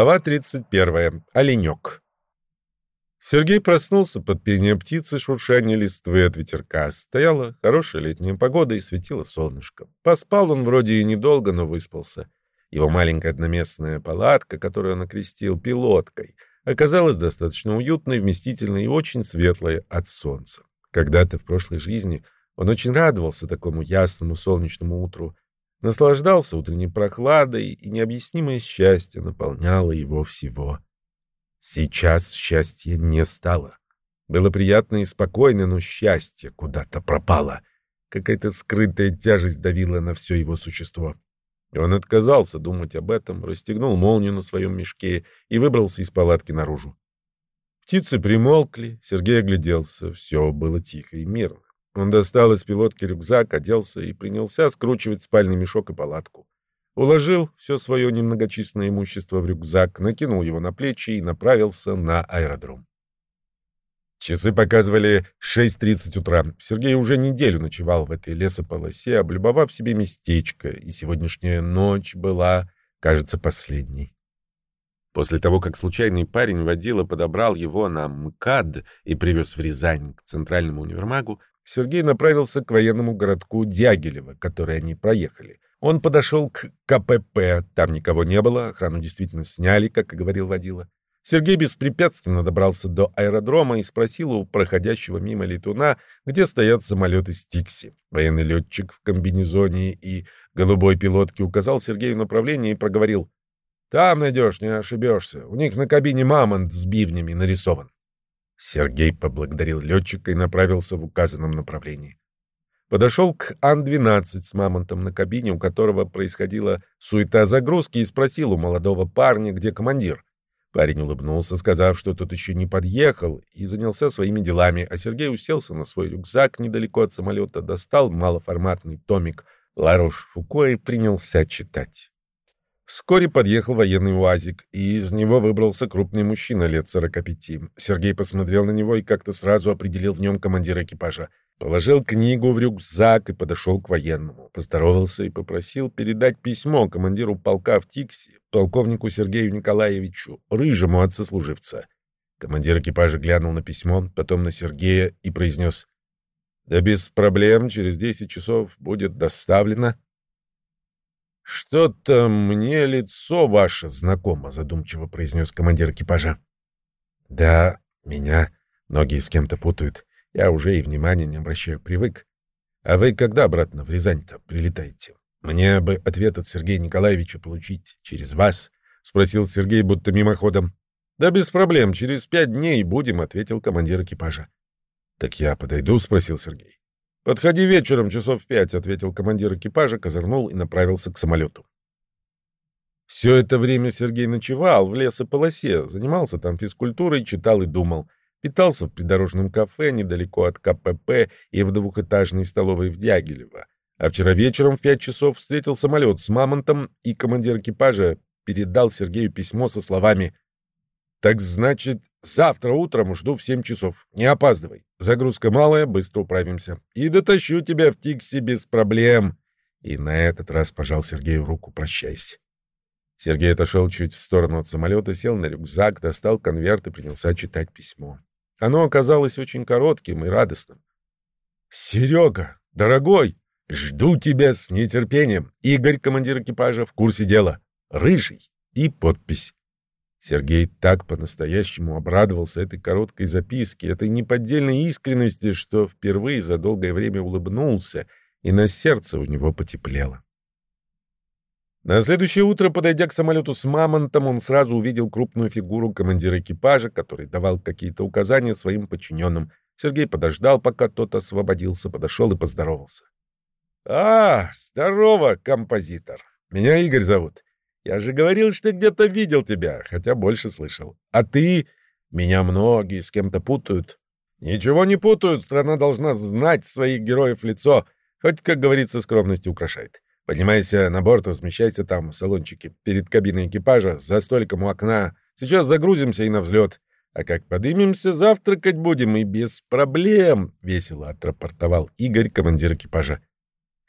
Глава 31. Оленек. Сергей проснулся под пение птицы, шуршание листвы от ветерка. Стояла хорошая летняя погода и светило солнышко. Поспал он вроде и недолго, но выспался. Его маленькая одноместная палатка, которую он окрестил пилоткой, оказалась достаточно уютной, вместительной и очень светлой от солнца. Когда-то в прошлой жизни он очень радовался такому ясному солнечному утру, наслаждался утренней прохладой, и необъяснимое счастье наполняло его всего. Сейчас счастья не стало. Было приятно и спокойно, но счастье куда-то пропало. Какая-то скрытая тяжесть давила на все его существо. И он отказался думать об этом, расстегнул молнию на своем мешке и выбрался из палатки наружу. Птицы примолкли, Сергей огляделся, все было тихо и мирно. Он достал из пилотки рюкзак, оделся и принялся скручивать спальный мешок и палатку. Уложил все свое немногочисленное имущество в рюкзак, накинул его на плечи и направился на аэродром. Часы показывали 6.30 утра. Сергей уже неделю ночевал в этой лесополосе, облюбовав себе местечко, и сегодняшняя ночь была, кажется, последней. После того, как случайный парень водила подобрал его на МКАД и привез в Рязань к центральному универмагу, Сергей направился к военному городку Дягилево, который они проехали. Он подошел к КПП, там никого не было, охрану действительно сняли, как и говорил водила. Сергей беспрепятственно добрался до аэродрома и спросил у проходящего мимо летуна, где стоят самолеты Стикси. Военный летчик в комбинезоне и голубой пилотке указал Сергею направление и проговорил. «Там найдешь, не ошибешься. У них на кабине мамонт с бивнями нарисован». Сергей поблагодарил летчика и направился в указанном направлении. Подошел к Ан-12 с мамонтом на кабине, у которого происходила суета загрузки, и спросил у молодого парня, где командир. Парень улыбнулся, сказав, что тот еще не подъехал, и занялся своими делами, а Сергей уселся на свой рюкзак недалеко от самолета, достал малоформатный томик Ларош Фуко и принялся читать. Вскоре подъехал военный УАЗик, и из него выбрался крупный мужчина лет сорока пяти. Сергей посмотрел на него и как-то сразу определил в нем командира экипажа. Положил книгу в рюкзак и подошел к военному. Поздоровался и попросил передать письмо командиру полка в Тикси, полковнику Сергею Николаевичу, рыжему от сослуживца. Командир экипажа глянул на письмо, потом на Сергея и произнес «Да без проблем, через десять часов будет доставлено». «Что-то мне лицо ваше знакомо», — задумчиво произнес командир экипажа. «Да, меня многие с кем-то путают. Я уже и внимания не обращаю, привык. А вы когда обратно в Рязань-то прилетаете? Мне бы ответ от Сергея Николаевича получить через вас», — спросил Сергей будто мимоходом. «Да без проблем, через пять дней будем», — ответил командир экипажа. «Так я подойду?» — спросил Сергей. «Подходи вечером, часов в пять», — ответил командир экипажа, козырнул и направился к самолету. Все это время Сергей ночевал в лесополосе, занимался там физкультурой, читал и думал. Питался в придорожном кафе недалеко от КПП и в двухэтажной столовой в Дягилево. А вчера вечером в пять часов встретил самолет с мамонтом, и командир экипажа передал Сергею письмо со словами «Так значит, завтра утром жду в семь часов. Не опаздывай. Загрузка малая, быстро управимся. И дотащу тебя в Тикси без проблем. И на этот раз пожал Сергею руку, прощаясь. Сергей отошел чуть в сторону от самолета, сел на рюкзак, достал конверт и принялся читать письмо. Оно оказалось очень коротким и радостным. «Серега, дорогой, жду тебя с нетерпением. Игорь, командир экипажа, в курсе дела. Рыжий». И подпись Сергей так по-настоящему обрадовался этой короткой записке, этой неподдельной искренности, что впервые за долгое время улыбнулся, и на сердце у него потеплело. На следующее утро, подойдя к самолету с мамонтом, он сразу увидел крупную фигуру командира экипажа, который давал какие-то указания своим подчиненным. Сергей подождал, пока тот освободился, подошел и поздоровался. — А, здорово, композитор. Меня Игорь зовут. Я же говорил, что где-то видел тебя, хотя больше слышал. А ты... Меня многие с кем-то путают. Ничего не путают, страна должна знать своих героев лицо, хоть, как говорится, скромности украшает. Поднимайся на борт, размещайся там, в салончике, перед кабиной экипажа, за столиком у окна. Сейчас загрузимся и на взлет. А как подымемся, завтракать будем и без проблем, — весело отрапортовал Игорь, командир экипажа.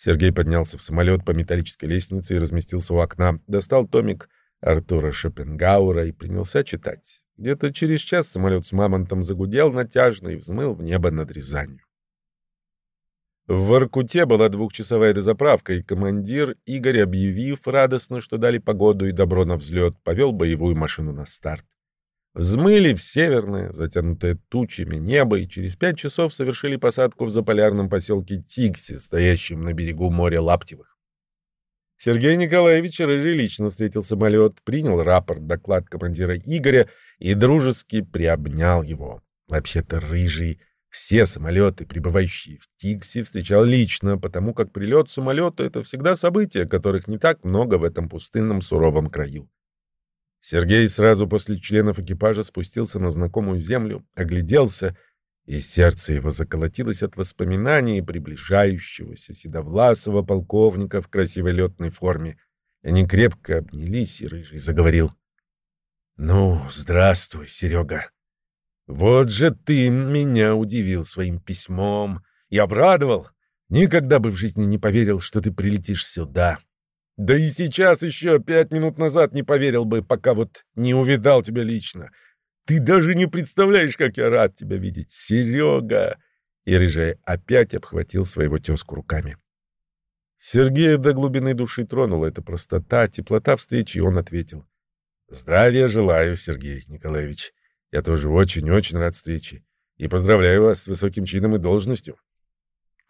Сергей поднялся в самолет по металлической лестнице и разместился у окна, достал томик Артура Шопенгауэра и принялся читать. Где-то через час самолет с мамонтом загудел натяжно и взмыл в небо над Рязанью. В Воркуте была двухчасовая дозаправка, и командир Игорь, объявив радостно, что дали погоду и добро на взлет, повел боевую машину на старт. Взмыли в северное, затянутое тучами небо, и через пять часов совершили посадку в заполярном поселке Тикси, стоящем на берегу моря Лаптевых. Сергей Николаевич Рыжий лично встретил самолет, принял рапорт, доклад командира Игоря и дружески приобнял его. Вообще-то Рыжий все самолеты, прибывающие в Тикси, встречал лично, потому как прилет самолета — это всегда события, которых не так много в этом пустынном суровом краю. Сергей сразу после членов экипажа спустился на знакомую землю, огляделся, и сердце его заколотилось от воспоминаний приближающегося седовласого полковника в красивой летной форме. Они крепко обнялись, и Рыжий заговорил. — Ну, здравствуй, Серега. Вот же ты меня удивил своим письмом и обрадовал. Никогда бы в жизни не поверил, что ты прилетишь сюда. Да и сейчас еще пять минут назад не поверил бы, пока вот не увидал тебя лично. Ты даже не представляешь, как я рад тебя видеть, Серега!» И Рыжий опять обхватил своего тезку руками. Сергея до глубины души тронула эта простота, теплота встречи, и он ответил. «Здравия желаю, Сергей Николаевич. Я тоже очень-очень рад встрече. И поздравляю вас с высоким чином и должностью.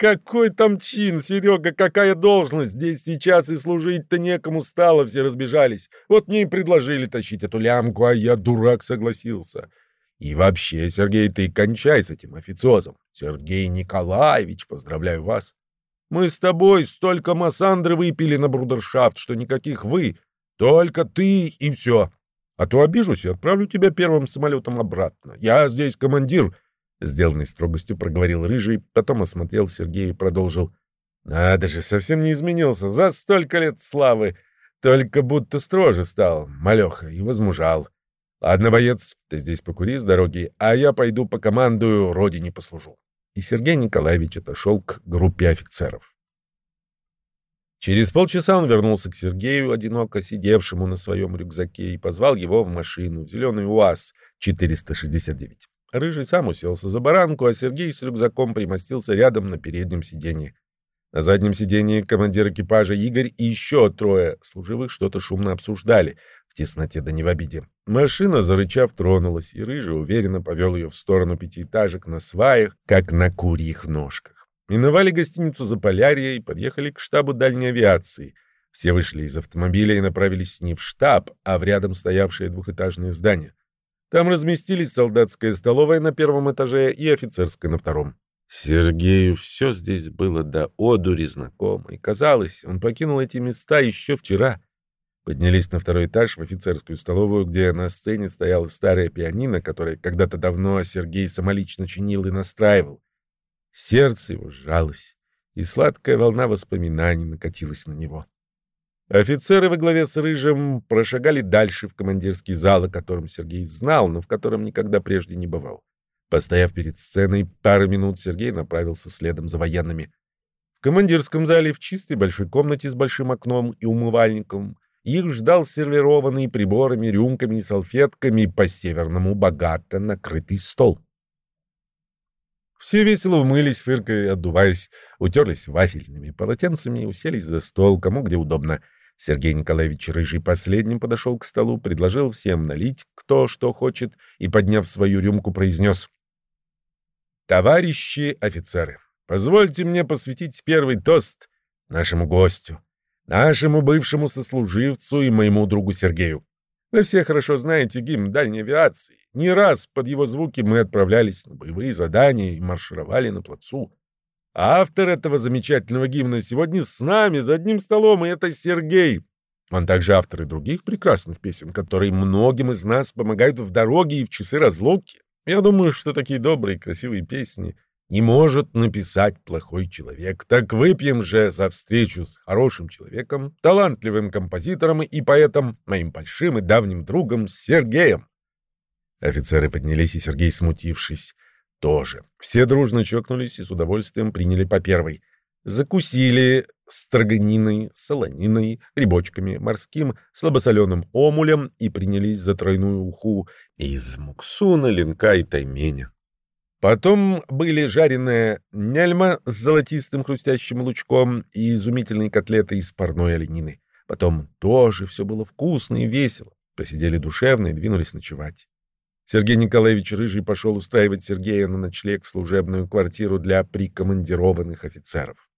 Какой там чин, Серега, какая должность? Здесь сейчас и служить-то некому стало, все разбежались. Вот мне и предложили тащить эту лямку, а я, дурак, согласился. И вообще, Сергей, ты кончай с этим официозом. Сергей Николаевич, поздравляю вас. Мы с тобой столько массандры выпили на брудершафт, что никаких вы. Только ты и все. А то обижусь и отправлю тебя первым самолетом обратно. Я здесь командир, Сделанный строгостью проговорил Рыжий, потом осмотрел Сергея и продолжил. «Надо же, совсем не изменился. За столько лет славы. Только будто строже стал, малеха, и возмужал. Ладно, боец, ты здесь покури с дороги, а я пойду по командую, родине послужу». И Сергей Николаевич отошел к группе офицеров. Через полчаса он вернулся к Сергею, одиноко сидевшему на своем рюкзаке, и позвал его в машину, в зеленый УАЗ-469. Рыжий сам уселся за баранку, а Сергей с рюкзаком примостился рядом на переднем сиденье. На заднем сиденье командир экипажа Игорь и еще трое служивых что-то шумно обсуждали, в тесноте да не в обиде. Машина, зарычав, тронулась, и Рыжий уверенно повел ее в сторону пятиэтажек на сваях, как на курьих ножках. Миновали гостиницу «Заполярье» и подъехали к штабу дальней авиации. Все вышли из автомобиля и направились не в штаб, а в рядом стоявшее двухэтажное здание. Там разместились солдатская столовая на первом этаже и офицерская на втором. Сергею все здесь было до одури знакомо, и казалось, он покинул эти места еще вчера. Поднялись на второй этаж в офицерскую столовую, где на сцене стояла старая пианино, которое когда-то давно Сергей самолично чинил и настраивал. Сердце его сжалось, и сладкая волна воспоминаний накатилась на него. Офицеры во главе с Рыжим прошагали дальше в командирский зал, о котором Сергей знал, но в котором никогда прежде не бывал. Постояв перед сценой пару минут, Сергей направился следом за военными. В командирском зале в чистой большой комнате с большим окном и умывальником их ждал сервированный приборами, рюмками и салфетками по-северному богато накрытый стол. Все весело умылись, фыркая, отдуваясь, утерлись вафельными полотенцами и уселись за стол, кому где удобно — Сергей Николаевич Рыжий последним подошел к столу, предложил всем налить кто что хочет и, подняв свою рюмку, произнес «Товарищи офицеры, позвольте мне посвятить первый тост нашему гостю, нашему бывшему сослуживцу и моему другу Сергею. Вы все хорошо знаете гимн дальней авиации. Не раз под его звуки мы отправлялись на боевые задания и маршировали на плацу. Автор этого замечательного гимна сегодня с нами за одним столом, и это Сергей. Он также автор и других прекрасных песен, которые многим из нас помогают в дороге и в часы разлуки. Я думаю, что такие добрые, красивые песни не может написать плохой человек. Так выпьем же за встречу с хорошим человеком, талантливым композитором и поэтом, моим большим и давним другом Сергеем. Офицеры поднялись, и Сергей, смутившись, тоже. Все дружно чокнулись и с удовольствием приняли по первой. Закусили строганиной, солониной, грибочками, морским слабосоленым омулем и принялись за тройную уху из муксуна, линка и тайменя. Потом были жареная нельма с золотистым хрустящим лучком и изумительные котлеты из парной оленины. Потом тоже все было вкусно и весело. Посидели душевно и двинулись ночевать. Сергей Николаевич Рыжий пошел устраивать Сергея на ночлег в служебную квартиру для прикомандированных офицеров.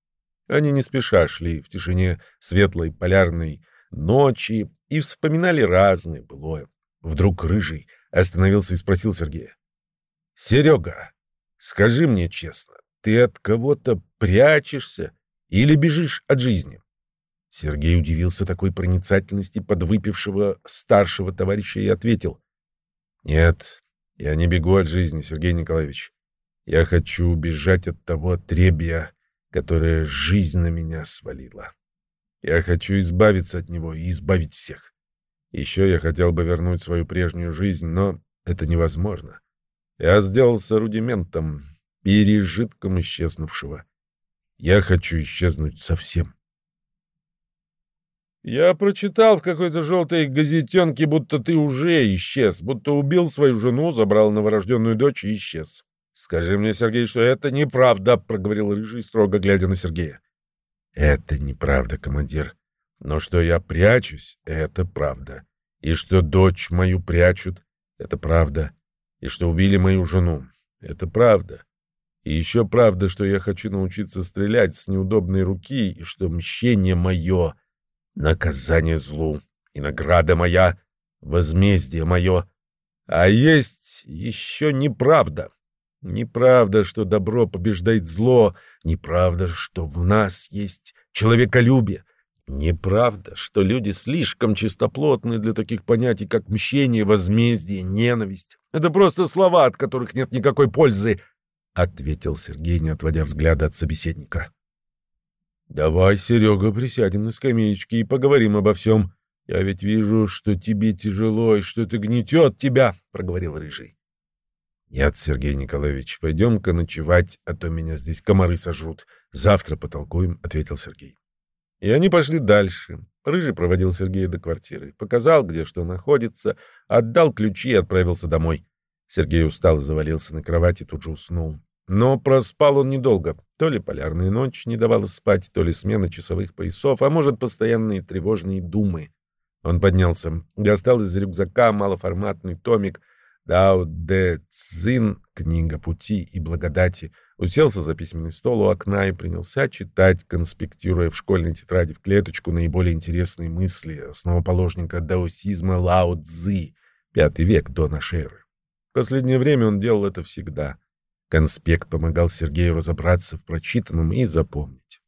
Они не спеша шли в тишине светлой полярной ночи и вспоминали разные былое. Вдруг Рыжий остановился и спросил Сергея. — Серега, скажи мне честно, ты от кого-то прячешься или бежишь от жизни? Сергей удивился такой проницательности подвыпившего старшего товарища и ответил. — Нет, я не бегу от жизни, Сергей Николаевич. Я хочу убежать от того отребья, которое жизнь на меня свалила. Я хочу избавиться от него и избавить всех. Еще я хотел бы вернуть свою прежнюю жизнь, но это невозможно. Я сделался рудиментом, пережитком исчезнувшего. Я хочу исчезнуть совсем. Я прочитал в какой-то желтой газетенке, будто ты уже исчез, будто убил свою жену, забрал новорожденную дочь и исчез. Скажи мне, Сергей, что это неправда, проговорил Рыжий, строго глядя на Сергея. Это неправда, командир. Но что я прячусь, это правда. И что дочь мою прячут, это правда. И что убили мою жену, это правда. И еще правда, что я хочу научиться стрелять с неудобной руки, и что мщение мое наказание злу, и награда моя, возмездие мое. А есть еще неправда. Неправда, что добро побеждает зло, неправда, что в нас есть человеколюбие, неправда, что люди слишком чистоплотны для таких понятий, как мщение, возмездие, ненависть. Это просто слова, от которых нет никакой пользы, — ответил Сергей, не отводя взгляда от собеседника. Давай, Серега, присядем на скамеечке и поговорим обо всем. Я ведь вижу, что тебе тяжело и что это гнетет тебя, — проговорил Рыжий. Нет, Сергей Николаевич, пойдем-ка ночевать, а то меня здесь комары сожрут. Завтра потолкуем, — ответил Сергей. И они пошли дальше. Рыжий проводил Сергея до квартиры, показал, где что находится, отдал ключи и отправился домой. Сергей устал и завалился на кровати, тут же уснул. Но проспал он недолго. То ли полярная ночь не давала спать, то ли смена часовых поясов, а может, постоянные тревожные думы. Он поднялся, достал из рюкзака малоформатный томик «Дао Де Цзин. Книга пути и благодати», уселся за письменный стол у окна и принялся читать, конспектируя в школьной тетради в клеточку наиболее интересные мысли основоположника даосизма Лао Цзы, пятый век до нашей эры. В последнее время он делал это всегда — Конспект помогал Сергею разобраться в прочитанном и запомнить.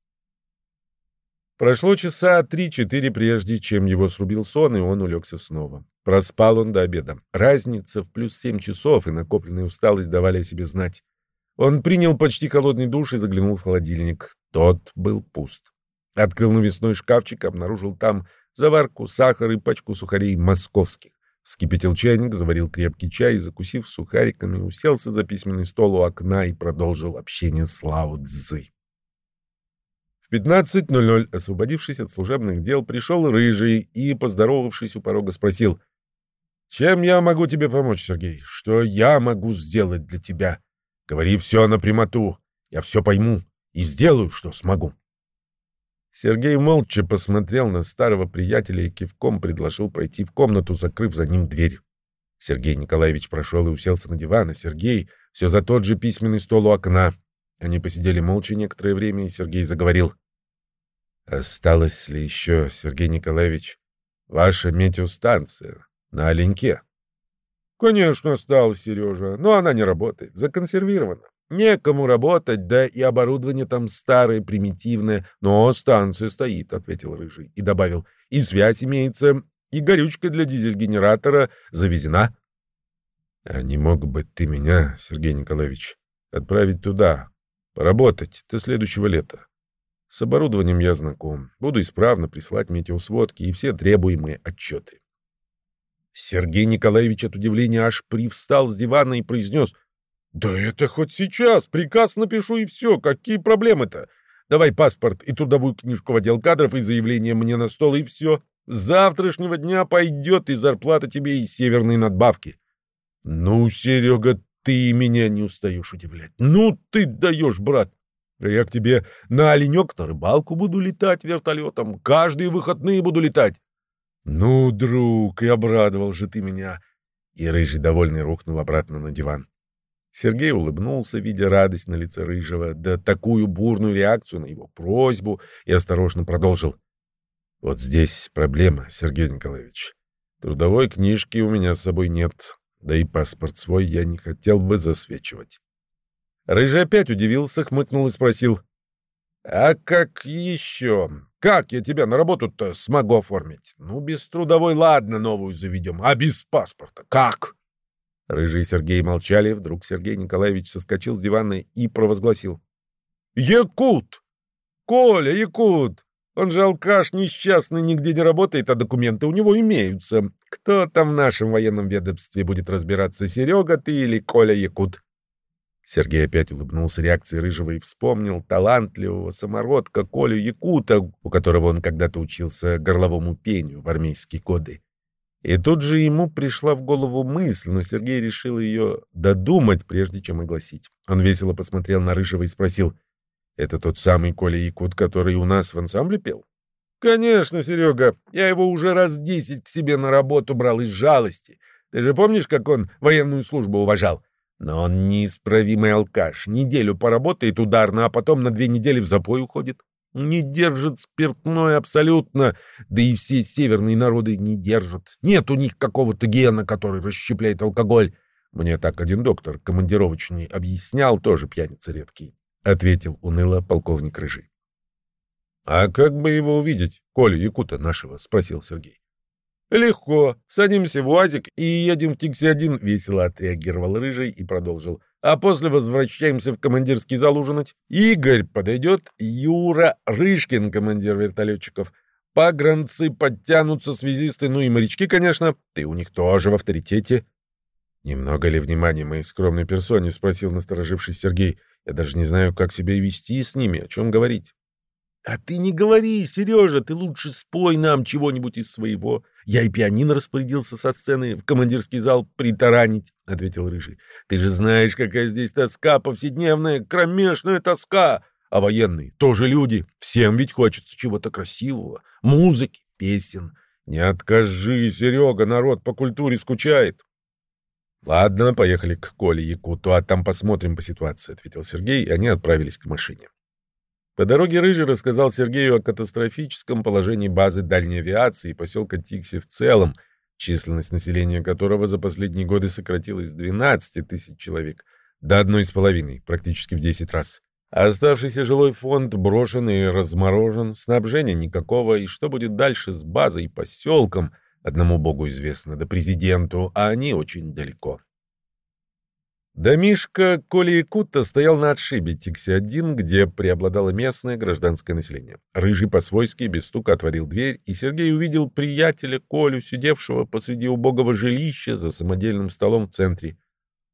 Прошло часа три-четыре, прежде чем его срубил сон, и он улегся снова. Проспал он до обеда. Разница в плюс семь часов и накопленная усталость давали о себе знать. Он принял почти холодный душ и заглянул в холодильник. Тот был пуст. Открыл навесной шкафчик, обнаружил там заварку, сахар и пачку сухарей московских. Вскипятил чайник, заварил крепкий чай закусив сухариками, уселся за письменный стол у окна и продолжил общение с Лао Цзы. В 15.00, освободившись от служебных дел, пришел Рыжий и, поздоровавшись у порога, спросил, «Чем я могу тебе помочь, Сергей? Что я могу сделать для тебя? Говори все напрямоту, я все пойму и сделаю, что смогу». Сергей молча посмотрел на старого приятеля и кивком предложил пройти в комнату, закрыв за ним дверь. Сергей Николаевич прошел и уселся на диван, а Сергей все за тот же письменный стол у окна. Они посидели молча некоторое время, и Сергей заговорил. «Осталось ли еще, Сергей Николаевич, ваша метеостанция на Оленьке?» «Конечно, осталось, Сережа, но она не работает, законсервирована. Некому работать, да и оборудование там старое, примитивное, но станция стоит, — ответил Рыжий и добавил. И связь имеется, и горючка для дизель-генератора завезена. — А не мог бы ты меня, Сергей Николаевич, отправить туда, поработать до следующего лета? С оборудованием я знаком. Буду исправно прислать метеосводки и все требуемые отчеты. Сергей Николаевич от удивления аж привстал с дивана и произнес — «Да это хоть сейчас. Приказ напишу и все. Какие проблемы-то? Давай паспорт и трудовую книжку в отдел кадров и заявление мне на стол, и все. С завтрашнего дня пойдет и зарплата тебе, и северные надбавки. Ну, Серега, ты меня не устаешь удивлять. Ну, ты даешь, брат. Я к тебе на оленек на рыбалку буду летать вертолетом. Каждые выходные буду летать. Ну, друг, и обрадовал же ты меня. И рыжий довольный рухнул обратно на диван. Сергей улыбнулся, видя радость на лице рыжего, да такую бурную реакцию на его просьбу, и осторожно продолжил. Вот здесь проблема, Сергей Николаевич. Трудовой книжки у меня с собой нет, да и паспорт свой я не хотел бы засвечивать. Рыжий опять удивился, хмыкнул и спросил. «А как еще? Как я тебя на работу-то смогу оформить? Ну, без трудовой, ладно, новую заведем, а без паспорта как?» Рыжий Сергей молчали, вдруг Сергей Николаевич соскочил с дивана и провозгласил. «Якут! Коля, Якут! Он же алкаш несчастный, нигде не работает, а документы у него имеются. Кто там в нашем военном ведомстве будет разбираться, Серега ты или Коля Якут?» Сергей опять улыбнулся реакции Рыжего и вспомнил талантливого самородка Колю Якута, у которого он когда-то учился горловому пению в армейские годы. И тут же ему пришла в голову мысль, но Сергей решил ее додумать, прежде чем огласить. Он весело посмотрел на Рыжего и спросил, «Это тот самый Коля Якут, который у нас в ансамбле пел?» «Конечно, Серега, я его уже раз десять к себе на работу брал из жалости. Ты же помнишь, как он военную службу уважал? Но он неисправимый алкаш. Неделю поработает ударно, а потом на две недели в запой уходит. Не держит спиртное абсолютно, да и все северные народы не держат. Нет у них какого-то гена, который расщепляет алкоголь. Мне так один доктор командировочный объяснял, тоже пьяница редкий, — ответил уныло полковник Рыжий. — А как бы его увидеть, Колю Якута нашего? — спросил Сергей. «Легко. Садимся в УАЗик и едем в Тикси-1», — весело отреагировал Рыжий и продолжил. «А после возвращаемся в командирский зал ужинать. Игорь подойдет, Юра Рыжкин, командир вертолетчиков. Погранцы подтянутся, связисты, ну и морячки, конечно. Ты у них тоже в авторитете». «Немного ли внимания моей скромной персоне?» — спросил насторожившись Сергей. «Я даже не знаю, как себя вести с ними, о чем говорить». «А ты не говори, Сережа, ты лучше спой нам чего-нибудь из своего. Я и пианино распорядился со сцены в командирский зал притаранить», — ответил Рыжий. «Ты же знаешь, какая здесь тоска повседневная, кромешная тоска. А военные тоже люди. Всем ведь хочется чего-то красивого, музыки, песен. Не откажи, Серега, народ по культуре скучает». «Ладно, поехали к Коле Якуту, а там посмотрим по ситуации», — ответил Сергей, и они отправились к машине. По дороге Рыжий рассказал Сергею о катастрофическом положении базы дальней авиации и поселка Тикси в целом, численность населения которого за последние годы сократилась с 12 тысяч человек до одной с половиной, практически в 10 раз. А оставшийся жилой фонд брошен и разморожен, снабжения никакого, и что будет дальше с базой и поселком, одному богу известно, да президенту, а они очень далеко. Домишка Коли Якутта стоял на отшибе Тикси-1, где преобладало местное гражданское население. Рыжий по-свойски без стука отворил дверь, и Сергей увидел приятеля Колю, сидевшего посреди убогого жилища за самодельным столом в центре.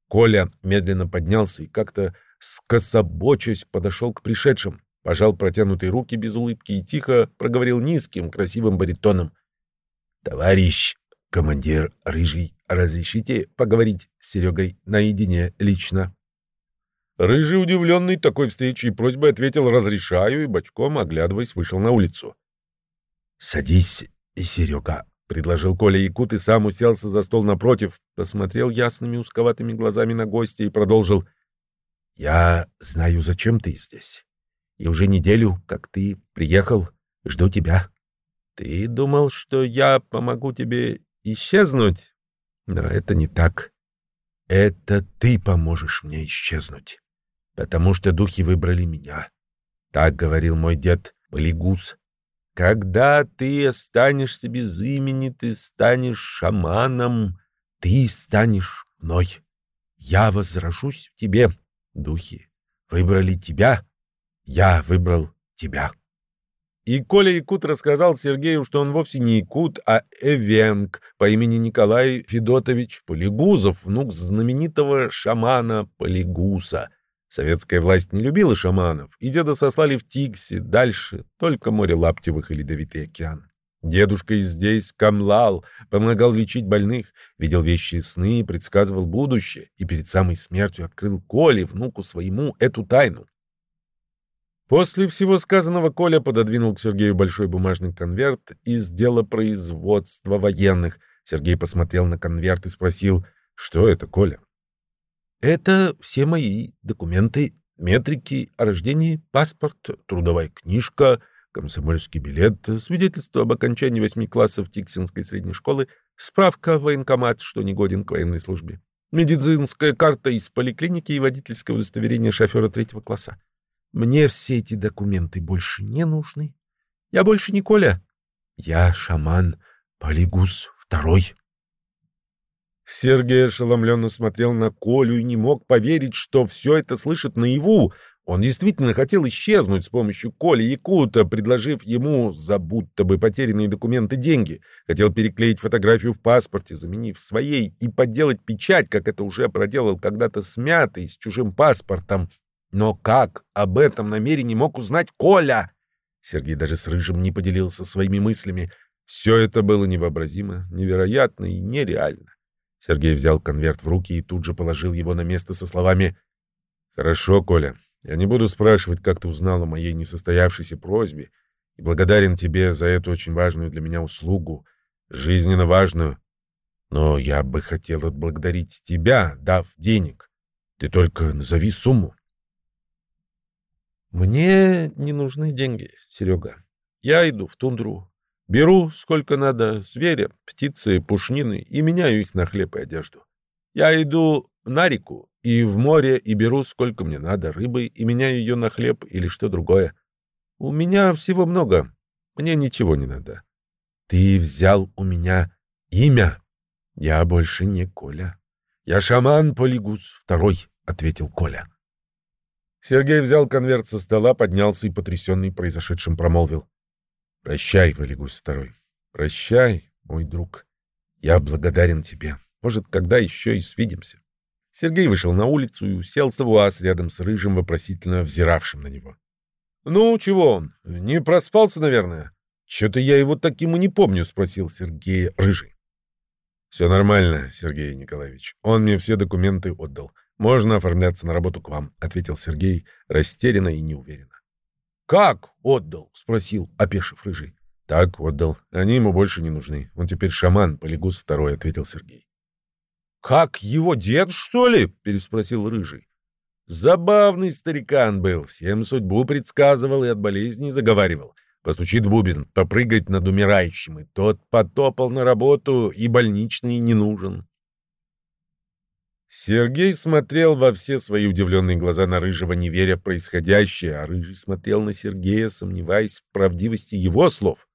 Коля медленно поднялся и как-то скособочась подошел к пришедшим, пожал протянутые руки без улыбки и тихо проговорил низким, красивым баритоном. «Товарищ командир Рыжий разрешите поговорить с Серегой наедине лично?» Рыжий, удивленный такой встречей и просьбой, ответил «разрешаю» и бочком, оглядываясь, вышел на улицу. «Садись, Серега», — предложил Коля Якут и сам уселся за стол напротив, посмотрел ясными узковатыми глазами на гостя и продолжил. «Я знаю, зачем ты здесь. И уже неделю, как ты приехал, жду тебя. Ты думал, что я помогу тебе исчезнуть?» Но это не так. Это ты поможешь мне исчезнуть, потому что духи выбрали меня. Так говорил мой дед Полигус. Когда ты останешься без имени, ты станешь шаманом, ты станешь мной. Я возражусь в тебе, духи. Выбрали тебя, я выбрал тебя. И Коля Якут рассказал Сергею, что он вовсе не Якут, а Эвенг по имени Николай Федотович Полигузов, внук знаменитого шамана Полигуса. Советская власть не любила шаманов, и деда сослали в Тикси, дальше только море лаптевых и ледовитый океан. Дедушка и здесь камлал, помогал лечить больных, видел вещи и сны, предсказывал будущее, и перед самой смертью открыл Коле, внуку своему, эту тайну. После всего сказанного Коля пододвинул к Сергею большой бумажный конверт из дела производства военных. Сергей посмотрел на конверт и спросил, что это, Коля? Это все мои документы, метрики о рождении, паспорт, трудовая книжка, комсомольский билет, свидетельство об окончании восьми классов Тиксинской средней школы, справка в военкомат, что не годен к военной службе, медицинская карта из поликлиники и водительское удостоверение шофера третьего класса. Мне все эти документы больше не нужны. Я больше не Коля. Я шаман Полигус второй. Сергей ошеломленно смотрел на Колю и не мог поверить, что все это слышит наяву. Он действительно хотел исчезнуть с помощью Коли Якута, предложив ему за будто бы потерянные документы деньги. Хотел переклеить фотографию в паспорте, заменив своей, и подделать печать, как это уже проделал когда-то смятый, с чужим паспортом. Но как об этом намерении мог узнать Коля? Сергей даже с Рыжим не поделился своими мыслями. Все это было невообразимо, невероятно и нереально. Сергей взял конверт в руки и тут же положил его на место со словами «Хорошо, Коля, я не буду спрашивать, как ты узнал о моей несостоявшейся просьбе, и благодарен тебе за эту очень важную для меня услугу, жизненно важную. Но я бы хотел отблагодарить тебя, дав денег. Ты только назови сумму». «Мне не нужны деньги, Серега. Я иду в тундру, Беру сколько надо зверя, птицы, пушнины и меняю их на хлеб и одежду. Я иду на реку и в море и беру сколько мне надо рыбы и меняю ее на хлеб или что другое. У меня всего много. Мне ничего не надо. Ты взял у меня имя. Я больше не Коля. Я шаман Полигус второй, ответил Коля. Сергей взял конверт со стола, поднялся и потрясенный произошедшим промолвил: Прощай, Валигус Второй. Прощай, мой друг. Я благодарен тебе. Может, когда еще и свидимся. Сергей вышел на улицу и уселся в УАЗ рядом с Рыжим, вопросительно взиравшим на него. — Ну, чего он? Не проспался, наверное? — Че-то я его таким и не помню, — спросил Сергей Рыжий. — Все нормально, Сергей Николаевич. Он мне все документы отдал. Можно оформляться на работу к вам, — ответил Сергей растерянно и неуверенно. «Как отдал?» — спросил, опешив рыжий. «Так отдал. Они ему больше не нужны. Он теперь шаман, Полигус второй», — ответил Сергей. «Как его дед, что ли?» — переспросил рыжий. Забавный старикан был, всем судьбу предсказывал и от болезней заговаривал. Постучит в бубен, попрыгать над умирающим, и тот потопал на работу, и больничный не нужен. Сергей смотрел во все свои удивленные глаза на Рыжего, не веря в происходящее, а Рыжий смотрел на Сергея, сомневаясь в правдивости его слов.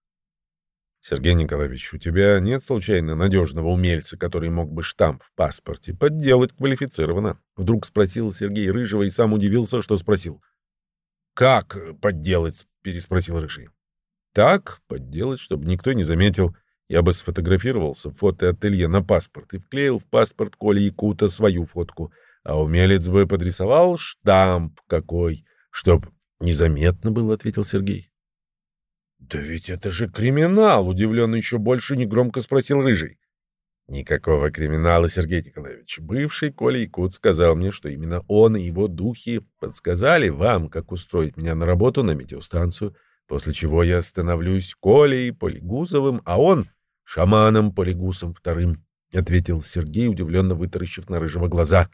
«Сергей Николаевич, у тебя нет случайно надежного умельца, который мог бы штамп в паспорте подделать квалифицированно?» Вдруг спросил Сергей Рыжего и сам удивился, что спросил. «Как подделать?» — переспросил Рыжий. «Так, подделать, чтобы никто не заметил». Я бы сфотографировался в фотоателье на паспорт и вклеил в паспорт Коли Якута свою фотку, а умелец бы подрисовал штамп какой, чтоб незаметно было, — ответил Сергей. — Да ведь это же криминал! — удивленно еще больше негромко спросил Рыжий. — Никакого криминала, Сергей Николаевич. Бывший Коля Якут сказал мне, что именно он и его духи подсказали вам, как устроить меня на работу на метеостанцию, после чего я становлюсь Колей Полигузовым, а он шаманом Полигусом вторым, — ответил Сергей, удивленно вытаращив на рыжего глаза.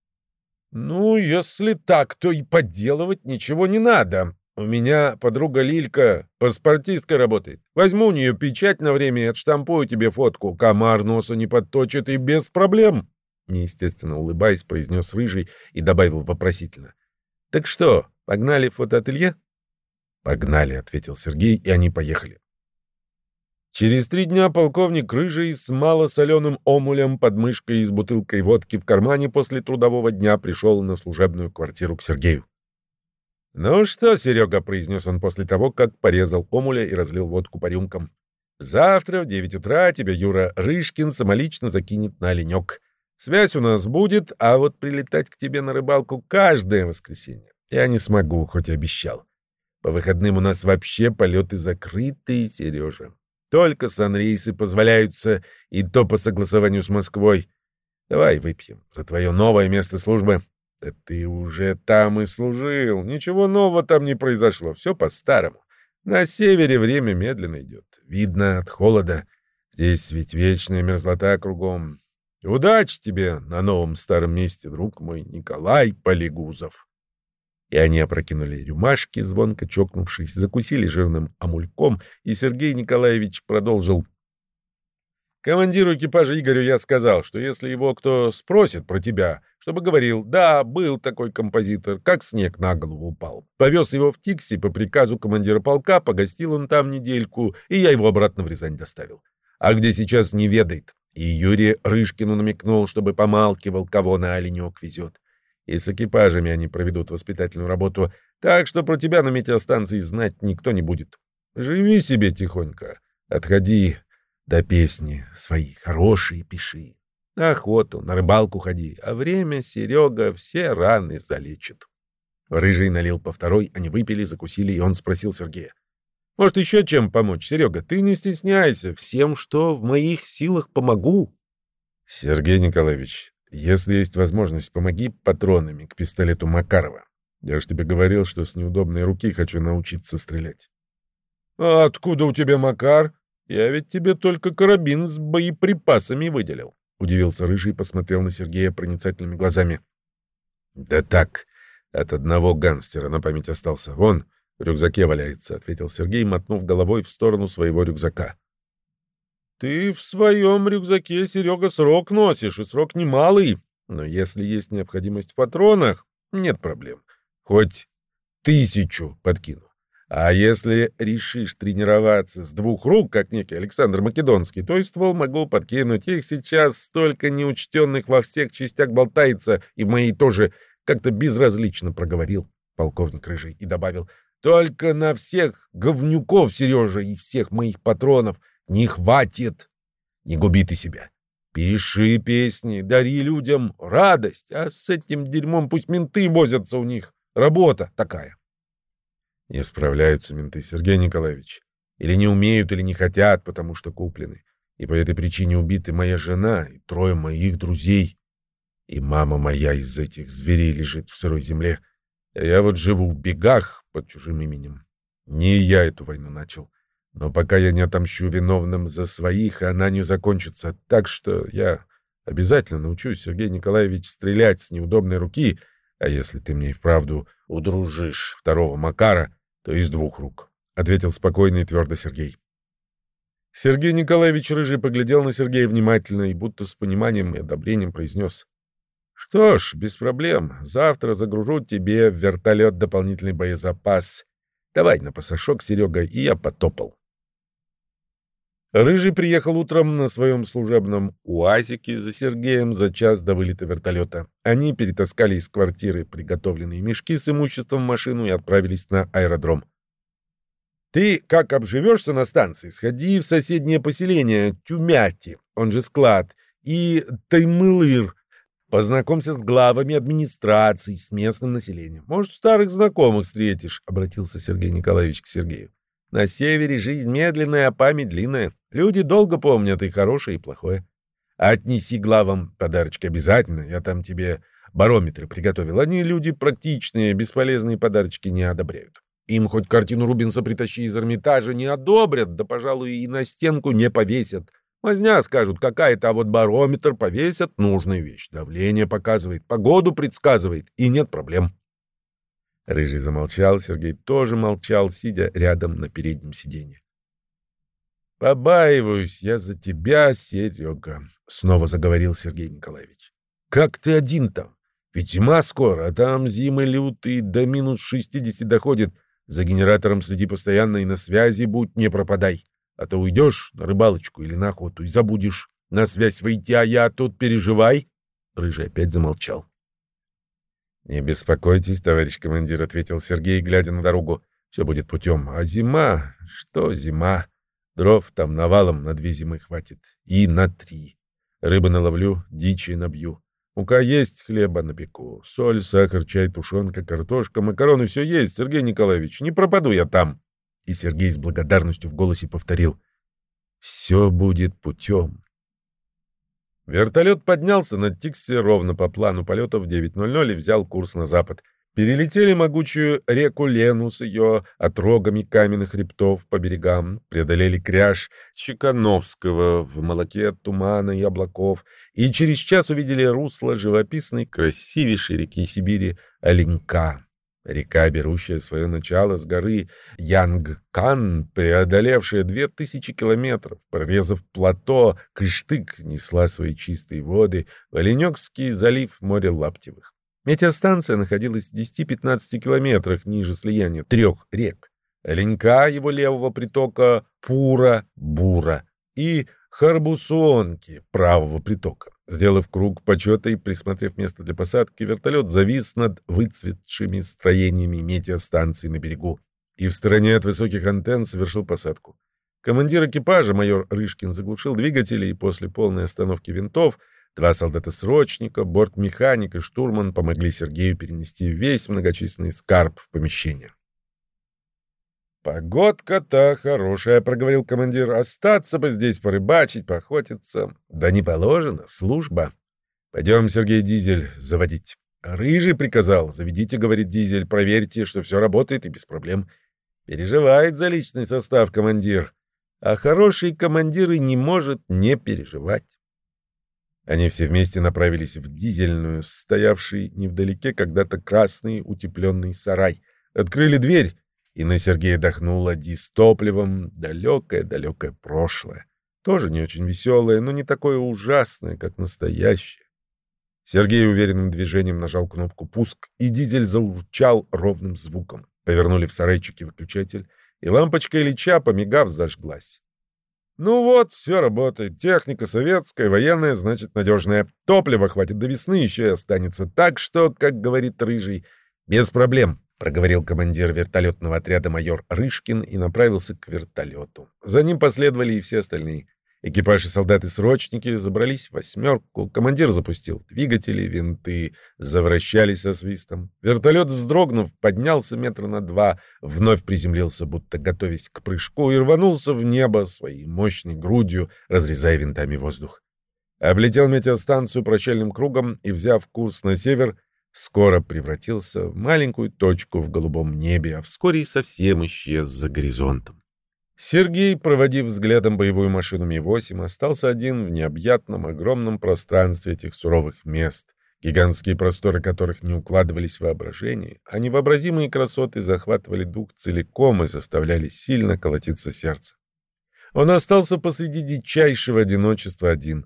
— Ну, если так, то и подделывать ничего не надо. У меня подруга Лилька паспортисткой работает. Возьму у нее печать на время и отштампую тебе фотку. Комар носа не подточит и без проблем. Неестественно улыбаясь, произнес Рыжий и добавил вопросительно. — Так что, погнали в фотоателье? — Погнали, — ответил Сергей, и они поехали. Через три дня полковник Рыжий с малосоленым омулем под мышкой и с бутылкой водки в кармане после трудового дня пришел на служебную квартиру к Сергею. «Ну что, Серега», — произнес он после того, как порезал омуля и разлил водку по рюмкам. «Завтра в девять утра тебя Юра Рыжкин самолично закинет на оленек. Связь у нас будет, а вот прилетать к тебе на рыбалку каждое воскресенье я не смогу, хоть и обещал. По выходным у нас вообще полеты закрытые, Сережа. Только санрейсы позволяются, и то по согласованию с Москвой. Давай выпьем за твое новое место службы. Да ты уже там и служил. Ничего нового там не произошло. Все по-старому. На севере время медленно идет. Видно от холода. Здесь ведь вечная мерзлота кругом. Удачи тебе на новом старом месте, друг мой Николай Полигузов. И они опрокинули рюмашки, звонко чокнувшись, закусили жирным амульком, и Сергей Николаевич продолжил. Командиру экипажа Игорю я сказал, что если его кто спросит про тебя, чтобы говорил, да, был такой композитор, как снег на голову упал. Повез его в Тикси по приказу командира полка, погостил он там недельку, и я его обратно в Рязань доставил. А где сейчас не ведает. И Юрий Рыжкину намекнул, чтобы помалкивал, кого на оленек везет и с экипажами они проведут воспитательную работу, так что про тебя на метеостанции знать никто не будет. Живи себе тихонько, отходи до песни свои хорошие пиши. На охоту, на рыбалку ходи, а время Серега все раны залечит. Рыжий налил по второй, они выпили, закусили, и он спросил Сергея. «Может, еще чем помочь, Серега? Ты не стесняйся. Всем, что в моих силах, помогу». «Сергей Николаевич, если есть возможность, помоги патронами к пистолету Макарова. Я же тебе говорил, что с неудобной руки хочу научиться стрелять. А откуда у тебя Макар? Я ведь тебе только карабин с боеприпасами выделил. Удивился Рыжий и посмотрел на Сергея проницательными глазами. Да так, от одного гангстера на память остался. Вон, в рюкзаке валяется, ответил Сергей, мотнув головой в сторону своего рюкзака. Ты в своем рюкзаке, Серега, срок носишь, и срок немалый. Но если есть необходимость в патронах, нет проблем. Хоть тысячу подкину. А если решишь тренироваться с двух рук, как некий Александр Македонский, то и ствол могу подкинуть. Их сейчас столько неучтенных во всех частях болтается, и в моей тоже как-то безразлично проговорил полковник Рыжий и добавил. Только на всех говнюков, Сережа, и всех моих патронов — не хватит. Не губи ты себя. Пиши песни, дари людям радость, а с этим дерьмом пусть менты возятся у них. Работа такая. Не справляются менты, Сергей Николаевич. Или не умеют, или не хотят, потому что куплены. И по этой причине убиты моя жена и трое моих друзей. И мама моя из этих зверей лежит в сырой земле. А я вот живу в бегах под чужим именем. Не я эту войну начал. Но пока я не отомщу виновным за своих, она не закончится. Так что я обязательно научусь, Сергей Николаевич, стрелять с неудобной руки, а если ты мне и вправду удружишь второго Макара, то из двух рук, — ответил спокойно и твердо Сергей. Сергей Николаевич Рыжий поглядел на Сергея внимательно и будто с пониманием и одобрением произнес. — Что ж, без проблем. Завтра загружу тебе в вертолет дополнительный боезапас. Давай на пасашок, Серега, и я потопал. Рыжий приехал утром на своем служебном УАЗике за Сергеем за час до вылета вертолета. Они перетаскали из квартиры приготовленные мешки с имуществом в машину и отправились на аэродром. «Ты, как обживешься на станции, сходи в соседнее поселение Тюмяти, он же склад, и Таймылыр. Познакомься с главами администрации, с местным населением. Может, старых знакомых встретишь», — обратился Сергей Николаевич к Сергею. На севере жизнь медленная, а память длинная. Люди долго помнят и хорошее, и плохое. Отнеси главам подарочки обязательно. Я там тебе барометры приготовил. Они люди практичные, бесполезные подарочки не одобряют. Им хоть картину Рубинса притащи из Эрмитажа не одобрят, да, пожалуй, и на стенку не повесят. Возня скажут, какая-то, а вот барометр повесят — нужная вещь. Давление показывает, погоду предсказывает, и нет проблем. Рыжий замолчал, Сергей тоже молчал, сидя рядом на переднем сиденье. «Побаиваюсь я за тебя, Серега», — снова заговорил Сергей Николаевич. «Как ты один там? Ведь зима скоро, а там зимы лютые до минус шестидесяти доходит. За генератором следи постоянно и на связи будь, не пропадай. А то уйдешь на рыбалочку или на охоту и забудешь на связь выйти, а я тут переживай». Рыжий опять замолчал. «Не беспокойтесь, товарищ командир», — ответил Сергей, глядя на дорогу. «Все будет путем. А зима? Что зима? Дров там навалом на две зимы хватит. И на три. Рыбы наловлю, дичи набью. Мука есть, хлеба напеку. Соль, сахар, чай, тушенка, картошка, макароны — все есть, Сергей Николаевич. Не пропаду я там. И Сергей с благодарностью в голосе повторил. Все будет путем. Вертолет поднялся над Тикси ровно по плану полета в 9.00 и взял курс на запад. Перелетели могучую реку Лену с ее отрогами каменных хребтов по берегам, преодолели кряж Чекановского в молоке тумана и облаков, и через час увидели русло живописной, красивейшей реки Сибири Оленька. Река, берущая свое начало с горы Янгкан, преодолевшая две тысячи километров, прорезав плато, Кыштык несла свои чистые воды в Оленекский залив море Лаптевых. Метеостанция находилась в 10-15 километрах ниже слияния трех рек. Оленька его левого притока Пура, Бура и Харбусонки правого притока. Сделав круг почета и присмотрев место для посадки, вертолет завис над выцветшими строениями метеостанции на берегу и в стороне от высоких антенн совершил посадку. Командир экипажа, майор Рышкин, заглушил двигатели и после полной остановки винтов два солдата-срочника, бортмеханик и штурман помогли Сергею перенести весь многочисленный скарб в помещение. «Погодка-то хорошая», — проговорил командир. «Остаться бы здесь порыбачить, поохотиться. Да не положено, служба. Пойдем, Сергей Дизель, заводить». «Рыжий приказал. Заведите, — говорит Дизель, — проверьте, что все работает и без проблем. Переживает за личный состав командир. А хороший командир и не может не переживать». Они все вместе направились в дизельную, стоявший невдалеке когда-то красный утепленный сарай. Открыли дверь и на Сергея дохнуло дистопливом далекое-далекое прошлое. Тоже не очень веселое, но не такое ужасное, как настоящее. Сергей уверенным движением нажал кнопку «Пуск», и дизель заурчал ровным звуком. Повернули в сарайчике выключатель, и лампочка Ильича, помигав, зажглась. Ну вот, все работает. Техника советская, военная, значит, надежная. Топлива хватит до весны, еще и останется. Так что, как говорит Рыжий, без проблем. — проговорил командир вертолетного отряда майор Рышкин и направился к вертолету. За ним последовали и все остальные. Экипаж и солдаты-срочники забрались в восьмерку, командир запустил двигатели, винты завращались со свистом. Вертолет, вздрогнув, поднялся метра на два, вновь приземлился, будто готовясь к прыжку, и рванулся в небо своей мощной грудью, разрезая винтами воздух. Облетел метеостанцию прощальным кругом и, взяв курс на север, скоро превратился в маленькую точку в голубом небе, а вскоре и совсем исчез за горизонтом. Сергей, проводив взглядом боевую машину Ми-8, остался один в необъятном огромном пространстве этих суровых мест, гигантские просторы которых не укладывались в воображение, а невообразимые красоты захватывали дух целиком и заставляли сильно колотиться сердце. Он остался посреди дичайшего одиночества один.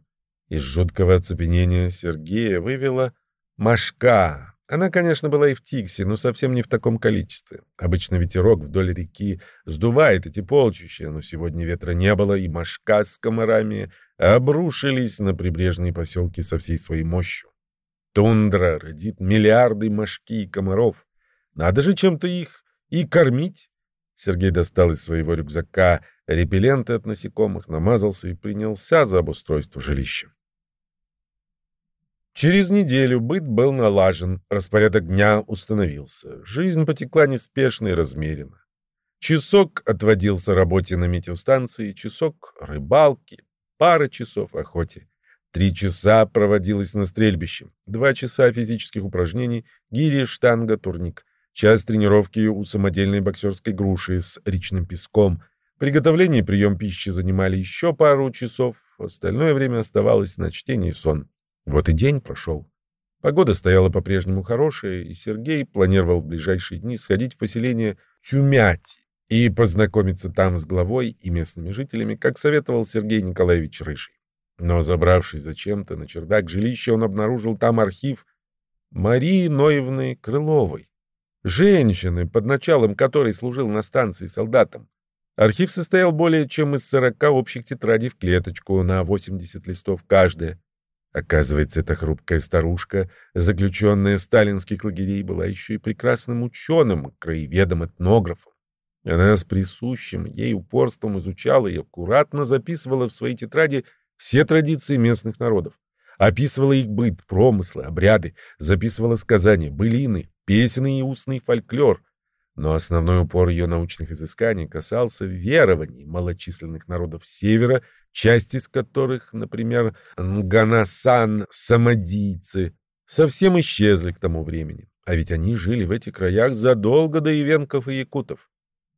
Из жуткого оцепенения Сергея вывела Машка. Она, конечно, была и в Тиксе, но совсем не в таком количестве. Обычно ветерок вдоль реки сдувает эти полчища, но сегодня ветра не было, и Машка с комарами обрушились на прибрежные поселки со всей своей мощью. Тундра родит миллиарды мошки и комаров. Надо же чем-то их и кормить. Сергей достал из своего рюкзака репелленты от насекомых, намазался и принялся за обустройство жилища. Через неделю быт был налажен, распорядок дня установился. Жизнь потекла неспешно и размеренно. Часок отводился работе на метеостанции, часок — рыбалке, пара часов — охоте. Три часа проводилось на стрельбище, два часа физических упражнений, гири, штанга, турник, час тренировки у самодельной боксерской груши с речным песком. Приготовление и прием пищи занимали еще пару часов, остальное время оставалось на чтение и сон. Вот и день прошел. Погода стояла по-прежнему хорошая, и Сергей планировал в ближайшие дни сходить в поселение Тюмяти и познакомиться там с главой и местными жителями, как советовал Сергей Николаевич Рыжий. Но, забравшись зачем-то на чердак жилища, он обнаружил там архив Марии Ноевны Крыловой, женщины, под началом которой служил на станции солдатом. Архив состоял более чем из 40 общих тетрадей в клеточку на 80 листов каждая. Оказывается, эта хрупкая старушка, заключенная сталинских лагерей, была еще и прекрасным ученым, краеведом, этнографом. Она с присущим ей упорством изучала и аккуратно записывала в свои тетради все традиции местных народов. Описывала их быт, промыслы, обряды, записывала сказания, былины, песенный и устный фольклор. Но основной упор ее научных изысканий касался верований малочисленных народов Севера, часть из которых, например, Нганасан-самодийцы, совсем исчезли к тому времени. А ведь они жили в этих краях задолго до ивенков и якутов.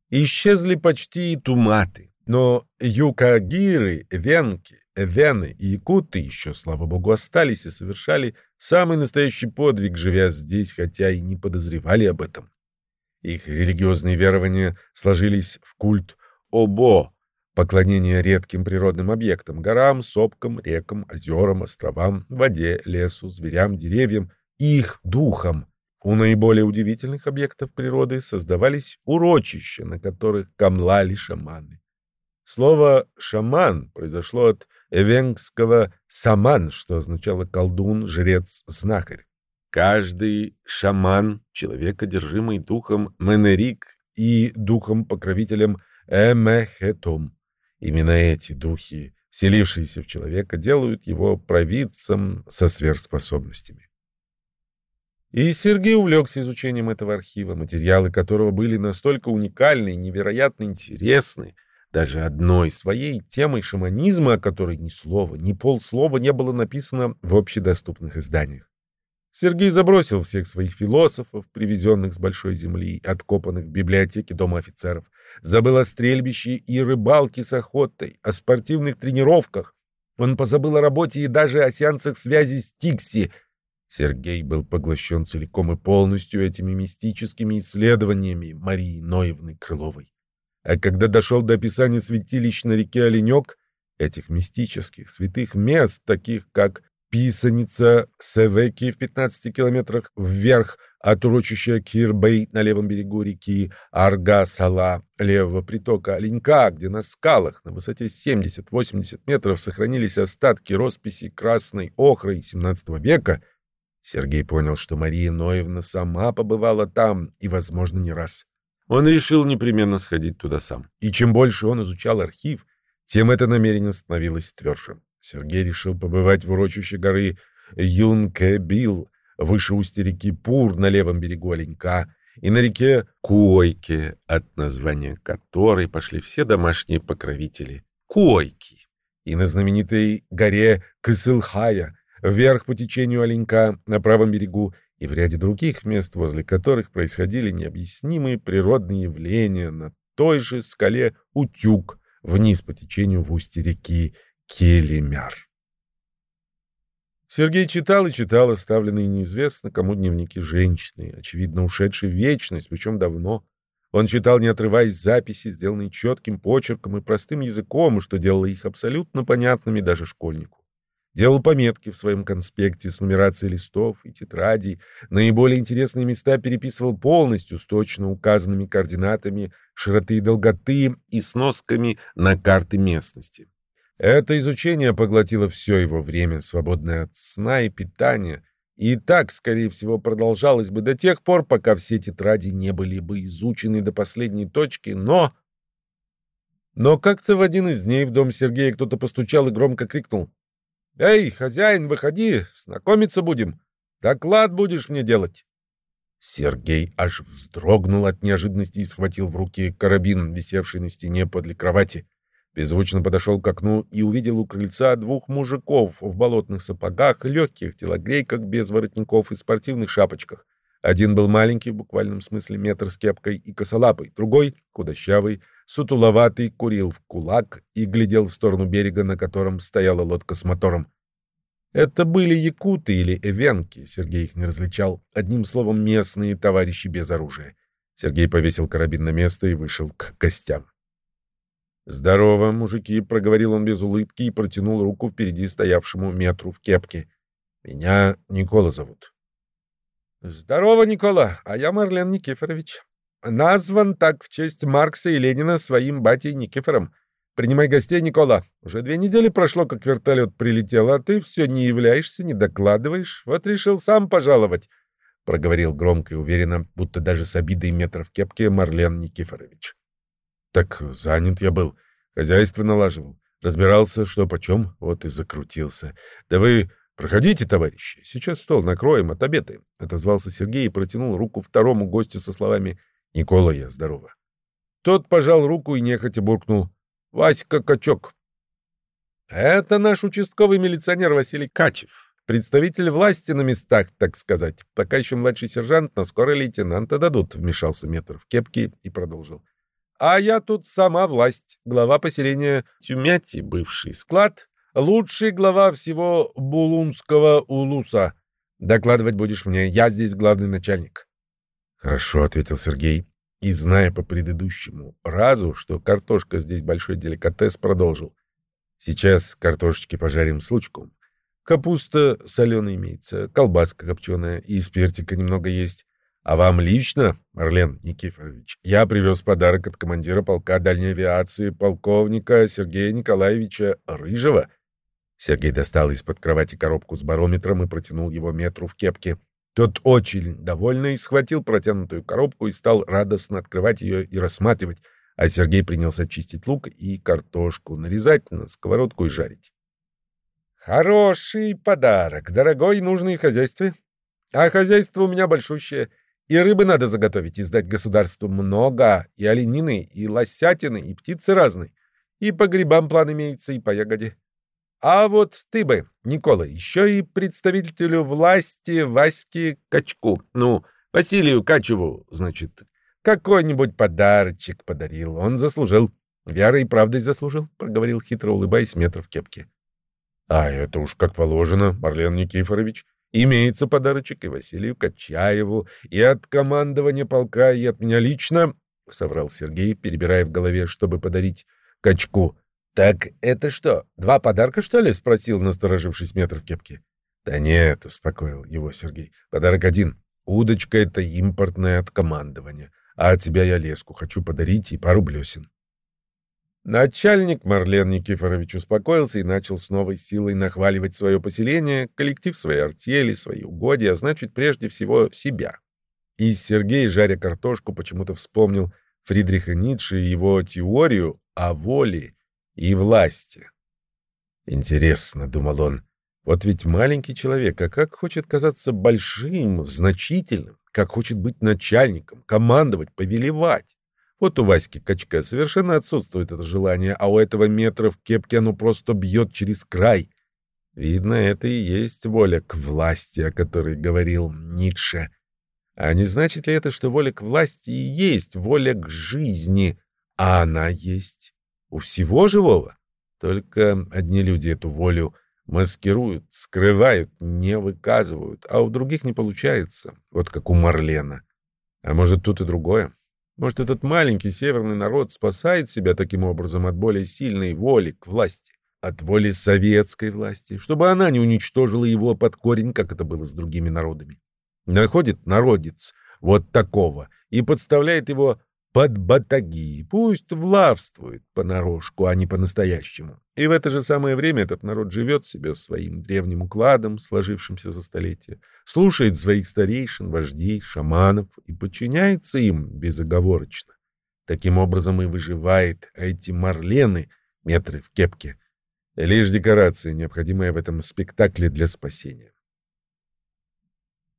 Исчезли почти и туматы. Но юкагиры, венки, вены и якуты еще, слава богу, остались и совершали самый настоящий подвиг, живя здесь, хотя и не подозревали об этом. Их религиозные верования сложились в культ Обо, поклонение редким природным объектам, горам, сопкам, рекам, озерам, островам, воде, лесу, зверям, деревьям, их духам. У наиболее удивительных объектов природы создавались урочища, на которых камлали шаманы. Слово «шаман» произошло от эвенгского «саман», что означало колдун, жрец, знахарь. Каждый шаман — человек, одержимый духом Менерик и духом-покровителем Эмехетом. Именно эти духи, селившиеся в человека, делают его провидцем со сверхспособностями. И Сергей увлекся изучением этого архива, материалы которого были настолько уникальны и невероятно интересны, даже одной своей темой шаманизма, о которой ни слова, ни полслова не было написано в общедоступных изданиях. Сергей забросил всех своих философов, привезенных с большой земли, откопанных в библиотеке Дома офицеров, забыл о стрельбище и рыбалке с охотой, о спортивных тренировках. Он позабыл о работе и даже о сеансах связи с Тикси — Сергей был поглощен целиком и полностью этими мистическими исследованиями Марии Ноевны Крыловой. А когда дошел до описания святилищ на реке Оленек, этих мистических святых мест, таких как Писаница Севеки в 15 километрах вверх от урочища Кирбей на левом берегу реки Арга-Сала, левого притока Оленька, где на скалах на высоте 70-80 метров сохранились остатки росписи красной охрой XVII века — Сергей понял, что Мария Ноевна сама побывала там, и, возможно, не раз. Он решил непременно сходить туда сам. И чем больше он изучал архив, тем это намерение становилось тверже. Сергей решил побывать в урочище горы Юнкебил, выше устья реки Пур на левом берегу Оленька, и на реке Куойке, от названия которой пошли все домашние покровители Куойки, и на знаменитой горе Кысылхая, вверх по течению Оленька на правом берегу и в ряде других мест, возле которых происходили необъяснимые природные явления на той же скале Утюг, вниз по течению в устье реки Келемяр. Сергей читал и читал оставленные неизвестно кому дневники женщины, очевидно ушедшей в вечность, причем давно. Он читал, не отрываясь записи, сделанные четким почерком и простым языком, что делало их абсолютно понятными даже школьнику делал пометки в своем конспекте с нумерацией листов и тетрадей, наиболее интересные места переписывал полностью с точно указанными координатами широты и долготы и сносками на карты местности. Это изучение поглотило все его время, свободное от сна и питания, и так, скорее всего, продолжалось бы до тех пор, пока все тетради не были бы изучены до последней точки, но... Но как-то в один из дней в дом Сергея кто-то постучал и громко крикнул «Эй, хозяин, выходи, знакомиться будем. Доклад будешь мне делать». Сергей аж вздрогнул от неожиданности и схватил в руки карабин, висевший на стене подле кровати. Беззвучно подошел к окну и увидел у крыльца двух мужиков в болотных сапогах, легких телогрейках без воротников и спортивных шапочках. Один был маленький, в буквальном смысле метр с кепкой и косолапый, другой — худощавый, сутуловатый, курил в кулак и глядел в сторону берега, на котором стояла лодка с мотором. Это были якуты или эвенки, Сергей их не различал. Одним словом, местные товарищи без оружия. Сергей повесил карабин на место и вышел к гостям. «Здорово, мужики», — проговорил он без улыбки и протянул руку впереди стоявшему метру в кепке. «Меня Никола зовут». Здорово, Никола, а я Марлен Никифорович. Назван так в честь Маркса и Ленина своим батей Никифором. Принимай гостей, Никола. Уже две недели прошло, как вертолет прилетел, а ты все не являешься, не докладываешь. Вот решил сам пожаловать. — проговорил громко и уверенно, будто даже с обидой метров кепки Марлен Никифорович. — Так занят я был. Хозяйство налаживал. Разбирался, что почем, вот и закрутился. Да вы проходите, товарищи, сейчас стол накроем, отобедаем. Отозвался Сергей и протянул руку второму гостю со словами «Никола, я здорово». Тот пожал руку и нехотя буркнул «Васька Качок». Это наш участковый милиционер Василий Качев, представитель власти на местах, так сказать. Пока еще младший сержант, но скоро лейтенанта дадут, вмешался метр в кепке и продолжил. А я тут сама власть, глава поселения Тюмяти, бывший склад, лучший глава всего Булунского улуса. Докладывать будешь мне, я здесь главный начальник. Хорошо, ответил Сергей. И, зная по предыдущему разу, что картошка здесь большой деликатес, продолжил. Сейчас картошечки пожарим с лучком. Капуста соленая имеется, колбаска копченая и спиртика немного есть. А вам лично, Марлен Никифорович, я привез подарок от командира полка дальней авиации полковника Сергея Николаевича Рыжего. Сергей достал из-под кровати коробку с барометром и протянул его метру в кепке. Тот очень довольный схватил протянутую коробку и стал радостно открывать ее и рассматривать, а Сергей принялся чистить лук и картошку, нарезать на сковородку и жарить. «Хороший подарок, дорогой и нужный хозяйстве. А хозяйство у меня большущее, и рыбы надо заготовить и сдать государству много, и оленины, и лосятины, и птицы разные. И по грибам план имеется, и по ягоде. А вот ты бы, Никола, еще и представителю власти Ваське Качку, ну, Василию Качеву, значит, какой-нибудь подарочек подарил. Он заслужил. Верой и правдой заслужил, — проговорил хитро, улыбаясь метр в кепке. — А это уж как положено, Марлен Никифорович. Имеется подарочек и Василию Качаеву, и от командования полка, и от меня лично, — соврал Сергей, перебирая в голове, чтобы подарить Качку. «Так это что, два подарка, что ли?» — спросил, насторожившись метр в кепке. «Да нет», — успокоил его Сергей. «Подарок один. Удочка — это импортная от командования. А от тебя я леску хочу подарить и пару блесен». Начальник Марлен Никифорович успокоился и начал с новой силой нахваливать свое поселение, коллектив своей артели, свои угодья, а значит, прежде всего, себя. И Сергей, жаря картошку, почему-то вспомнил Фридриха Ницше и его теорию о воле и власти. Интересно, думал он, вот ведь маленький человек, а как хочет казаться большим, значительным, как хочет быть начальником, командовать, повелевать. Вот у Васьки Качка совершенно отсутствует это желание, а у этого метра в кепке оно просто бьет через край. Видно, это и есть воля к власти, о которой говорил Ницше. А не значит ли это, что воля к власти и есть воля к жизни, а она есть у всего живого. Только одни люди эту волю маскируют, скрывают, не выказывают, а у других не получается, вот как у Марлена. А может, тут и другое. Может, этот маленький северный народ спасает себя таким образом от более сильной воли к власти, от воли советской власти, чтобы она не уничтожила его под корень, как это было с другими народами. Находит народец вот такого и подставляет его под батаги. Пусть влавствует понарошку, а не по-настоящему. И в это же самое время этот народ живет себе своим древним укладом, сложившимся за столетия, слушает своих старейшин, вождей, шаманов и подчиняется им безоговорочно. Таким образом и выживает эти марлены, метры в кепке. Лишь декорация, необходимая в этом спектакле для спасения.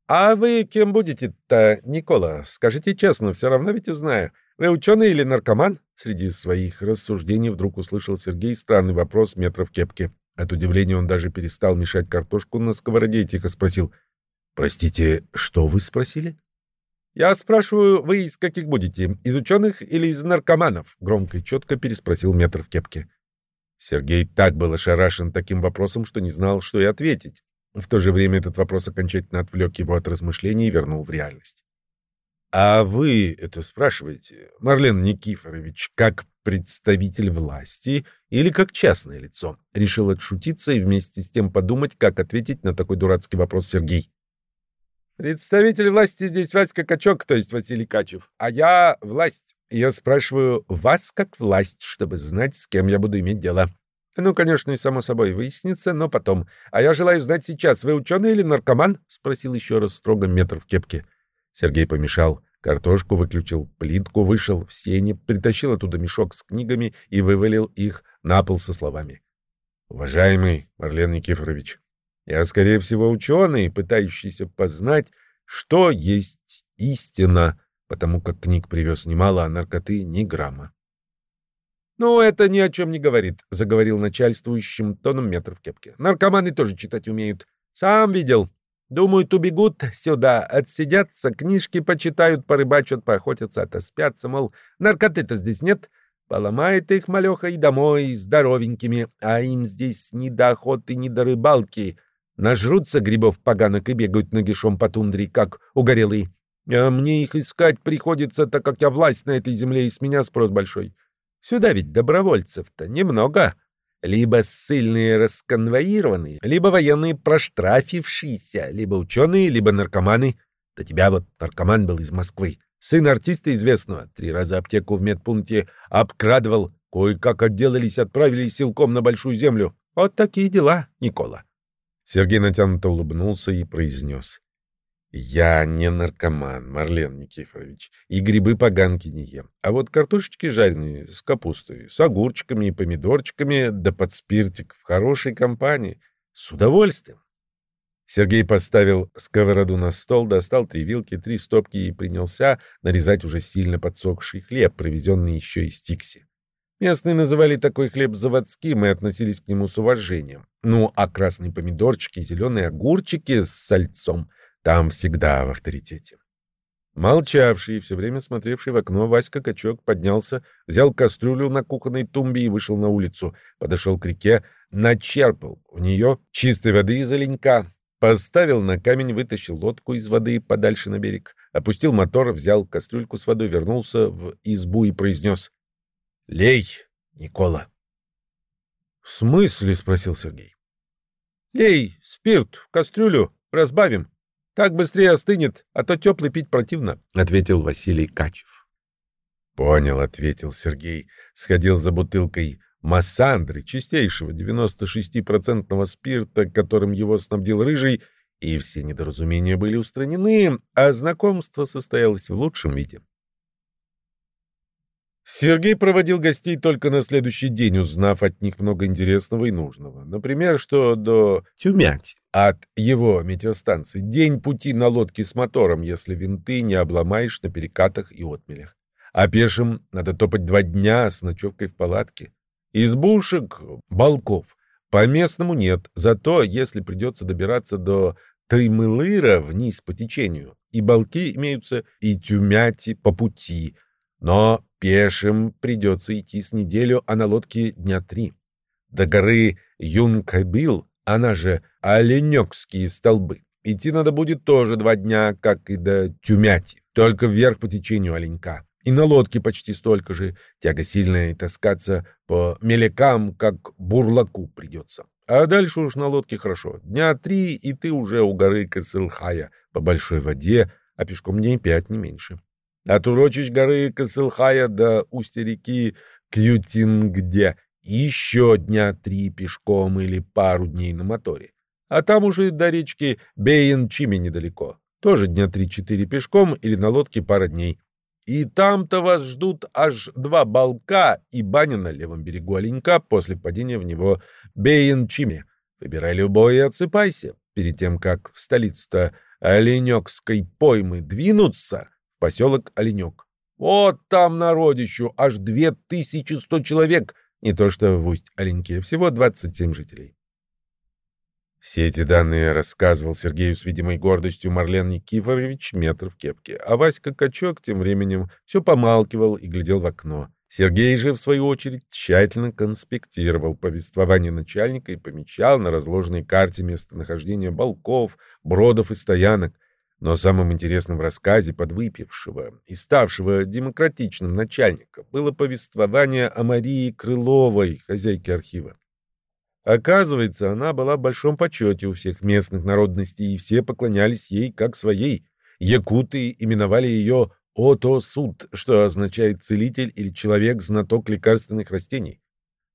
«А вы кем будете-то, Никола? Скажите честно, все равно ведь узнаю. «Вы ученый или наркоман?» Среди своих рассуждений вдруг услышал Сергей странный вопрос метра в кепке. От удивления он даже перестал мешать картошку на сковороде и тихо спросил. «Простите, что вы спросили?» «Я спрашиваю, вы из каких будете? Из ученых или из наркоманов?» Громко и четко переспросил метр в кепке. Сергей так был ошарашен таким вопросом, что не знал, что и ответить. В то же время этот вопрос окончательно отвлек его от размышлений и вернул в реальность. А вы это спрашиваете, Марлен Никифорович, как представитель власти или как частное лицо? Решил отшутиться и вместе с тем подумать, как ответить на такой дурацкий вопрос Сергей. Представитель власти здесь Васька Качок, то есть Василий Качев, а я власть. Я спрашиваю вас как власть, чтобы знать, с кем я буду иметь дело. Ну, конечно, и само собой выяснится, но потом. А я желаю знать сейчас, вы ученый или наркоман? Спросил еще раз строго метр в кепке. Сергей помешал. Картошку выключил, плитку вышел в сене, притащил оттуда мешок с книгами и вывалил их на пол со словами. «Уважаемый Марлен Никифорович, я, скорее всего, ученый, пытающийся познать, что есть истина, потому как книг привез немало, а наркоты ни грамма. «Ну, это ни о чем не говорит», — заговорил начальствующим тоном метр в кепке. «Наркоманы тоже читать умеют. Сам видел. Думают, убегут сюда, отсидятся, книжки почитают, порыбачат, поохотятся, отоспятся, мол, наркоты-то здесь нет. Поломает их малеха и домой здоровенькими, а им здесь ни до охоты, ни до рыбалки. Нажрутся грибов поганок и бегают нагишом по тундре, как угорелые. А мне их искать приходится, так как я власть на этой земле, и с меня спрос большой. Сюда ведь добровольцев-то немного. Либо ссыльные расконвоированные, либо военные проштрафившиеся, либо ученые, либо наркоманы. До тебя вот наркоман был из Москвы. Сын артиста известного. Три раза аптеку в медпункте обкрадывал. Кое-как отделались, отправили силком на Большую Землю. Вот такие дела, Никола. Сергей натянуто улыбнулся и произнес. «Я не наркоман, Марлен Никифорович, и грибы-поганки не ем. А вот картошечки жареные с капустой, с огурчиками и помидорчиками, да под спиртик в хорошей компании. С удовольствием». Сергей поставил сковороду на стол, достал три вилки, три стопки и принялся нарезать уже сильно подсохший хлеб, привезенный еще из Тикси. Местные называли такой хлеб заводским и относились к нему с уважением. Ну, а красные помидорчики и зеленые огурчики с сальцом там всегда в авторитете. Молчавший и все время смотревший в окно Васька Качок поднялся, взял кастрюлю на кухонной тумбе и вышел на улицу. Подошел к реке, начерпал в нее чистой воды из оленька, поставил на камень, вытащил лодку из воды подальше на берег, опустил мотор, взял кастрюльку с водой, вернулся в избу и произнес — Лей, Никола. — В смысле? — спросил Сергей. — Лей, спирт в кастрюлю, разбавим. Так быстрее остынет, а то теплый пить противно, — ответил Василий Качев. — Понял, — ответил Сергей, сходил за бутылкой массандры, чистейшего 96-процентного спирта, которым его снабдил Рыжий, и все недоразумения были устранены, а знакомство состоялось в лучшем виде. Сергей проводил гостей только на следующий день, узнав от них много интересного и нужного. Например, что до Тюмяти от его метеостанции день пути на лодке с мотором, если винты не обломаешь на перекатах и отмелях. А пешим надо топать два дня с ночевкой в палатке. Избушек, балков по-местному нет, зато если придется добираться до Таймылыра вниз по течению, и балки имеются, и Тюмяти по пути, но Пешим придется идти с неделю, а на лодке дня три. До горы Юнкабил, она же Оленёкские столбы. Идти надо будет тоже два дня, как и до Тюмяти, только вверх по течению Оленька. И на лодке почти столько же. Тяга сильная, и таскаться по мелякам, как бурлаку придется. А дальше уж на лодке хорошо. Дня три, и ты уже у горы Косылхая по большой воде, а пешком дней пять, не меньше. От урочищ горы Косылхая до устья реки Кьютингде еще дня три пешком или пару дней на моторе. А там уже до речки Бейен-Чими недалеко. Тоже дня три-четыре пешком или на лодке пара дней. И там-то вас ждут аж два балка и баня на левом берегу Оленька после падения в него Бейен-Чими. Выбирай любой и отсыпайся. Перед тем, как в столицу-то Оленекской поймы двинуться, поселок Оленек. Вот там народищу аж 2100 человек, не то что в Усть-Оленьке, всего 27 жителей. Все эти данные рассказывал Сергею с видимой гордостью Марлен Никифорович метр в кепке, а Васька Качок тем временем все помалкивал и глядел в окно. Сергей же, в свою очередь, тщательно конспектировал повествование начальника и помечал на разложенной карте местонахождение балков, бродов и стоянок, но самым интересным в рассказе подвыпившего и ставшего демократичным начальника было повествование о Марии Крыловой, хозяйке архива. Оказывается, она была в большом почете у всех местных народностей, и все поклонялись ей как своей. Якуты именовали ее Ото-суд, что означает «целитель» или «человек-знаток лекарственных растений».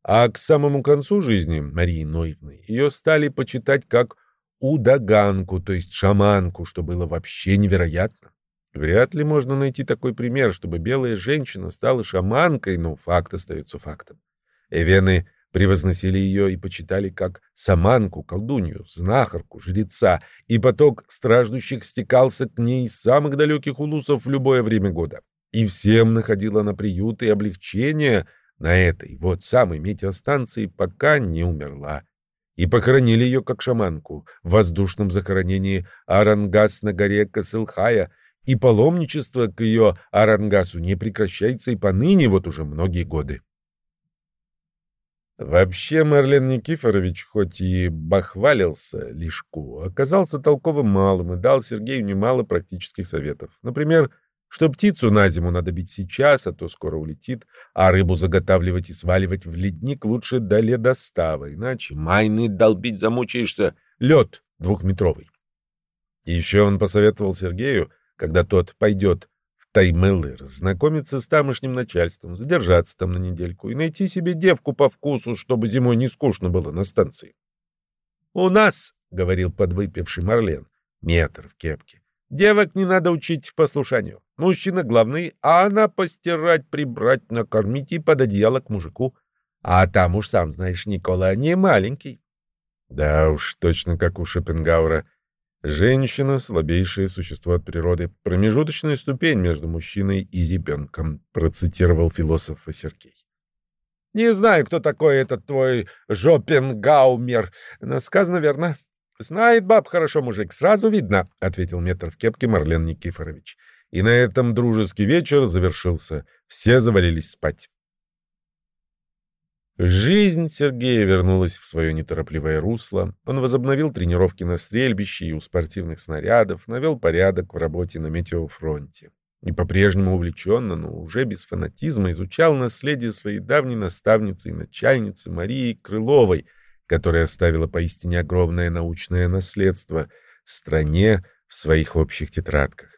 А к самому концу жизни Марии Ноевны ее стали почитать как удаганку, то есть шаманку, что было вообще невероятно. Вряд ли можно найти такой пример, чтобы белая женщина стала шаманкой, но факт остается фактом. Эвены превозносили ее и почитали как саманку, колдунью, знахарку, жреца, и поток страждущих стекался к ней из самых далеких улусов в любое время года. И всем находила на приют и облегчение на этой вот самой метеостанции, пока не умерла. И похоронили ее как шаманку в воздушном захоронении Арангас на горе Касылхая, и паломничество к ее Арангасу не прекращается и поныне вот уже многие годы. Вообще Мерлен Никифорович, хоть и бахвалился лишку, оказался толковым малым и дал Сергею немало практических советов. Например, что птицу на зиму надо бить сейчас, а то скоро улетит, а рыбу заготавливать и сваливать в ледник лучше до ледостава, иначе майны долбить замучаешься, лед двухметровый. Еще он посоветовал Сергею, когда тот пойдет в Таймелыр, знакомиться с тамошним начальством, задержаться там на недельку и найти себе девку по вкусу, чтобы зимой не скучно было на станции. — У нас, — говорил подвыпивший Марлен, — метр в кепке. Девок не надо учить послушанию. Мужчина главный, а она постирать, прибрать, накормить и под одеяло к мужику. А там уж сам знаешь, Никола не маленький. Да уж, точно как у Шопенгаура. Женщина — слабейшее существо от природы, промежуточная ступень между мужчиной и ребенком, процитировал философ Сергей. Не знаю, кто такой этот твой Жопенгаумер, но сказано верно. «Знает баб хорошо мужик, сразу видно», — ответил метр в кепке Марлен Никифорович. И на этом дружеский вечер завершился. Все завалились спать. Жизнь Сергея вернулась в свое неторопливое русло. Он возобновил тренировки на стрельбище и у спортивных снарядов, навел порядок в работе на метеофронте. И по-прежнему увлеченно, но уже без фанатизма изучал наследие своей давней наставницы и начальницы Марии Крыловой — которая оставила поистине огромное научное наследство стране в своих общих тетрадках.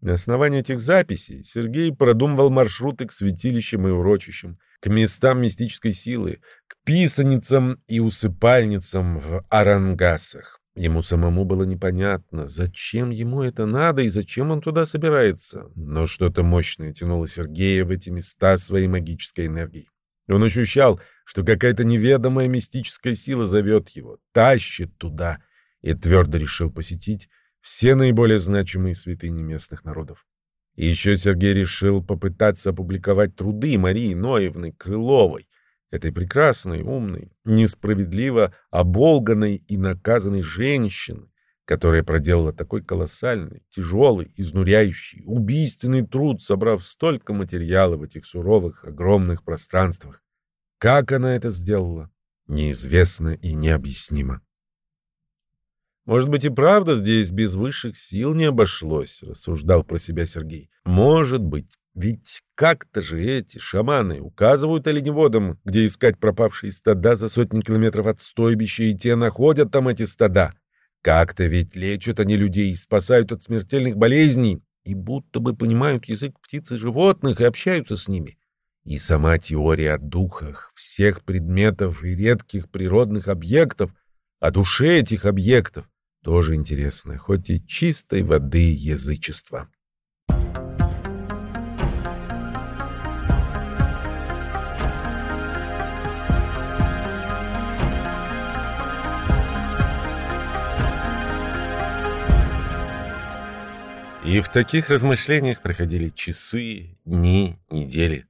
На основании этих записей Сергей продумывал маршруты к святилищам и урочищам, к местам мистической силы, к писаницам и усыпальницам в Арангасах. Ему самому было непонятно, зачем ему это надо и зачем он туда собирается, но что-то мощное тянуло Сергея в эти места своей магической энергией. Он ощущал, что какая-то неведомая мистическая сила зовет его, тащит туда, и твердо решил посетить все наиболее значимые святыни местных народов. И еще Сергей решил попытаться опубликовать труды Марии Ноевны Крыловой, этой прекрасной, умной, несправедливо оболганной и наказанной женщины, которая проделала такой колоссальный, тяжелый, изнуряющий, убийственный труд, собрав столько материала в этих суровых, огромных пространствах. Как она это сделала, неизвестно и необъяснимо. Может быть и правда здесь без высших сил не обошлось, рассуждал про себя Сергей. Может быть, ведь как-то же эти шаманы указывают оленеводам, где искать пропавшие стада за сотни километров от стойбища, и те находят там эти стада. Как-то ведь лечат они людей, спасают от смертельных болезней и будто бы понимают язык птиц и животных и общаются с ними. И сама теория о духах, всех предметов и редких природных объектов, о душе этих объектов, тоже интересно, хоть и чистой воды язычества. И в таких размышлениях проходили часы, дни, недели.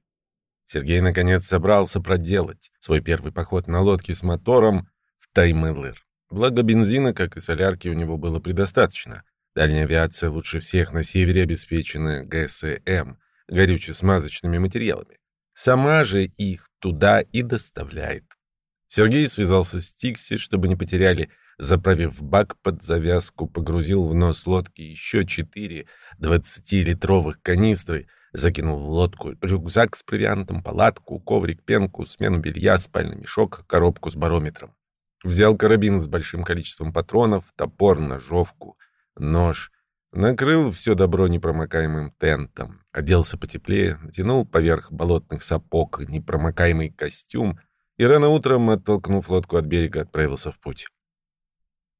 Сергей, наконец, собрался проделать свой первый поход на лодке с мотором в Таймылыр. Благо бензина, как и солярки, у него было предостаточно. Дальняя авиация лучше всех на севере обеспечена ГСМ, горюче-смазочными материалами. Сама же их туда и доставляет. Сергей связался с Тикси, чтобы не потеряли Заправив бак под завязку, погрузил в нос лодки еще четыре двадцатилитровых канистры, закинул в лодку рюкзак с провиантом, палатку, коврик, пенку, смену белья, спальный мешок, коробку с барометром. Взял карабин с большим количеством патронов, топор, ножовку, нож. Накрыл все добро непромокаемым тентом. Оделся потеплее, натянул поверх болотных сапог непромокаемый костюм и рано утром, оттолкнув лодку от берега, отправился в путь.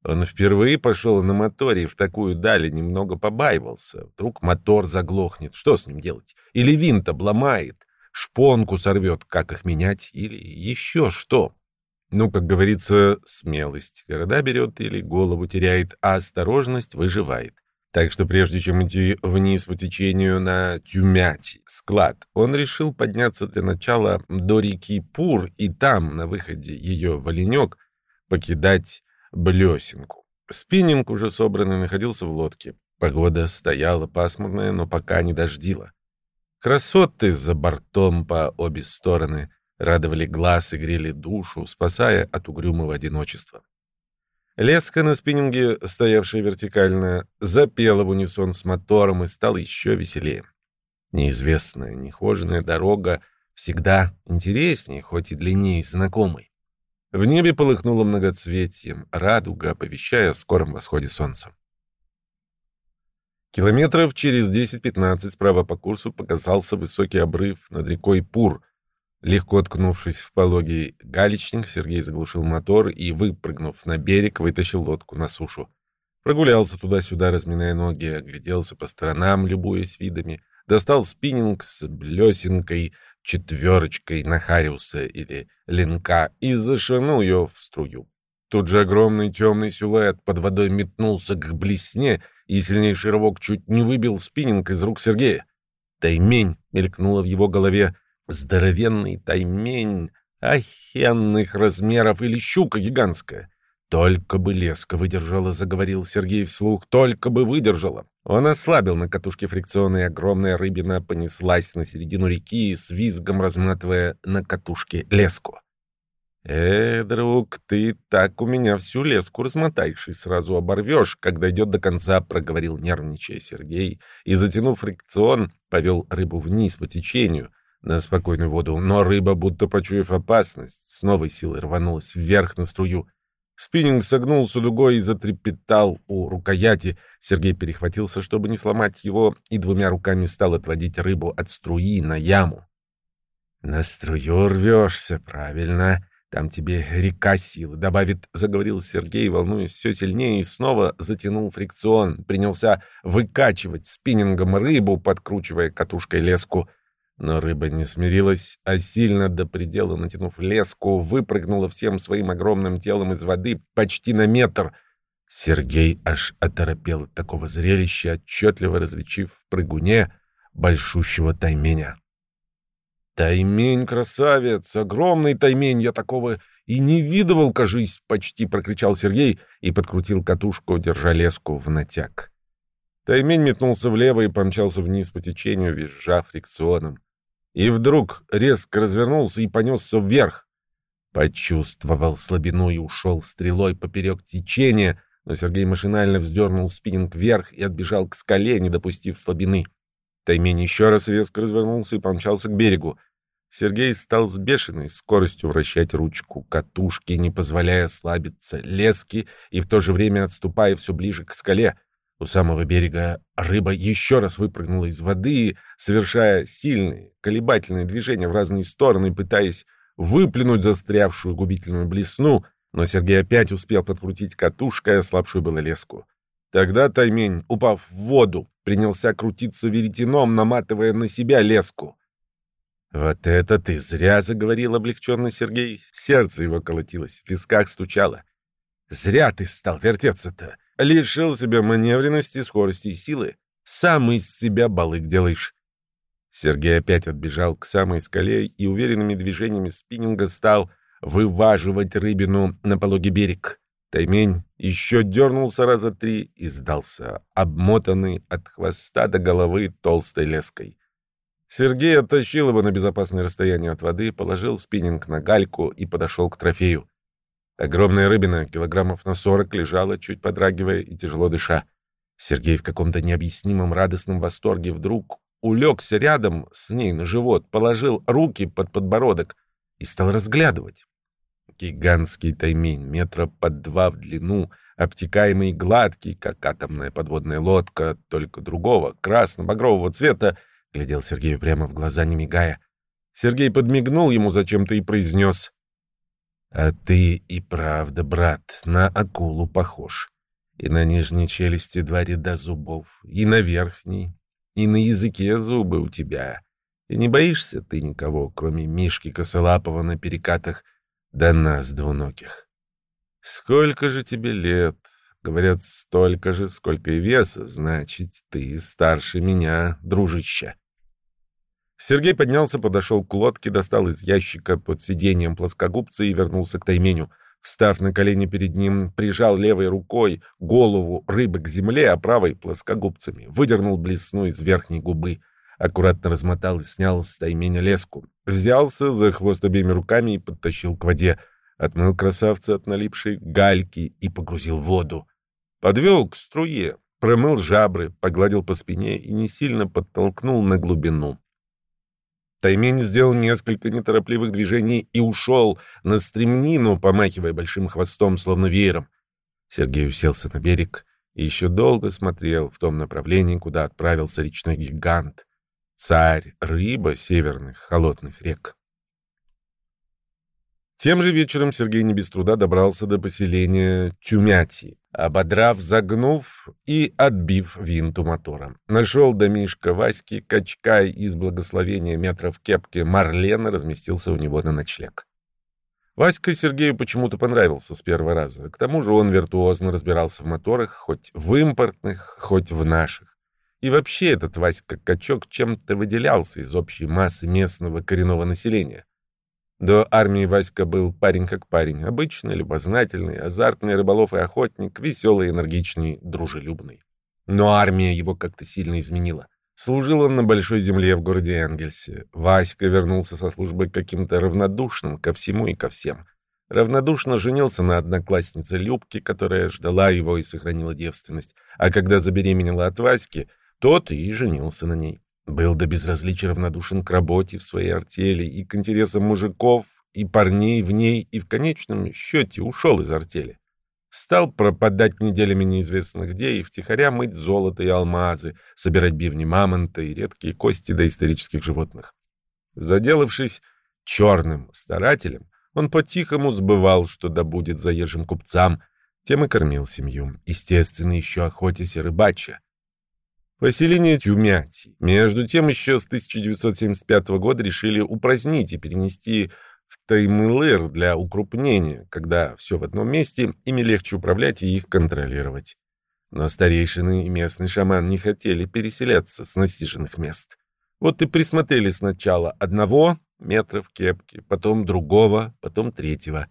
Он впервые пошел на моторе и в такую даль немного побаивался. Вдруг мотор заглохнет. Что с ним делать? Или винт обломает, шпонку сорвет, как их менять, или еще что. Ну, как говорится, смелость города берет или голову теряет, а осторожность выживает. Так что прежде чем идти вниз по течению на Тюмяти, склад, он решил подняться для начала до реки Пур и там, на выходе ее в Оленек, покидать Блесенку. Спиннинг, уже собранный, находился в лодке. Погода стояла пасмурная, но пока не дождила. Красоты за бортом по обе стороны — радовали глаз и грели душу, спасая от угрюмого одиночества. Леска на спиннинге, стоявшая вертикально, запела в унисон с мотором и стала еще веселее. Неизвестная, нехоженная дорога всегда интереснее, хоть и длиннее знакомой. В небе полыхнуло многоцветием, радуга, оповещая о скором восходе солнца. Километров через 10-15 справа по курсу показался высокий обрыв над рекой Пур, Легко ткнувшись в пологий галечник, Сергей заглушил мотор и, выпрыгнув на берег, вытащил лодку на сушу. Прогулялся туда-сюда, разминая ноги, огляделся по сторонам, любуясь видами, достал спиннинг с блесенкой, четверочкой Нахариуса или линка и зашвырнул ее в струю. Тут же огромный темный силуэт под водой метнулся к блесне, и сильнейший рывок чуть не выбил спиннинг из рук Сергея. Таймень мелькнула в его голове, Здоровенный таймень охенных размеров или щука гигантская. Только бы леска выдержала, заговорил Сергей вслух, только бы выдержала. Он ослабил на катушке фрикционной и огромная рыбина понеслась на середину реки, с визгом разматывая на катушке леску. «Э, друг, ты так у меня всю леску размотаешь и сразу оборвешь, когда идет до конца», — проговорил нервничая Сергей, и, затянув фрикцион, повел рыбу вниз по течению — на спокойную воду, но рыба, будто почуяв опасность, с новой силой рванулась вверх на струю. Спиннинг согнулся дугой и затрепетал у рукояти. Сергей перехватился, чтобы не сломать его, и двумя руками стал отводить рыбу от струи на яму. «На струю рвешься, правильно. Там тебе река силы добавит», — заговорил Сергей, волнуясь все сильнее, и снова затянул фрикцион. Принялся выкачивать спиннингом рыбу, подкручивая катушкой леску — но рыба не смирилась, а сильно до предела натянув леску, выпрыгнула всем своим огромным телом из воды почти на метр. Сергей аж оторопел от такого зрелища, отчетливо различив в прыгуне большущего тайменя. «Таймень, красавец! Огромный таймень! Я такого и не видывал, кажись!» — почти прокричал Сергей и подкрутил катушку, держа леску в натяг. Таймень метнулся влево и помчался вниз по течению, визжа фрикционом и вдруг резко развернулся и понесся вверх. Почувствовал слабину и ушел стрелой поперек течения, но Сергей машинально вздернул спиннинг вверх и отбежал к скале, не допустив слабины. Таймень еще раз резко развернулся и помчался к берегу. Сергей стал с бешеной скоростью вращать ручку катушки, не позволяя слабиться лески и в то же время отступая все ближе к скале — у самого берега рыба еще раз выпрыгнула из воды, совершая сильные колебательные движения в разные стороны, пытаясь выплюнуть застрявшую губительную блесну, но Сергей опять успел подкрутить катушкой ослабшую было леску. Тогда таймень, упав в воду, принялся крутиться веретеном, наматывая на себя леску. «Вот это ты зря!» — заговорил облегченный Сергей. Сердце его колотилось, в висках стучало. «Зря ты стал вертеться-то! Лишил себя маневренности, скорости и силы. Сам из себя балык делаешь. Сергей опять отбежал к самой скале и уверенными движениями спиннинга стал вываживать рыбину на пологий берег. Таймень еще дернулся раза три и сдался, обмотанный от хвоста до головы толстой леской. Сергей оттащил его на безопасное расстояние от воды, положил спиннинг на гальку и подошел к трофею. Огромная рыбина, килограммов на сорок, лежала, чуть подрагивая и тяжело дыша. Сергей в каком-то необъяснимом радостном восторге вдруг улегся рядом с ней на живот, положил руки под подбородок и стал разглядывать. Гигантский таймень, метра под два в длину, обтекаемый гладкий, как атомная подводная лодка, только другого, красно-багрового цвета, глядел Сергею прямо в глаза, не мигая. Сергей подмигнул ему зачем-то и произнес а ты и правда, брат, на акулу похож. И на нижней челюсти два ряда зубов, и на верхней, и на языке зубы у тебя. И не боишься ты никого, кроме Мишки Косолапова на перекатах до нас двуногих. Сколько же тебе лет? Говорят, столько же, сколько и веса. Значит, ты старше меня, дружище. Сергей поднялся, подошел к лодке, достал из ящика под сиденьем плоскогубца и вернулся к тайменю. Встав на колени перед ним, прижал левой рукой голову рыбы к земле, а правой — плоскогубцами. Выдернул блесну из верхней губы. Аккуратно размотал и снял с тайменя леску. Взялся за хвост обеими руками и подтащил к воде. Отмыл красавца от налипшей гальки и погрузил в воду. Подвел к струе, промыл жабры, погладил по спине и не сильно подтолкнул на глубину. Таймень сделал несколько неторопливых движений и ушел на стремнину, помахивая большим хвостом, словно веером. Сергей уселся на берег и еще долго смотрел в том направлении, куда отправился речной гигант, царь рыба северных холодных рек. Тем же вечером Сергей не без труда добрался до поселения Тюмяти, ободрав, загнув и отбив винту мотора. Нашел домишко Васьки, качкай из благословения метров кепки Марлена разместился у него на ночлег. Васька Сергею почему-то понравился с первого раза. К тому же он виртуозно разбирался в моторах, хоть в импортных, хоть в наших. И вообще этот Васька-качок чем-то выделялся из общей массы местного коренного населения. До армии Васька был парень как парень, обычный, любознательный, азартный рыболов и охотник, веселый, энергичный, дружелюбный. Но армия его как-то сильно изменила. Служил он на большой земле в городе Энгельсе. Васька вернулся со службы каким-то равнодушным ко всему и ко всем. Равнодушно женился на однокласснице Любке, которая ждала его и сохранила девственность. А когда забеременела от Васьки, тот и женился на ней. Был до безразличия равнодушен к работе в своей артели и к интересам мужиков и парней в ней, и в конечном счете ушел из артели. Стал пропадать неделями неизвестно где и втихаря мыть золото и алмазы, собирать бивни мамонта и редкие кости доисторических животных. Заделавшись черным старателем, он по-тихому сбывал, что добудет заезжим купцам, тем и кормил семью, естественно, еще охотясь и рыбача. Поселение Тюмяти. Между тем, еще с 1975 года решили упразднить и перенести в Таймылыр для укрупнения, когда все в одном месте, ими легче управлять и их контролировать. Но старейшины и местный шаман не хотели переселяться с насиженных мест. Вот и присмотрели сначала одного метра в кепке, потом другого, потом третьего.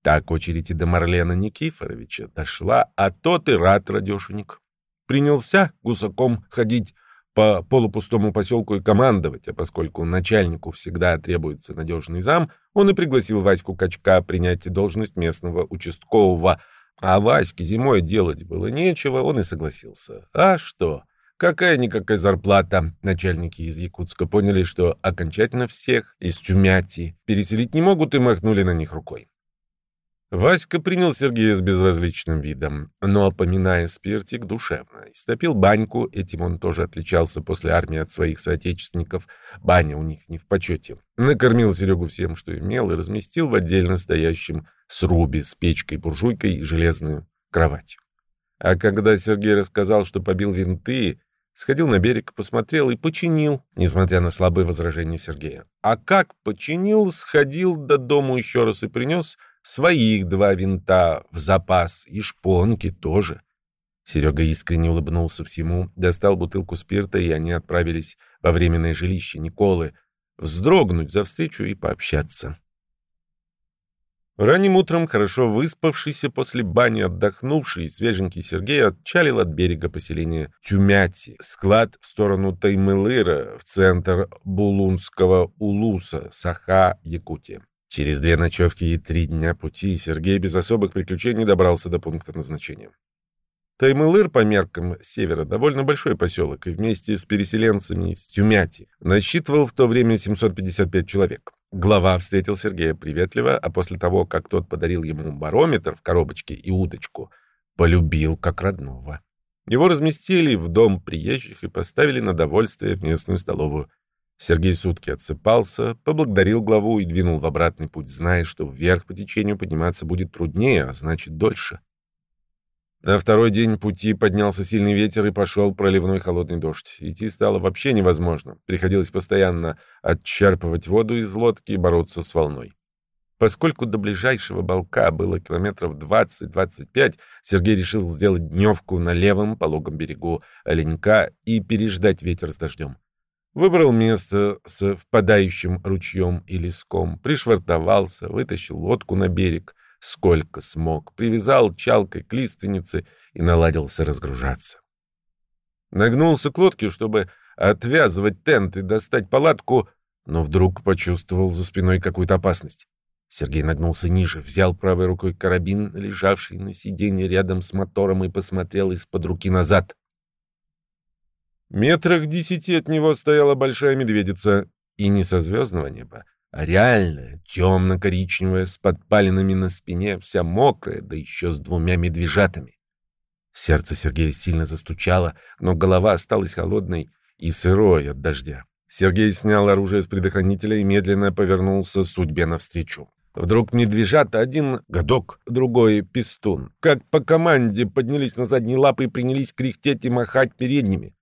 Так очередь и до Марлена Никифоровича дошла, а тот и рад радешенек принялся гусаком ходить по полупустому поселку и командовать, а поскольку начальнику всегда требуется надежный зам, он и пригласил Ваську Качка принять должность местного участкового, а Ваське зимой делать было нечего, он и согласился. А что? Какая-никакая зарплата. Начальники из Якутска поняли, что окончательно всех из Тюмяти переселить не могут и махнули на них рукой. Васька принял Сергея с безразличным видом, но, поминая спиртик, душевно. Истопил баньку, этим он тоже отличался после армии от своих соотечественников. Баня у них не в почете. Накормил Серегу всем, что имел, и разместил в отдельно стоящем срубе с печкой, буржуйкой и железной кроватью. А когда Сергей рассказал, что побил винты, сходил на берег, посмотрел и починил, несмотря на слабые возражения Сергея. А как починил, сходил до дому еще раз и принес — Своих два винта в запас и шпонки тоже. Серега искренне улыбнулся всему, достал бутылку спирта, и они отправились во временное жилище Николы, вздрогнуть за встречу и пообщаться. Ранним утром, хорошо выспавшийся после бани, отдохнувший и свеженький Сергей отчалил от берега поселения Тюмяти, склад в сторону Таймылыра, в центр Булунского Улуса, Саха, Якутия. Через две ночевки и три дня пути Сергей без особых приключений добрался до пункта назначения. Таймылыр по меркам севера довольно большой поселок и вместе с переселенцами из Тюмяти насчитывал в то время 755 человек. Глава встретил Сергея приветливо, а после того, как тот подарил ему барометр в коробочке и удочку, полюбил как родного. Его разместили в дом приезжих и поставили на довольствие в местную столовую. Сергей сутки отсыпался, поблагодарил главу и двинул в обратный путь, зная, что вверх по течению подниматься будет труднее, а значит дольше. На второй день пути поднялся сильный ветер и пошел проливной холодный дождь. Идти стало вообще невозможно. Приходилось постоянно отчерпывать воду из лодки и бороться с волной. Поскольку до ближайшего балка было километров 20-25, Сергей решил сделать дневку на левом пологом берегу Оленька и переждать ветер с дождем. Выбрал место с впадающим ручьем и леском, пришвартовался, вытащил лодку на берег, сколько смог, привязал чалкой к лиственнице и наладился разгружаться. Нагнулся к лодке, чтобы отвязывать тент и достать палатку, но вдруг почувствовал за спиной какую-то опасность. Сергей нагнулся ниже, взял правой рукой карабин, лежавший на сиденье рядом с мотором, и посмотрел из-под руки назад. Метрах десяти от него стояла большая медведица, и не со звездного неба, а реальная, темно-коричневая, с подпалинами на спине, вся мокрая, да еще с двумя медвежатами. Сердце Сергея сильно застучало, но голова осталась холодной и сырой от дождя. Сергей снял оружие с предохранителя и медленно повернулся судьбе навстречу. Вдруг медвежата, один годок, другой пистун, как по команде поднялись на задние лапы и принялись кряхтеть и махать передними.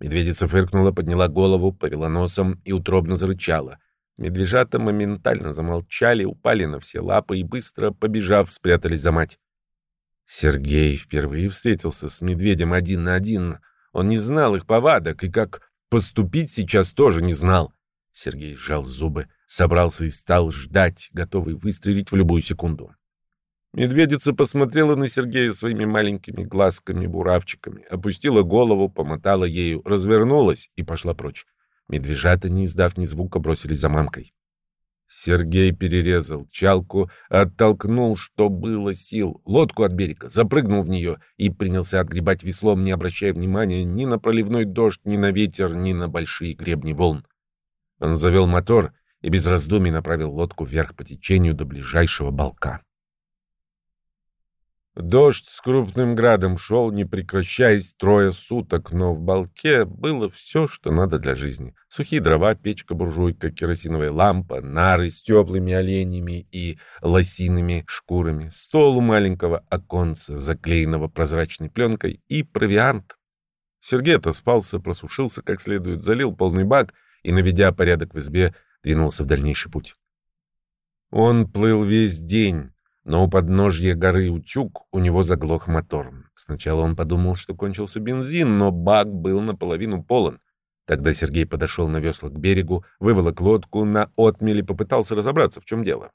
Медведица фыркнула, подняла голову, повела носом и утробно зарычала. Медвежата моментально замолчали, упали на все лапы и, быстро побежав, спрятались за мать. Сергей впервые встретился с медведем один на один. Он не знал их повадок и как поступить сейчас тоже не знал. Сергей сжал зубы, собрался и стал ждать, готовый выстрелить в любую секунду. Медведица посмотрела на Сергея своими маленькими глазками-буравчиками, опустила голову, помотала ею, развернулась и пошла прочь. Медвежата, не издав ни звука, бросились за мамкой. Сергей перерезал чалку, оттолкнул, что было сил, лодку от берега, запрыгнул в нее и принялся отгребать веслом, не обращая внимания ни на проливной дождь, ни на ветер, ни на большие гребни волн. Он завел мотор и без раздумий направил лодку вверх по течению до ближайшего балка. Дождь с крупным градом шел, не прекращаясь трое суток, но в балке было все, что надо для жизни. Сухие дрова, печка-буржуйка, керосиновая лампа, нары с теплыми оленями и лосиными шкурами, стол у маленького оконца, заклеенного прозрачной пленкой, и провиант. Сергей отоспался, просушился как следует, залил полный бак и, наведя порядок в избе, двинулся в дальнейший путь. Он плыл весь день, но у подножья горы Утюг у него заглох мотор. Сначала он подумал, что кончился бензин, но бак был наполовину полон. Тогда Сергей подошел на весла к берегу, выволок лодку на отмель и попытался разобраться, в чем дело.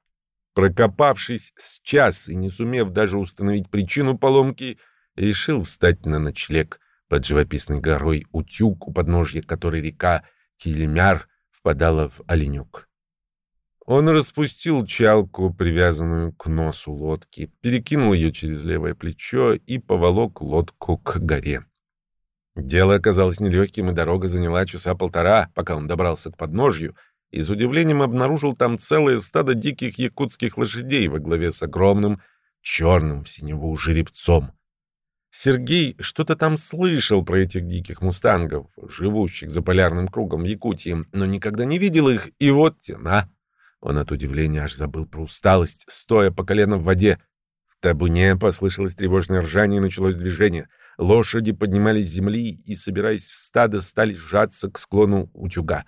Прокопавшись с час и не сумев даже установить причину поломки, решил встать на ночлег под живописной горой Утюг, у подножья которой река Килимяр впадала в Оленюк. Он распустил чалку, привязанную к носу лодки, перекинул ее через левое плечо и поволок лодку к горе. Дело оказалось нелегким, и дорога заняла часа полтора, пока он добрался к подножью, и с удивлением обнаружил там целое стадо диких якутских лошадей во главе с огромным черным в синеву жеребцом. Сергей что-то там слышал про этих диких мустангов, живущих за полярным кругом в Якутии, но никогда не видел их, и вот тена. Он от удивления аж забыл про усталость, стоя по колено в воде. В табуне послышалось тревожное ржание и началось движение. Лошади поднимались с земли и, собираясь в стадо, стали сжаться к склону утюга.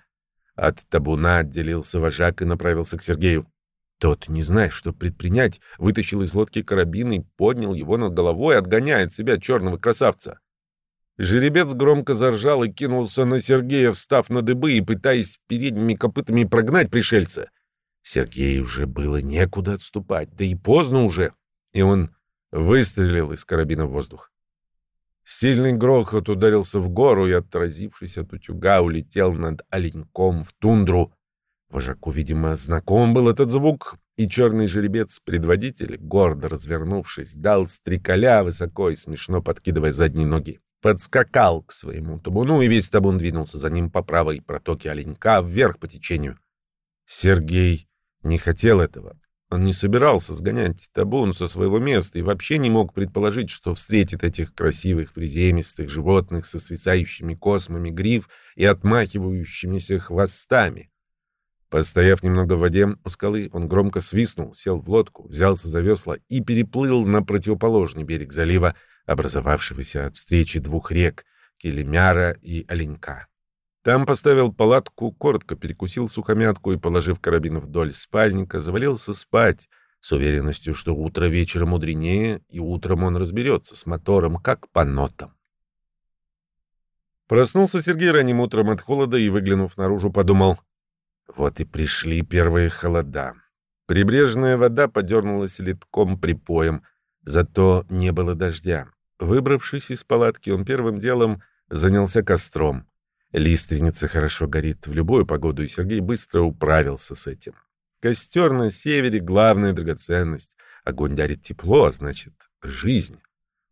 От табуна отделился вожак и направился к Сергею. Тот, не зная, что предпринять, вытащил из лодки карабин и поднял его над головой, отгоняя от себя черного красавца. Жеребец громко заржал и кинулся на Сергея, встав на дыбы и пытаясь передними копытами прогнать пришельца. Сергею уже было некуда отступать, да и поздно уже, и он выстрелил из карабина в воздух. Сильный грохот ударился в гору и, отразившись от утюга, улетел над оленьком в тундру. Вожаку, видимо, знаком был этот звук, и черный жеребец, предводитель, гордо развернувшись, дал стреколя высоко и смешно подкидывая задние ноги. Подскакал к своему табуну, и весь табун двинулся за ним по правой протоке оленька вверх по течению. Сергей не хотел этого. Он не собирался сгонять табун со своего места и вообще не мог предположить, что встретит этих красивых приземистых животных со свисающими космами гриф и отмахивающимися хвостами. Постояв немного в воде у скалы, он громко свистнул, сел в лодку, взялся за весла и переплыл на противоположный берег залива, образовавшегося от встречи двух рек — Келемяра и Оленька. Там поставил палатку, коротко перекусил сухомятку и, положив карабин вдоль спальника, завалился спать, с уверенностью, что утро вечера мудренее, и утром он разберется с мотором, как по нотам. Проснулся Сергей ранним утром от холода и, выглянув наружу, подумал, вот и пришли первые холода. Прибрежная вода подернулась литком припоем, зато не было дождя. Выбравшись из палатки, он первым делом занялся костром. Лиственница хорошо горит в любую погоду, и Сергей быстро управился с этим. Костер на севере — главная драгоценность. Огонь дарит тепло, а значит, жизнь.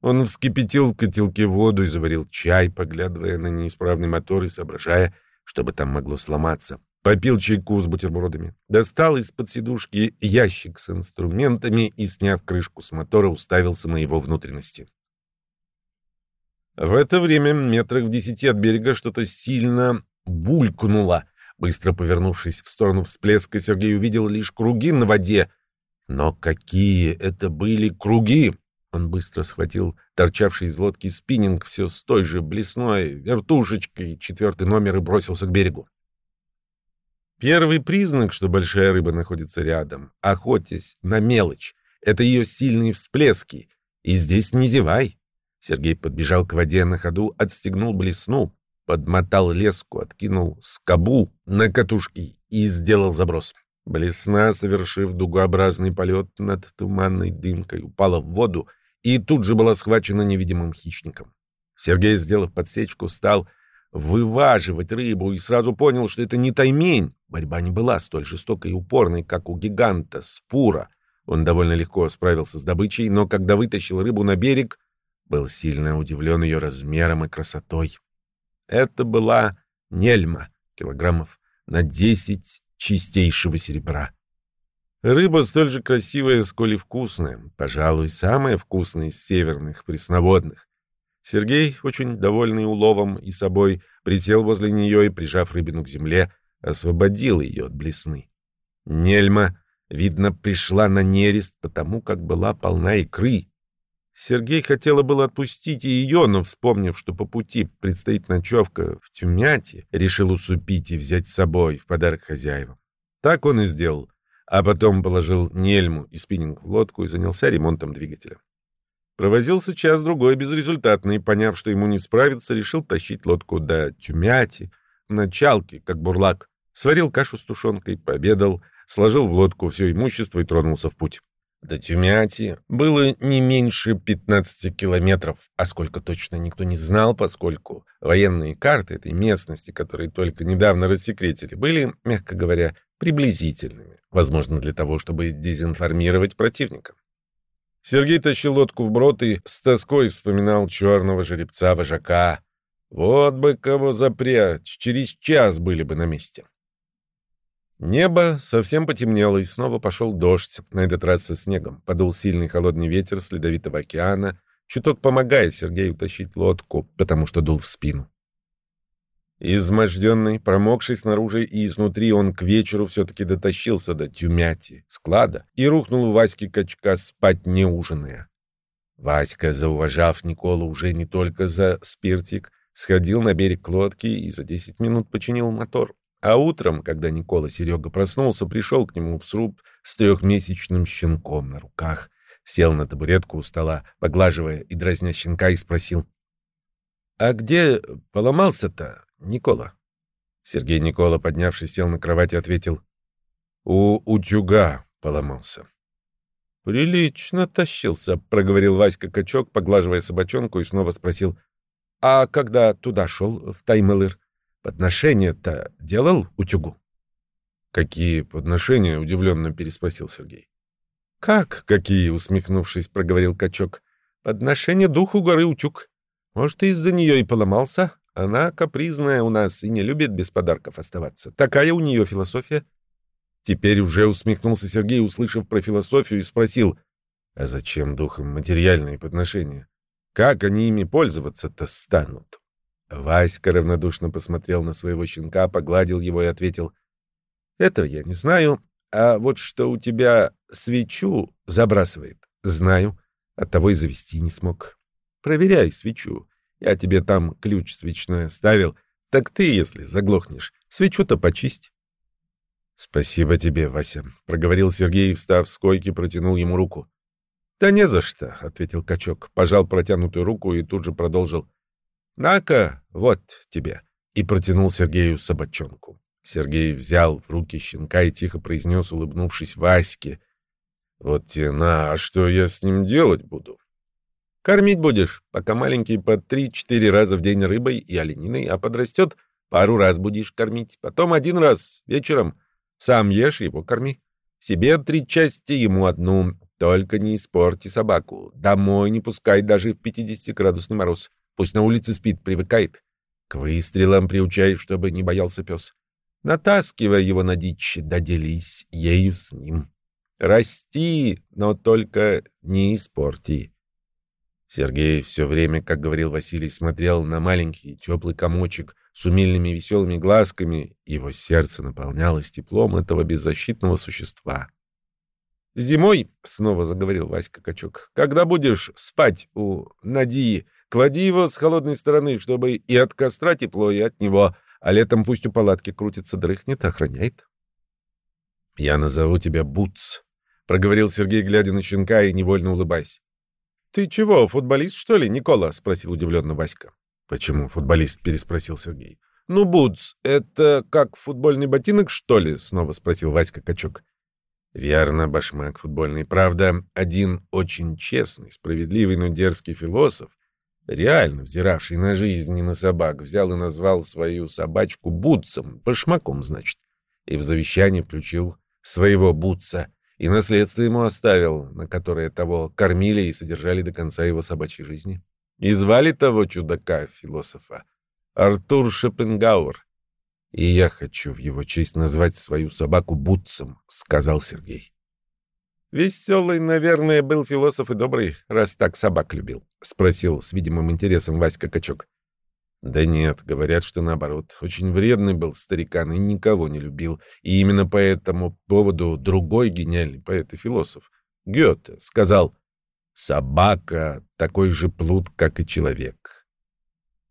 Он вскипятил в котелке воду и заварил чай, поглядывая на неисправный мотор и соображая, что бы там могло сломаться. Попил чайку с бутербродами. Достал из-под сидушки ящик с инструментами и, сняв крышку с мотора, уставился на его внутренности. В это время, метрах в десяти от берега, что-то сильно булькнуло. Быстро повернувшись в сторону всплеска, Сергей увидел лишь круги на воде. Но какие это были круги! Он быстро схватил торчавший из лодки спиннинг все с той же блесной вертушечкой, четвертый номер и бросился к берегу. Первый признак, что большая рыба находится рядом, охотясь на мелочь, это ее сильные всплески. И здесь не зевай. Сергей подбежал к воде на ходу, отстегнул блесну, подмотал леску, откинул скобу на катушки и сделал заброс. Блесна, совершив дугообразный полет над туманной дымкой, упала в воду и тут же была схвачена невидимым хищником. Сергей, сделав подсечку, стал вываживать рыбу и сразу понял, что это не таймень. Борьба не была столь жестокой и упорной, как у гиганта, спура. Он довольно легко справился с добычей, но когда вытащил рыбу на берег, был сильно удивлен ее размером и красотой. Это была нельма, килограммов на десять чистейшего серебра. Рыба столь же красивая, сколь и вкусная. Пожалуй, самая вкусная из северных пресноводных. Сергей, очень довольный уловом и собой, присел возле нее и, прижав рыбину к земле, освободил ее от блесны. Нельма, видно, пришла на нерест, потому как была полна икры. Сергей хотела было отпустить и ее, но, вспомнив, что по пути предстоит ночевка в Тюмяте, решил усупить и взять с собой в подарок хозяевам. Так он и сделал а потом положил нельму и спиннинг в лодку и занялся ремонтом двигателя. Провозился час-другой безрезультатно и, поняв, что ему не справиться, решил тащить лодку до Тюмяти, началки, как бурлак. Сварил кашу с тушенкой, пообедал, сложил в лодку все имущество и тронулся в путь. До Тюмяти было не меньше 15 километров, а сколько точно никто не знал, поскольку военные карты этой местности, которые только недавно рассекретили, были, мягко говоря, приблизительными, возможно, для того, чтобы дезинформировать противника. Сергей тащил лодку в брод и с тоской вспоминал черного жеребца-вожака. Вот бы кого запрячь, через час были бы на месте. Небо совсем потемнело, и снова пошел дождь, на этот раз со снегом. Подул сильный холодный ветер с ледовитого океана, чуток помогая Сергею тащить лодку, потому что дул в спину. Изможденный, промокший снаружи и изнутри, он к вечеру все-таки дотащился до Тюмяти, склада, и рухнул у Васьки качка спать не ужиная. Васька, зауважав Николу уже не только за спиртик, сходил на берег лодки и за десять минут починил мотор. А утром, когда Никола Серега проснулся, пришел к нему в сруб с трехмесячным щенком на руках, сел на табуретку у стола, поглаживая и дразня щенка, и спросил. — А где поломался-то, Никола? Сергей Никола, поднявшись, сел на кровати, ответил. — У утюга поломался. — Прилично тащился, — проговорил Васька Качок, поглаживая собачонку, и снова спросил. — А когда туда шел, в Таймылыр? Подношения-то делал утюгу? — Какие подношения? — удивленно переспросил Сергей. — Как какие? — усмехнувшись, проговорил качок. — Подношение духу горы утюг. Может, из-за нее и поломался? Она капризная у нас и не любит без подарков оставаться. Такая у нее философия. Теперь уже усмехнулся Сергей, услышав про философию, и спросил, а зачем духам материальные подношения? Как они ими пользоваться-то станут? Васька равнодушно посмотрел на своего щенка, погладил его и ответил. — Этого я не знаю, а вот что у тебя свечу забрасывает, знаю, оттого и завести не смог. Проверяй свечу. Я тебе там ключ свечной оставил. Так ты, если заглохнешь, свечу-то почисть. «Спасибо тебе, Вася», — проговорил Сергей, встав с койки, протянул ему руку. «Да не за что», — ответил качок, пожал протянутую руку и тут же продолжил. «На-ка, вот тебе», — и протянул Сергею собачонку. Сергей взял в руки щенка и тихо произнес, улыбнувшись Ваське. «Вот тебе на, а что я с ним делать буду?» «Кормить будешь, пока маленький по три-четыре раза в день рыбой и олениной, а подрастет, пару раз будешь кормить, потом один раз вечером» Сам ешь, его корми. Себе три части, ему одну. Только не испорти собаку. Домой не пускай даже в 50-градусный мороз. Пусть на улице спит, привыкает. К выстрелам приучай, чтобы не боялся пес. Натаскивай его на дичь, да делись ею с ним. Расти, но только не испорти. Сергей все время, как говорил Василий, смотрел на маленький теплый комочек — с умильными веселыми глазками, его сердце наполнялось теплом этого беззащитного существа. «Зимой, — снова заговорил Васька Качок, — когда будешь спать у Надии, клади его с холодной стороны, чтобы и от костра тепло, и от него, а летом пусть у палатки крутится, дрыхнет, охраняет». «Я назову тебя Буц», — проговорил Сергей, глядя на щенка и невольно улыбаясь. «Ты чего, футболист, что ли, Никола?» — спросил удивленно Васька. «Почему футболист?» — переспросил Сергей. «Ну, бутс, это как футбольный ботинок, что ли?» — снова спросил Васька Качок. Верно, башмак футбольный. Правда, один очень честный, справедливый, но дерзкий философ, реально взиравший на жизнь и на собак, взял и назвал свою собачку Бутсом, башмаком, значит, и в завещание включил своего Бутса, и наследство ему оставил, на которое того кормили и содержали до конца его собачьей жизни. И звали того чудака, философа, Артур Шопенгауэр. И я хочу в его честь назвать свою собаку Бутцем, сказал Сергей. Веселый, наверное, был философ и добрый, раз так собак любил, спросил с видимым интересом Васька Качок. Да нет, говорят, что наоборот. Очень вредный был старикан и никого не любил. И именно по этому поводу другой гениальный поэт и философ, Гёте, сказал Собака — такой же плут, как и человек.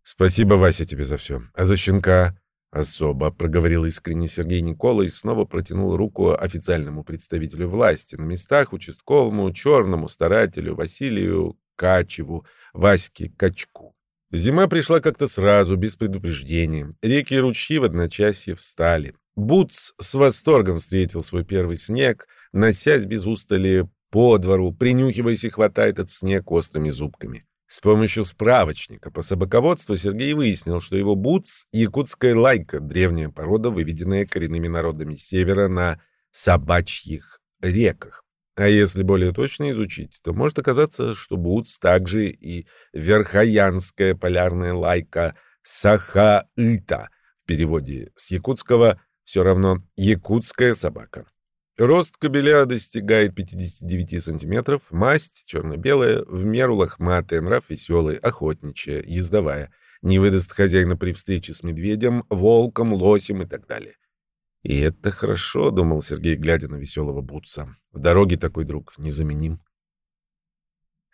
Спасибо, Вася, тебе за все. А за щенка? Особо, — проговорил искренне Сергей Никола и снова протянул руку официальному представителю власти на местах, участковому, черному старателю Василию Качеву, Ваське Качку. Зима пришла как-то сразу, без предупреждения. Реки и ручьи в одночасье встали. Буц с восторгом встретил свой первый снег, носясь без устали по двору, принюхиваясь и хватая этот снег острыми зубками. С помощью справочника по собаководству Сергей выяснил, что его бутс — якутская лайка, древняя порода, выведенная коренными народами севера на собачьих реках. А если более точно изучить, то может оказаться, что бутс также и верхоянская полярная лайка саха-ыта, в переводе с якутского все равно якутская собака. Рост кобеля достигает 59 сантиметров, масть черно-белая, в меру лохматая, нрав веселый, охотничья, ездовая, не выдаст хозяина при встрече с медведем, волком, лосем и так далее. И это хорошо, думал Сергей, глядя на веселого Бутса. В дороге такой друг незаменим.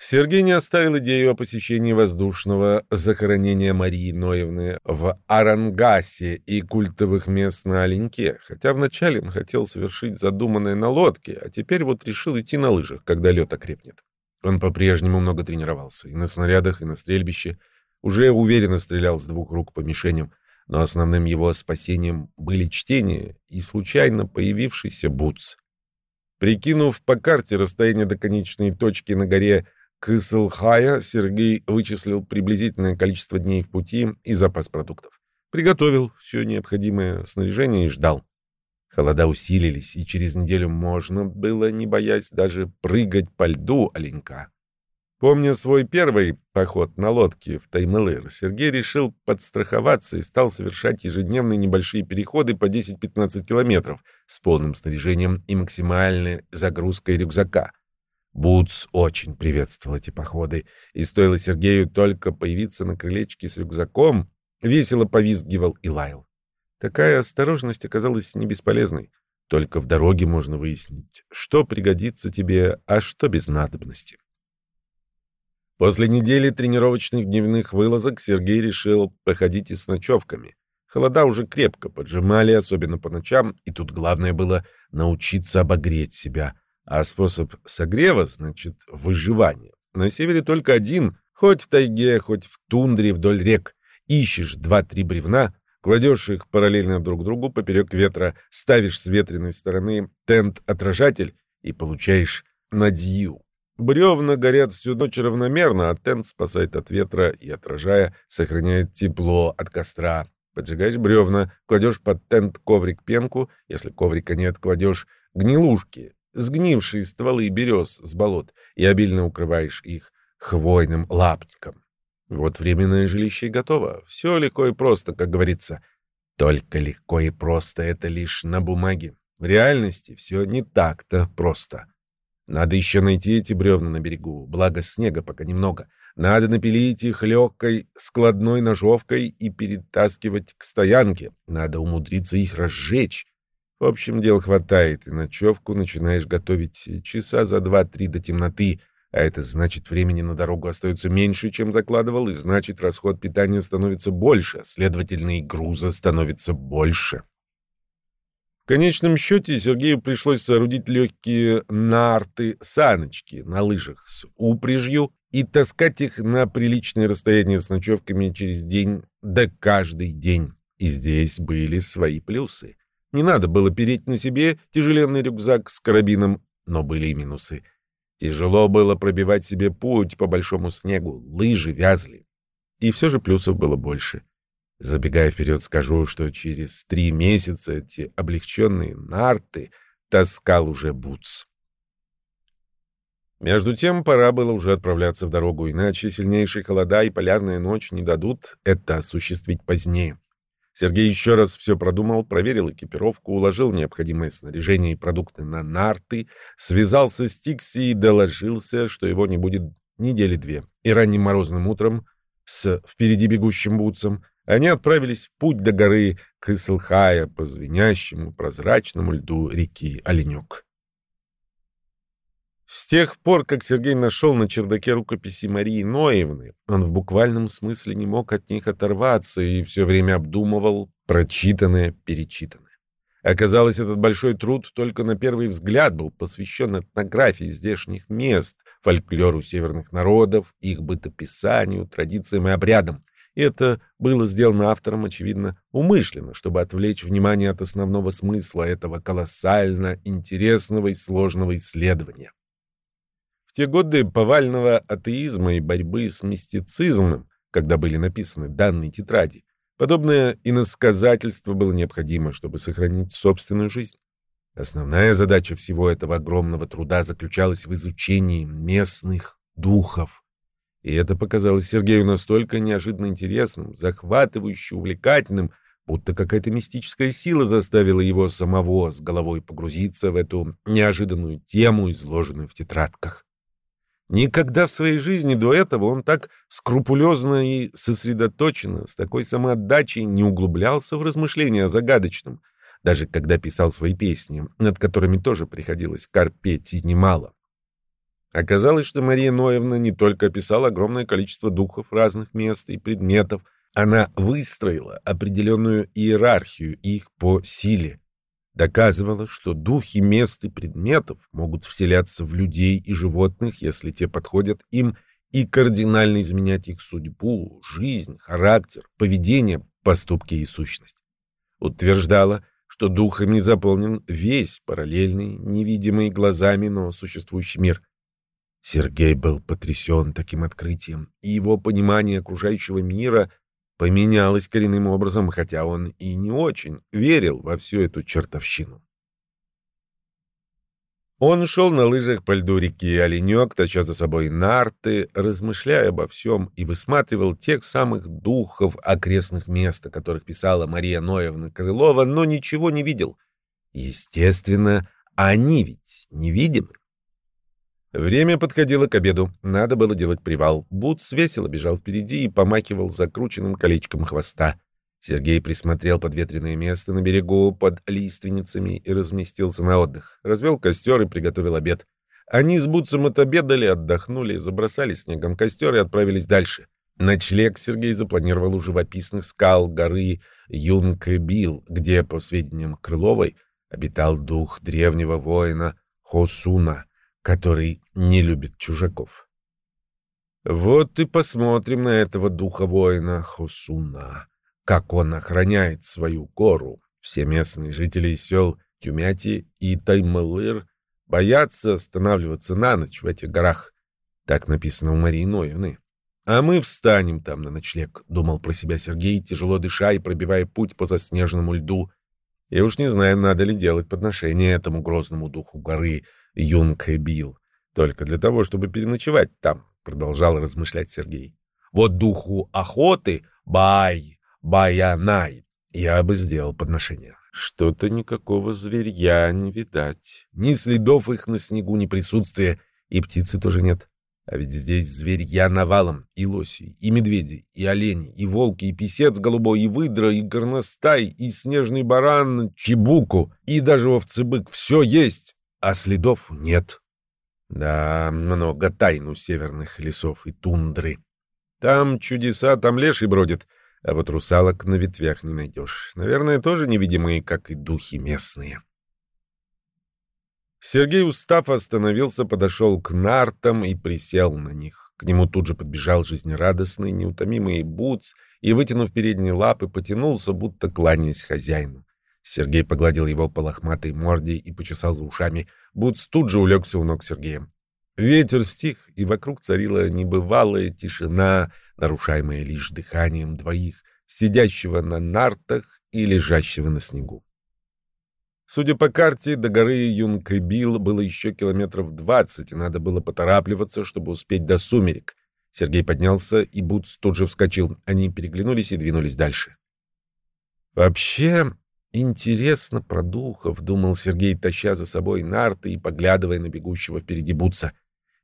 Сергей не оставил идею о посещении воздушного захоронения Марии Ноевны в Арангасе и культовых мест на Оленьке, хотя вначале он хотел совершить задуманное на лодке, а теперь вот решил идти на лыжах, когда лед окрепнет. Он по-прежнему много тренировался, и на снарядах, и на стрельбище, уже уверенно стрелял с двух рук по мишеням, но основным его спасением были чтение и случайно появившийся бутс. Прикинув по карте расстояние до конечной точки на горе Кысылхая Сергей вычислил приблизительное количество дней в пути и запас продуктов. Приготовил все необходимое снаряжение и ждал. Холода усилились, и через неделю можно было, не боясь даже прыгать по льду оленька. Помня свой первый поход на лодке в Таймылыр, Сергей решил подстраховаться и стал совершать ежедневные небольшие переходы по 10-15 километров с полным снаряжением и максимальной загрузкой рюкзака — Бутс очень приветствовал эти походы, и стоило Сергею только появиться на крылечке с рюкзаком, весело повизгивал и лаял. Такая осторожность оказалась не бесполезной. Только в дороге можно выяснить, что пригодится тебе, а что без надобности. После недели тренировочных дневных вылазок Сергей решил походить и с ночевками. Холода уже крепко поджимали, особенно по ночам, и тут главное было научиться обогреть себя. А способ согрева значит выживание. На севере только один, хоть в тайге, хоть в тундре вдоль рек. Ищешь два-три бревна, кладешь их параллельно друг другу поперек ветра, ставишь с ветреной стороны тент-отражатель и получаешь надью. Бревна горят всю ночь равномерно, а тент спасает от ветра и, отражая, сохраняет тепло от костра. Поджигаешь бревна, кладешь под тент коврик пенку, если коврика нет, кладешь гнилушки, сгнившие стволы берез с болот, и обильно укрываешь их хвойным лапником. Вот временное жилище и готово. Все легко и просто, как говорится. Только легко и просто это лишь на бумаге. В реальности все не так-то просто. Надо еще найти эти бревна на берегу, благо снега пока немного. Надо напилить их легкой складной ножовкой и перетаскивать к стоянке. Надо умудриться их разжечь. В общем, дел хватает, и ночевку начинаешь готовить часа за два-три до темноты, а это значит, времени на дорогу остается меньше, чем закладывал, и значит, расход питания становится больше, а следовательно, и груза становится больше. В конечном счете Сергею пришлось соорудить легкие нарты-саночки на лыжах с упряжью и таскать их на приличное расстояние с ночевками через день да каждый день. И здесь были свои плюсы. Не надо было переть на себе тяжеленный рюкзак с карабином, но были и минусы. Тяжело было пробивать себе путь по большому снегу, лыжи вязли. И все же плюсов было больше. Забегая вперед, скажу, что через три месяца эти облегченные нарты таскал уже Бутс. Между тем, пора было уже отправляться в дорогу, иначе сильнейшие холода и полярная ночь не дадут это осуществить позднее. Сергей еще раз все продумал, проверил экипировку, уложил необходимое снаряжение и продукты на нарты, связался с Тикси и доложился, что его не будет недели две. И ранним морозным утром с впереди бегущим бутсом они отправились в путь до горы Кыслхая по звенящему прозрачному льду реки Оленек. С тех пор, как Сергей нашел на чердаке рукописи Марии Ноевны, он в буквальном смысле не мог от них оторваться и все время обдумывал прочитанное, перечитанное. Оказалось, этот большой труд только на первый взгляд был посвящен этнографии здешних мест, фольклору северных народов, их бытописанию, традициям и обрядам. И это было сделано автором, очевидно, умышленно, чтобы отвлечь внимание от основного смысла этого колоссально интересного и сложного исследования. В те годы повального атеизма и борьбы с мистицизмом, когда были написаны данные тетради, подобное иносказательство было необходимо, чтобы сохранить собственную жизнь. Основная задача всего этого огромного труда заключалась в изучении местных духов. И это показалось Сергею настолько неожиданно интересным, захватывающе увлекательным, будто какая-то мистическая сила заставила его самого с головой погрузиться в эту неожиданную тему, изложенную в тетрадках. Никогда в своей жизни до этого он так скрупулезно и сосредоточенно, с такой самоотдачей не углублялся в размышления о загадочном, даже когда писал свои песни, над которыми тоже приходилось корпеть и немало. Оказалось, что Мария Ноевна не только описала огромное количество духов разных мест и предметов, она выстроила определенную иерархию их по силе, доказывала, что духи мест и предметов могут вселяться в людей и животных, если те подходят им, и кардинально изменять их судьбу, жизнь, характер, поведение, поступки и сущность. Утверждала, что духами заполнен весь параллельный, невидимый глазами, но существующий мир. Сергей был потрясен таким открытием, и его понимание окружающего мира поменялось коренным образом, хотя он и не очень верил во всю эту чертовщину. Он шел на лыжах по льду реки Оленек, таща за собой нарты, размышляя обо всем и высматривал тех самых духов окрестных мест, о которых писала Мария Ноевна Крылова, но ничего не видел. Естественно, они ведь невидимы. Время подходило к обеду. Надо было делать привал. Бутс весело бежал впереди и помакивал закрученным колечком хвоста. Сергей присмотрел подветренное место на берегу под лиственницами и разместился на отдых. Развел костер и приготовил обед. Они с Бутсом отобедали, отдохнули, забросали снегом костер и отправились дальше. Ночлег Сергей запланировал у живописных скал горы Юнкебил, где, по сведениям Крыловой, обитал дух древнего воина Хосуна, который не любит чужаков. Вот и посмотрим на этого духа воина Хосуна, как он охраняет свою гору. Все местные жители сел Тюмяти и Таймалыр боятся останавливаться на ночь в этих горах. Так написано у Марии Ноевны. А мы встанем там на ночлег, думал про себя Сергей, тяжело дыша и пробивая путь по заснеженному льду. Я уж не знаю, надо ли делать подношение этому грозному духу горы Юнкэбил, только для того, чтобы переночевать там, продолжал размышлять Сергей. Вот духу охоты, бай, баянай, я бы сделал подношение. Что-то никакого зверья не видать. Ни следов их на снегу, ни присутствия, и птицы тоже нет. А ведь здесь зверья навалом, и лоси, и медведи, и олени, и волки, и писец голубой, и выдра, и горностай, и снежный баран, чебуку, и даже овцебык. Все есть, а следов нет. Да, много тайн у северных лесов и тундры. Там чудеса, там леший бродит — а вот русалок на ветвях не найдешь. Наверное, тоже невидимые, как и духи местные. Сергей, устав, остановился, подошел к нартам и присел на них. К нему тут же подбежал жизнерадостный, неутомимый Буц и, вытянув передние лапы, потянулся, будто кланяясь хозяину. Сергей погладил его по лохматой морде и почесал за ушами. Буц тут же улегся у ног Сергея. Ветер стих, и вокруг царила небывалая тишина, нарушаемая лишь дыханием двоих, сидящего на нартах и лежащего на снегу. Судя по карте, до горы Юнкабил было еще километров двадцать, и надо было поторапливаться, чтобы успеть до сумерек. Сергей поднялся, и Бутс тут же вскочил. Они переглянулись и двинулись дальше. «Вообще, интересно про духов», — думал Сергей, таща за собой нарты и поглядывая на бегущего впереди Бутса.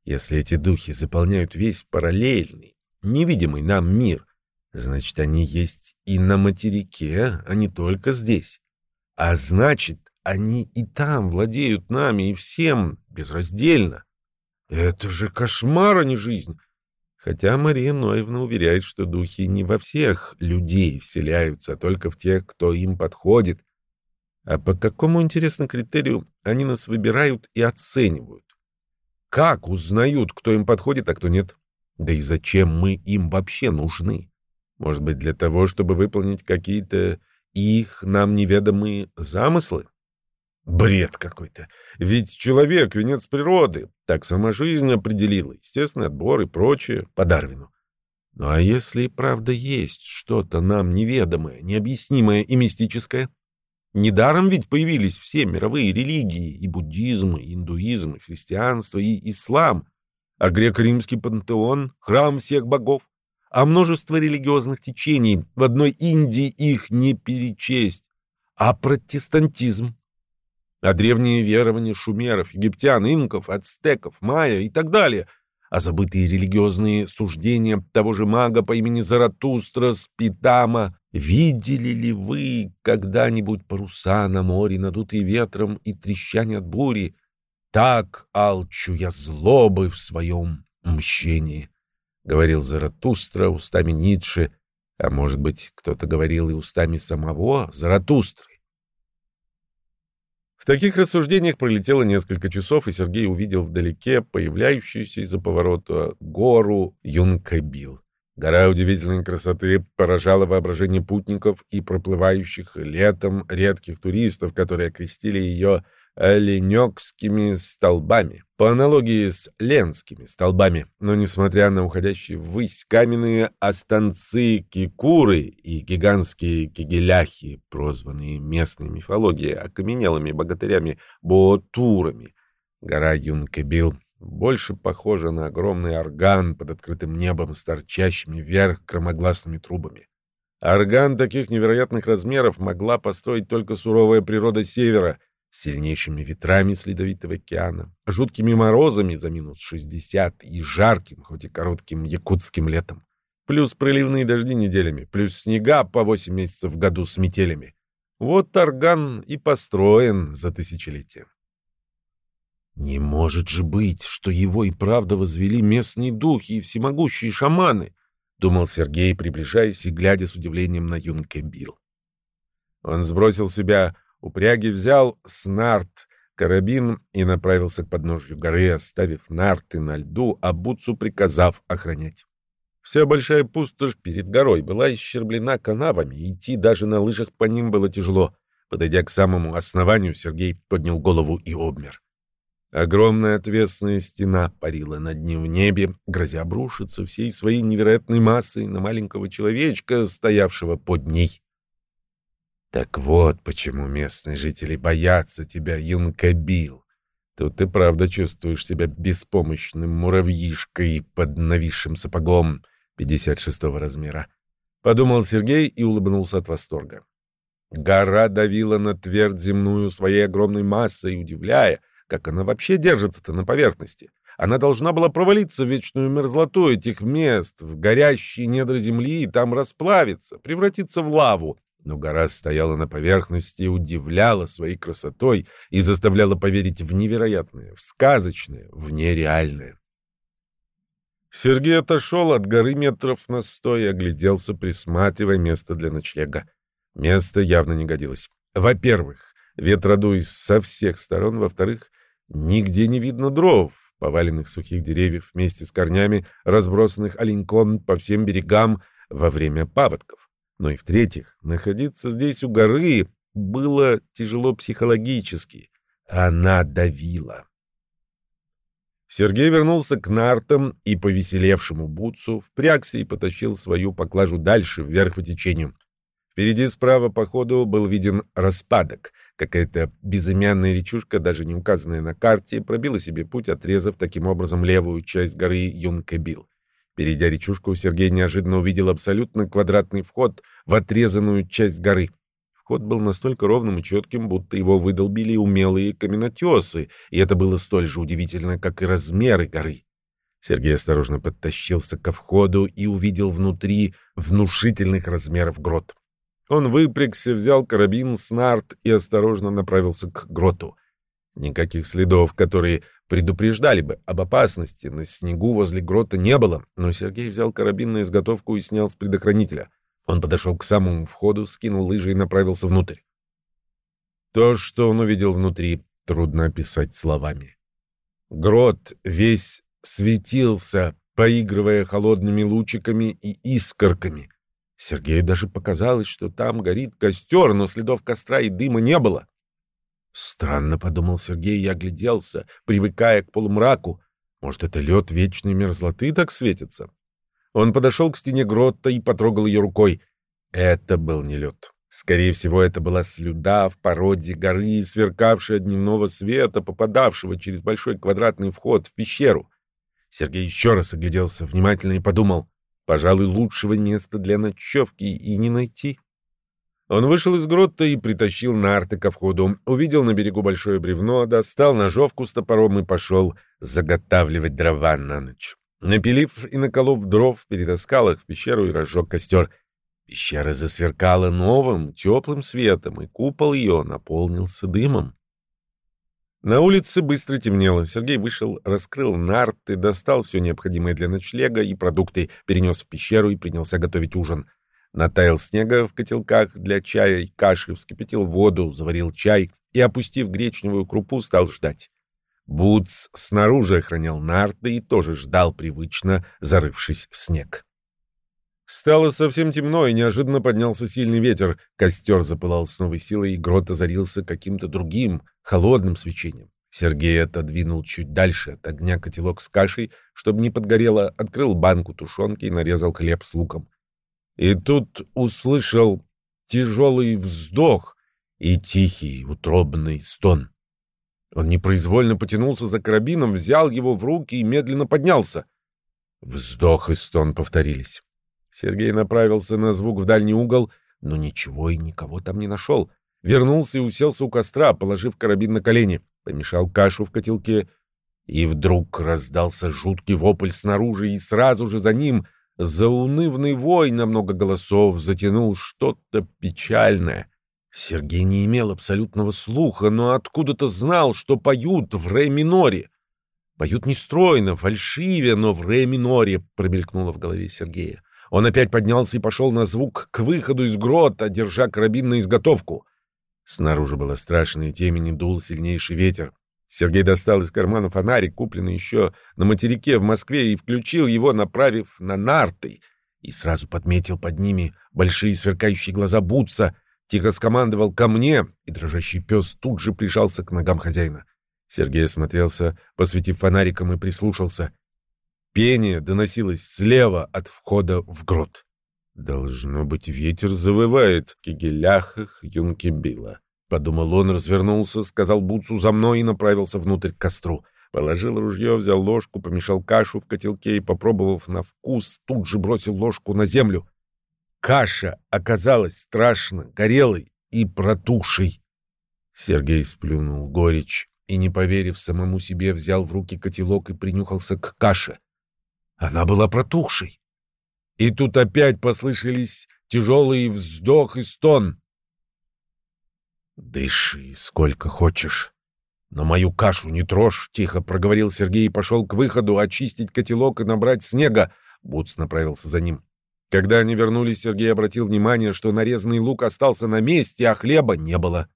«Если эти духи заполняют весь параллельный, невидимый нам мир. Значит, они есть и на материке, а не только здесь. А значит, они и там владеют нами и всем безраздельно. Это же кошмар, а не жизнь. Хотя Мария Ноевна уверяет, что духи не во всех людей вселяются, а только в тех, кто им подходит. А по какому, интересному критерию они нас выбирают и оценивают? Как узнают, кто им подходит, а кто нет? Да и зачем мы им вообще нужны? Может быть, для того, чтобы выполнить какие-то их нам неведомые замыслы? Бред какой-то. Ведь человек — венец природы. Так сама жизнь определила. Естественный отбор и прочее по Дарвину. Ну а если и правда есть что-то нам неведомое, необъяснимое и мистическое? Недаром ведь появились все мировые религии, и буддизм, и индуизм, и христианство, и ислам а греко-римский пантеон — храм всех богов, а множество религиозных течений, в одной Индии их не перечесть, а протестантизм, а древние верования шумеров, египтян, инков, ацтеков, майя и так далее, а забытые религиозные суждения того же мага по имени Заратустра Спитама. Видели ли вы когда-нибудь паруса на море, надутые ветром и трещание от бури, так алчу я злобы в своем мщении, — говорил Заратустра устами Ницше, а может быть, кто-то говорил и устами самого Заратустры. Таких рассуждениях пролетело несколько часов, и Сергей увидел вдалеке появляющуюся из-за поворота гору Юнкабил. Гора удивительной красоты поражала воображение путников и проплывающих летом редких туристов, которые окрестили ее оленёкскими столбами, по аналогии с ленскими столбами. Но несмотря на уходящие ввысь каменные останцы кикуры и гигантские кигеляхи, прозванные местной мифологией окаменелыми богатырями Боотурами, гора Юнкебил больше похожа на огромный орган под открытым небом с торчащими вверх громогласными трубами. Орган таких невероятных размеров могла построить только суровая природа севера, сильнейшими ветрами с ледовитого океана, жуткими морозами за минус 60 и жарким, хоть и коротким якутским летом. Плюс проливные дожди неделями, плюс снега по 8 месяцев в году с метелями. Вот Тарган и построен за тысячелетия. Не может же быть, что его и правда возвели местные духи и всемогущие шаманы. — думал Сергей, приближаясь и глядя с удивлением на Юнке Билл. Он сбросил себя упряги, взял снарт, карабин и направился к подножью горы, оставив нарты на льду, а Буцу приказав охранять. Вся большая пустошь перед горой была исчерблена канавами, и идти даже на лыжах по ним было тяжело. Подойдя к самому основанию, Сергей поднял голову и обмер. Огромная отвесная стена парила над ним в небе, грозя обрушиться всей своей невероятной массой на маленького человечка, стоявшего под ней. Так вот почему местные жители боятся тебя, юнкабил. Тут ты правда чувствуешь себя беспомощным муравьишкой под нависшим сапогом — 56 размера. Подумал Сергей и улыбнулся от восторга. Гора давила на твердь земную своей огромной массой, удивляя, как она вообще держится-то на поверхности. Она должна была провалиться в вечную мерзлоту этих мест, в горящие недра земли и там расплавиться, превратиться в лаву. Но гора стояла на поверхности, удивляла своей красотой и заставляла поверить в невероятное, в сказочное, в нереальное. Сергей отошел от горы метров на сто и огляделся, присматривая место для ночлега. Место явно не годилось. Во-первых, ветра дует со всех сторон. Во-вторых, нигде не видно дров, поваленных сухих деревьев вместе с корнями, разбросанных оленьком по всем берегам во время паводков. Но и в-третьих, находиться здесь у горы было тяжело психологически. Она давила. Сергей вернулся к нартам и повеселевшему Буцу, впрягся и потащил свою поклажу дальше, вверх по течению. Впереди справа по ходу был виден распадок. Какая-то безымянная речушка, даже не указанная на карте, пробила себе путь, отрезав таким образом левую часть горы Юнкебил. Перейдя речушку, Сергей неожиданно увидел абсолютно квадратный вход в отрезанную часть горы. Ход был настолько ровным и четким, будто его выдолбили умелые каменотесы, и это было столь же удивительно, как и размеры горы. Сергей осторожно подтащился ко входу и увидел внутри внушительных размеров грот. Он выпрягся, взял карабин, снарт и осторожно направился к гроту. Никаких следов, которые предупреждали бы об опасности, на снегу возле грота не было, но Сергей взял карабин на изготовку и снял с предохранителя. Он подошел к самому входу, скинул лыжи и направился внутрь. То, что он увидел внутри, трудно описать словами. Грот весь светился, поигрывая холодными лучиками и искорками. Сергею даже показалось, что там горит костер, но следов костра и дыма не было. Странно, — подумал Сергей и огляделся, привыкая к полумраку. Может, это лед вечной мерзлоты так светится? Он подошел к стене грота и потрогал ее рукой. Это был не лед. Скорее всего, это была слюда в породе горы, сверкавшая дневного света, попадавшего через большой квадратный вход в пещеру. Сергей еще раз огляделся внимательно и подумал, пожалуй, лучшего места для ночевки и не найти. Он вышел из грота и притащил нарты ко входу, увидел на берегу большое бревно, достал ножовку с топором и пошел заготавливать дрова на ночь. Напилив и наколов дров, перетаскал их в пещеру и разжег костер. Пещера засверкала новым, теплым светом, и купол ее наполнился дымом. На улице быстро темнело. Сергей вышел, раскрыл нарты, достал все необходимое для ночлега и продукты, перенес в пещеру и принялся готовить ужин. Натаял снега в котелках для чая и каши, вскипятил воду, заварил чай и, опустив гречневую крупу, стал ждать. Бутс снаружи охранял нарты и тоже ждал привычно, зарывшись в снег. Стало совсем темно, и неожиданно поднялся сильный ветер. Костер запылал с новой силой, и грот озарился каким-то другим, холодным свечением. Сергей отодвинул чуть дальше от огня котелок с кашей, чтобы не подгорело, открыл банку тушенки и нарезал хлеб с луком. И тут услышал тяжелый вздох и тихий утробный стон. Он непроизвольно потянулся за карабином, взял его в руки и медленно поднялся. Вздох и стон повторились. Сергей направился на звук в дальний угол, но ничего и никого там не нашел. Вернулся и уселся у костра, положив карабин на колени, помешал кашу в котелке, и вдруг раздался жуткий вопль снаружи, и сразу же за ним заунывный вой на много голосов затянул что-то печальное — Сергей не имел абсолютного слуха, но откуда-то знал, что поют в ре-миноре. Поют нестройно, фальшиве, но в ре-миноре, промелькнуло в голове Сергея. Он опять поднялся и пошел на звук к выходу из грота, держа карабин на изготовку. Снаружи было страшно, и темени дул сильнейший ветер. Сергей достал из кармана фонарик, купленный еще на материке в Москве, и включил его, направив на нарты, и сразу подметил под ними большие сверкающие глаза Бутса, тихо скомандовал «ко мне», и дрожащий пес тут же прижался к ногам хозяина. Сергей осмотрелся, посветив фонариком, и прислушался. Пение доносилось слева от входа в грот. «Должно быть, ветер завывает в кигеляхах Юнкебила», — подумал он, развернулся, сказал Буцу за мной и направился внутрь к костру. Положил ружье, взял ложку, помешал кашу в котелке и, попробовав на вкус, тут же бросил ложку на землю. Каша оказалась страшно горелой и протухшей. Сергей сплюнул горечь и, не поверив самому себе, взял в руки котелок и принюхался к каше. Она была протухшей. И тут опять послышались тяжелый вздох и стон. «Дыши сколько хочешь, но мою кашу не трожь», — тихо проговорил Сергей и пошел к выходу очистить котелок и набрать снега. Буц направился за ним. Когда они вернулись, Сергей обратил внимание, что нарезанный лук остался на месте, а хлеба не было.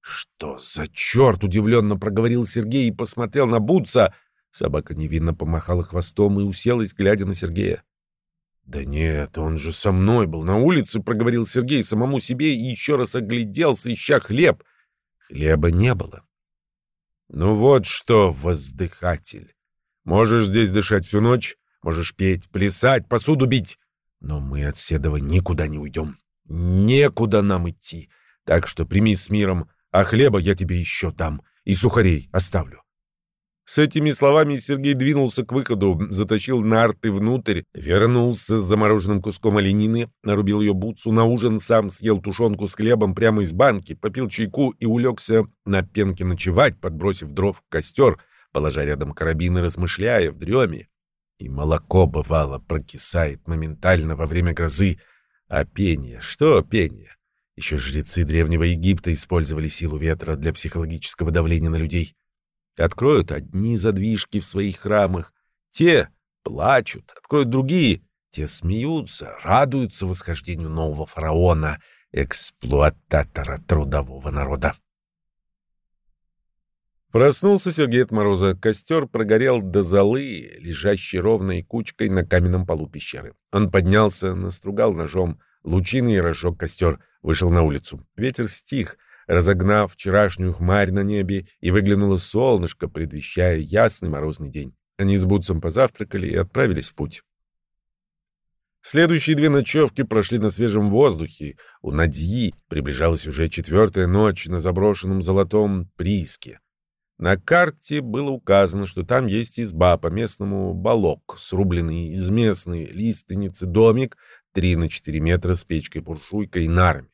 «Что за черт?» — удивленно проговорил Сергей и посмотрел на Бутса. Собака невинно помахала хвостом и уселась, глядя на Сергея. «Да нет, он же со мной был на улице», — проговорил Сергей самому себе и еще раз огляделся, ища хлеб. Хлеба не было. «Ну вот что, воздыхатель, можешь здесь дышать всю ночь, можешь петь, плясать, посуду бить, но мы от Седова никуда не уйдем. Некуда нам идти, так что прими с миром, а хлеба я тебе еще дам и сухарей оставлю. С этими словами Сергей двинулся к выходу, затащил нарты внутрь, вернулся с замороженным куском оленины, нарубил ее бутсу на ужин, сам съел тушенку с хлебом прямо из банки, попил чайку и улегся на пенке ночевать, подбросив дров в костер, положа рядом карабин и размышляя в дреме. И молоко, бывало, прокисает моментально во время грозы. А пение? Что пение? Еще жрецы Древнего Египта использовали силу ветра для психологического давления на людей — Откроют одни задвижки в своих храмах, те плачут, откроют другие, те смеются, радуются восхождению нового фараона, эксплуататора трудового народа. Проснулся Сергей от мороза. Костер прогорел до золы, лежащей ровной кучкой на каменном полу пещеры. Он поднялся, настругал ножом лучины и разжег костер, вышел на улицу. Ветер стих, разогнав вчерашнюю хмарь на небе, и выглянуло солнышко, предвещая ясный морозный день. Они с Бутсом позавтракали и отправились в путь. Следующие две ночевки прошли на свежем воздухе. У Надьи приближалась уже четвертая ночь на заброшенном золотом прииске. На карте было указано, что там есть изба по-местному балок, срубленный из местной лиственницы домик 3 на 4 метра с печкой-буржуйкой и нарами.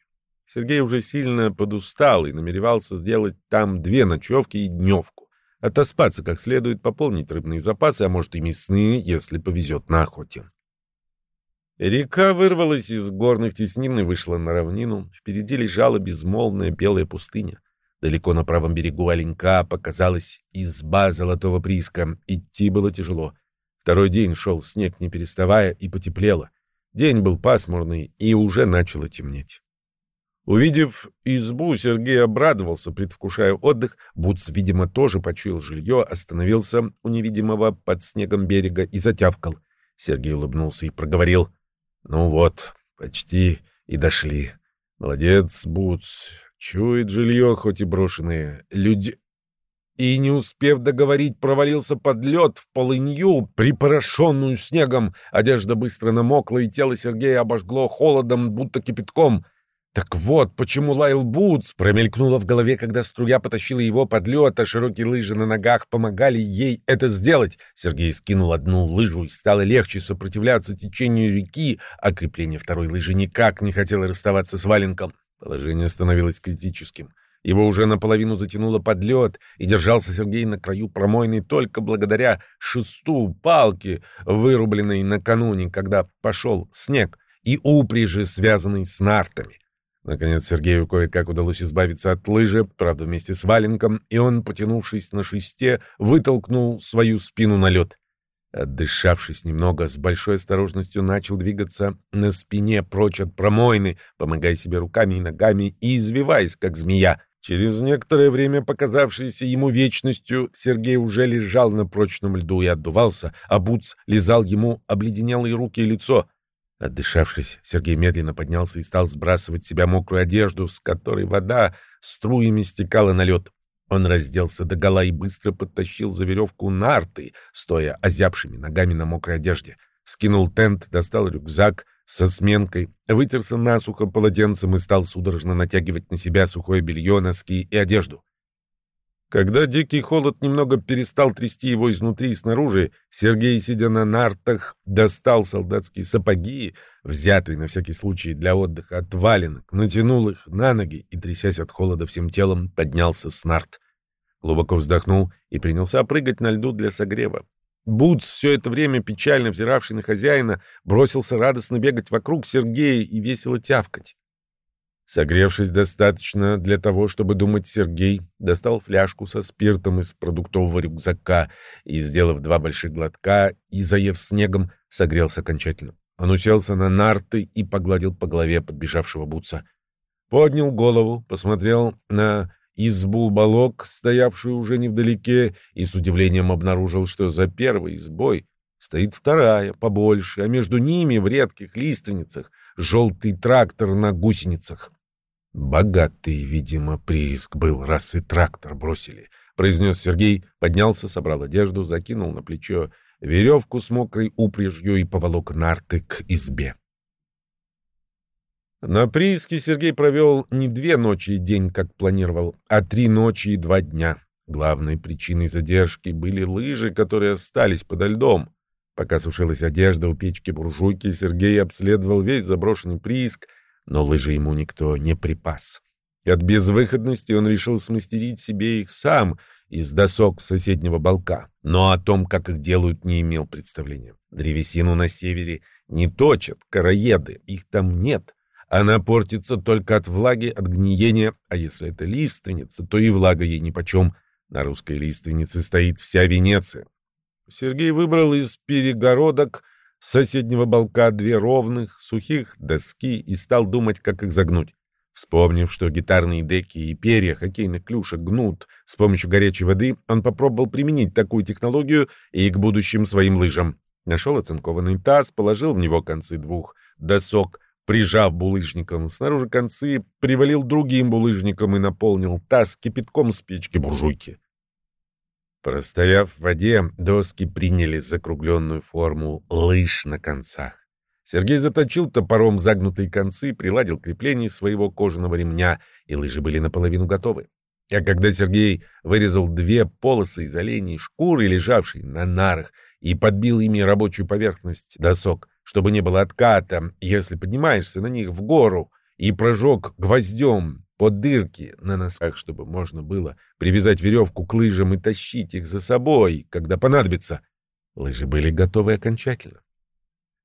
Сергей уже сильно подустал и намеревался сделать там две ночевки и дневку. Отоспаться как следует, пополнить рыбные запасы, а может и мясные, если повезет на охоте. Река вырвалась из горных теснин и вышла на равнину. Впереди лежала безмолвная белая пустыня. Далеко на правом берегу Оленька показалась изба золотого прииска. Идти было тяжело. Второй день шел снег, не переставая, и потеплело. День был пасмурный, и уже начало темнеть. Увидев избу, Сергей обрадовался, предвкушая отдых. Буц, видимо, тоже почуял жилье, остановился у невидимого под снегом берега и затявкал. Сергей улыбнулся и проговорил. «Ну вот, почти и дошли. Молодец, Буц. Чует жилье, хоть и брошенное. Люди...» И, не успев договорить, провалился под лед в полынью, припорошенную снегом. Одежда быстро намокла, и тело Сергея обожгло холодом, будто кипятком — так вот, почему лаял Бутс, промелькнуло в голове, когда струя потащила его под лед, а широкие лыжи на ногах помогали ей это сделать. Сергей скинул одну лыжу, и стало легче сопротивляться течению реки, а крепление второй лыжи никак не хотело расставаться с валенком. Положение становилось критическим. Его уже наполовину затянуло под лед, и держался Сергей на краю промойной только благодаря шесту палки, вырубленной накануне, когда пошел снег, и упряжи, связанной с нартами. Наконец Сергею кое-как удалось избавиться от лыжи, правда, вместе с валенком, и он, потянувшись на шесте, вытолкнул свою спину на лед. Отдышавшись немного, с большой осторожностью начал двигаться на спине прочь от промойны, помогая себе руками и ногами и извиваясь, как змея. Через некоторое время, показавшееся ему вечностью, Сергей уже лежал на прочном льду и отдувался, а Буц лизал ему обледенелые руки и лицо. Отдышавшись, Сергей медленно поднялся и стал сбрасывать с себя мокрую одежду, с которой вода струями стекала на лед. Он разделся догола и быстро подтащил за веревку нарты, стоя озябшими ногами на мокрой одежде. Скинул тент, достал рюкзак со сменкой, вытерся насухо полотенцем и стал судорожно натягивать на себя сухое белье, носки и одежду. Когда дикий холод немного перестал трясти его изнутри и снаружи, Сергей, сидя на нартах, достал солдатские сапоги, взятые на всякий случай для отдыха от валенок, натянул их на ноги и, трясясь от холода всем телом, поднялся с нарт. Глубоко вздохнул и принялся прыгать на льду для согрева. Бутс, все это время печально взиравший на хозяина, бросился радостно бегать вокруг Сергея и весело тявкать. Согревшись достаточно для того, чтобы думать, Сергей достал фляжку со спиртом из продуктового рюкзака и, сделав два больших глотка и заев снегом, согрелся окончательно. Он уселся на нарты и погладил по голове подбежавшего Бутса. Поднял голову, посмотрел на избу балок, стоявшую уже невдалеке, и с удивлением обнаружил, что за первой избой стоит вторая, побольше, а между ними в редких лиственницах желтый трактор на гусеницах. Богатый, видимо, прииск был, раз и трактор бросили, произнес Сергей, поднялся, собрал одежду, закинул на плечо веревку с мокрой упряжью и поволок нарты к избе. На прииске Сергей провел не две ночи и день, как планировал, а три ночи и два дня. Главной причиной задержки были лыжи, которые остались подо льдом. Пока сушилась одежда у печки буржуйки, Сергей обследовал весь заброшенный прииск, но лыжи ему никто не припас. От безвыходности он решил смастерить себе их сам из досок соседнего балка, но о том, как их делают, не имел представления. Древесину на севере не точат, короеды, их там нет. Она портится только от влаги, от гниения, а если это лиственница, то и влага ей нипочем. На русской лиственнице стоит вся Венеция. Сергей выбрал из перегородок соседнего балка две ровных, сухих доски и стал думать, как их загнуть. Вспомнив, что гитарные деки и перья хоккейных клюшек гнут с помощью горячей воды, он попробовал применить такую технологию и к будущим своим лыжам. Нашел оцинкованный таз, положил в него концы двух досок, прижав булыжником, снаружи концы привалил другим булыжником и наполнил таз кипятком с печки буржуйки. Простояв в воде, доски приняли закругленную форму лыж на концах. Сергей заточил топором загнутые концы, приладил крепление своего кожаного ремня, и лыжи были наполовину готовы. А когда Сергей вырезал две полосы из оленей шкуры, лежавшей на нарах, и подбил ими рабочую поверхность досок, чтобы не было отката, если поднимаешься на них в гору, и прожег гвоздем под дырки на носках, чтобы можно было привязать веревку к лыжам и тащить их за собой, когда понадобится. Лыжи были готовы окончательно.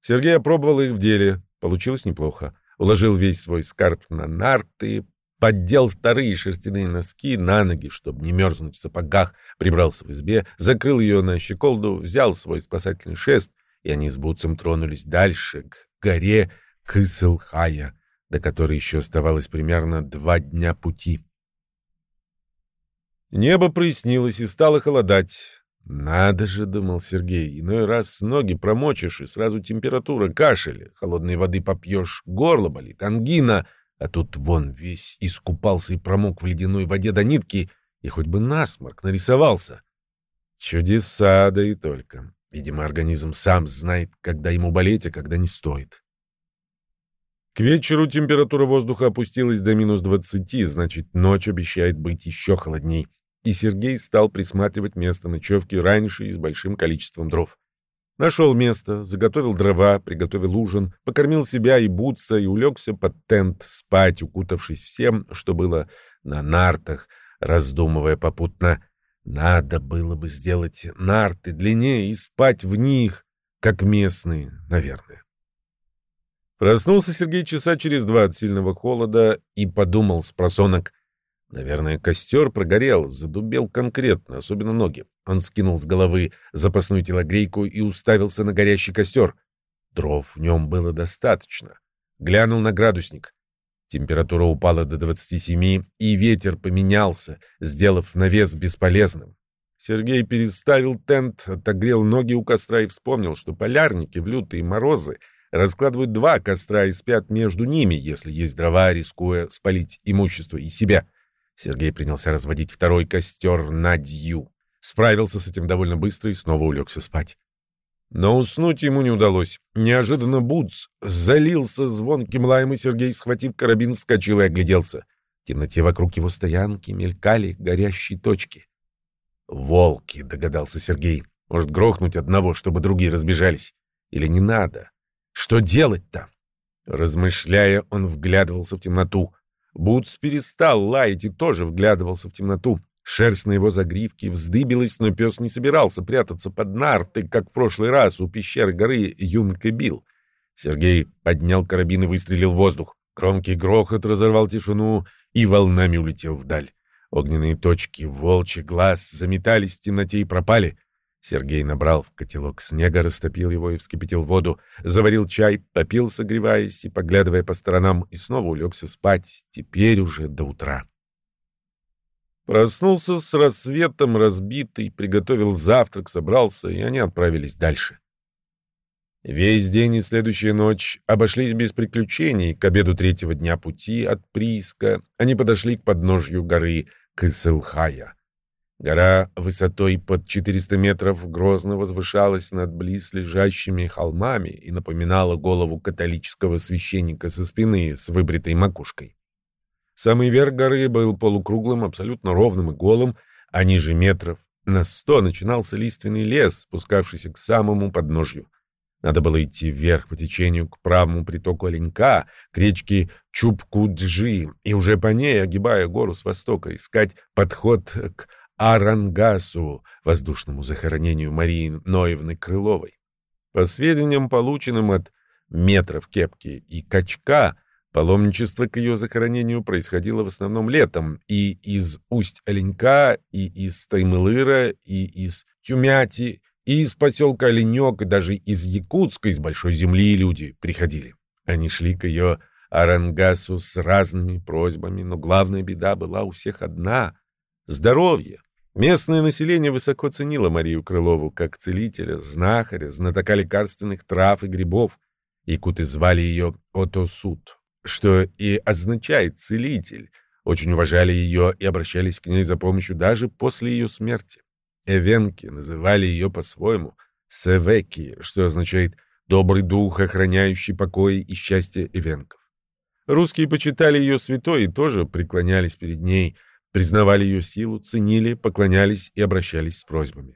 Сергей опробовал их в деле. Получилось неплохо. Уложил весь свой скарб на нарты, поддел вторые шерстяные носки на ноги, чтобы не мерзнуть в сапогах, прибрался в избе, закрыл ее на щеколду, взял свой спасательный шест, и они с Бутцем тронулись дальше, к горе Кысылхая, до которой еще оставалось примерно два дня пути. Небо прояснилось и стало холодать. «Надо же», — думал Сергей, — «иной раз ноги промочишь, и сразу температура, кашель, холодной воды попьешь, горло болит, ангина, а тут вон весь искупался и промок в ледяной воде до нитки, и хоть бы насморк нарисовался. Чудеса, да и только. Видимо, организм сам знает, когда ему болеть, а когда не стоит. К вечеру температура воздуха опустилась до минус двадцати, значит, ночь обещает быть еще холодней. И Сергей стал присматривать место ночевки раньше и с большим количеством дров. Нашел место, заготовил дрова, приготовил ужин, покормил себя и Бутса и улегся под тент спать, укутавшись всем, что было на нартах, раздумывая попутно. Надо было бы сделать нарты длиннее и спать в них, как местные, наверное. Проснулся Сергей часа через два от сильного холода и подумал с просонок. Наверное, костер прогорел, задубел конкретно, особенно ноги. Он скинул с головы запасную телогрейку и уставился на горящий костер. Дров в нем было достаточно. Глянул на градусник. Температура упала до 27, и ветер поменялся, сделав навес бесполезным. Сергей переставил тент, отогрел ноги у костра и вспомнил, что полярники в лютые морозы раскладывают два костра и спят между ними, если есть дрова, рискуя спалить имущество и себя. Сергей принялся разводить второй костер на дью. Справился с этим довольно быстро и снова улегся спать. Но уснуть ему не удалось. Неожиданно Бутс залился звонким лаем, и Сергей, схватив карабин, вскочил и огляделся. В темноте вокруг его стоянки мелькали горящие точки. «Волки», — догадался Сергей. «Может, грохнуть одного, чтобы другие разбежались? Или не надо? Что делать-то?» Размышляя, он вглядывался в темноту. Бутс перестал лаять и тоже вглядывался в темноту. Шерсть на его загривке вздыбилась, но пес не собирался прятаться под нарты, как в прошлый раз у пещеры горы Юнкебил. Сергей поднял карабин и выстрелил в воздух. Громкий грохот разорвал тишину и волнами улетел вдаль. Огненные точки волчий глаз заметались в темноте и пропали. Сергей набрал в котелок снега, растопил его и вскипятил воду, заварил чай, попил, согреваясь и поглядывая по сторонам, и снова улегся спать, теперь уже до утра. Проснулся с рассветом разбитый, приготовил завтрак, собрался, и они отправились дальше. Весь день и следующая ночь обошлись без приключений. К обеду третьего дня пути от прииска они подошли к подножью горы Кысылхая. Гора высотой под 400 метров грозно возвышалась над близлежащими холмами и напоминала голову католического священника со спины с выбритой макушкой. Самый верх горы был полукруглым, абсолютно ровным и голым, а ниже метров на сто начинался лиственный лес, спускавшийся к самому подножью. Надо было идти вверх по течению к правому притоку Оленька, к речке Чупкуджи, и уже по ней, огибая гору с востока, искать подход к Арангасу, воздушному захоронению Марии Ноевны Крыловой. По сведениям, полученным от метров кепки и качка, Паломничество к ее захоронению происходило в основном летом и из Усть-Оленька, и из Таймылыра, и из Тюмяти, и из поселка Оленек, и даже из Якутска, из Большой Земли люди приходили. Они шли к ее Арангасу с разными просьбами, но главная беда была у всех одна — здоровье. Местное население высоко ценило Марию Крылову как целителя, знахаря, знатока лекарственных трав и грибов. Якуты звали ее Отосут что и означает «целитель». Очень уважали ее и обращались к ней за помощью даже после ее смерти. Эвенки называли ее по-своему «севеки», что означает «добрый дух, охраняющий покой и счастье эвенков». Русские почитали ее святой и тоже преклонялись перед ней, признавали ее силу, ценили, поклонялись и обращались с просьбами.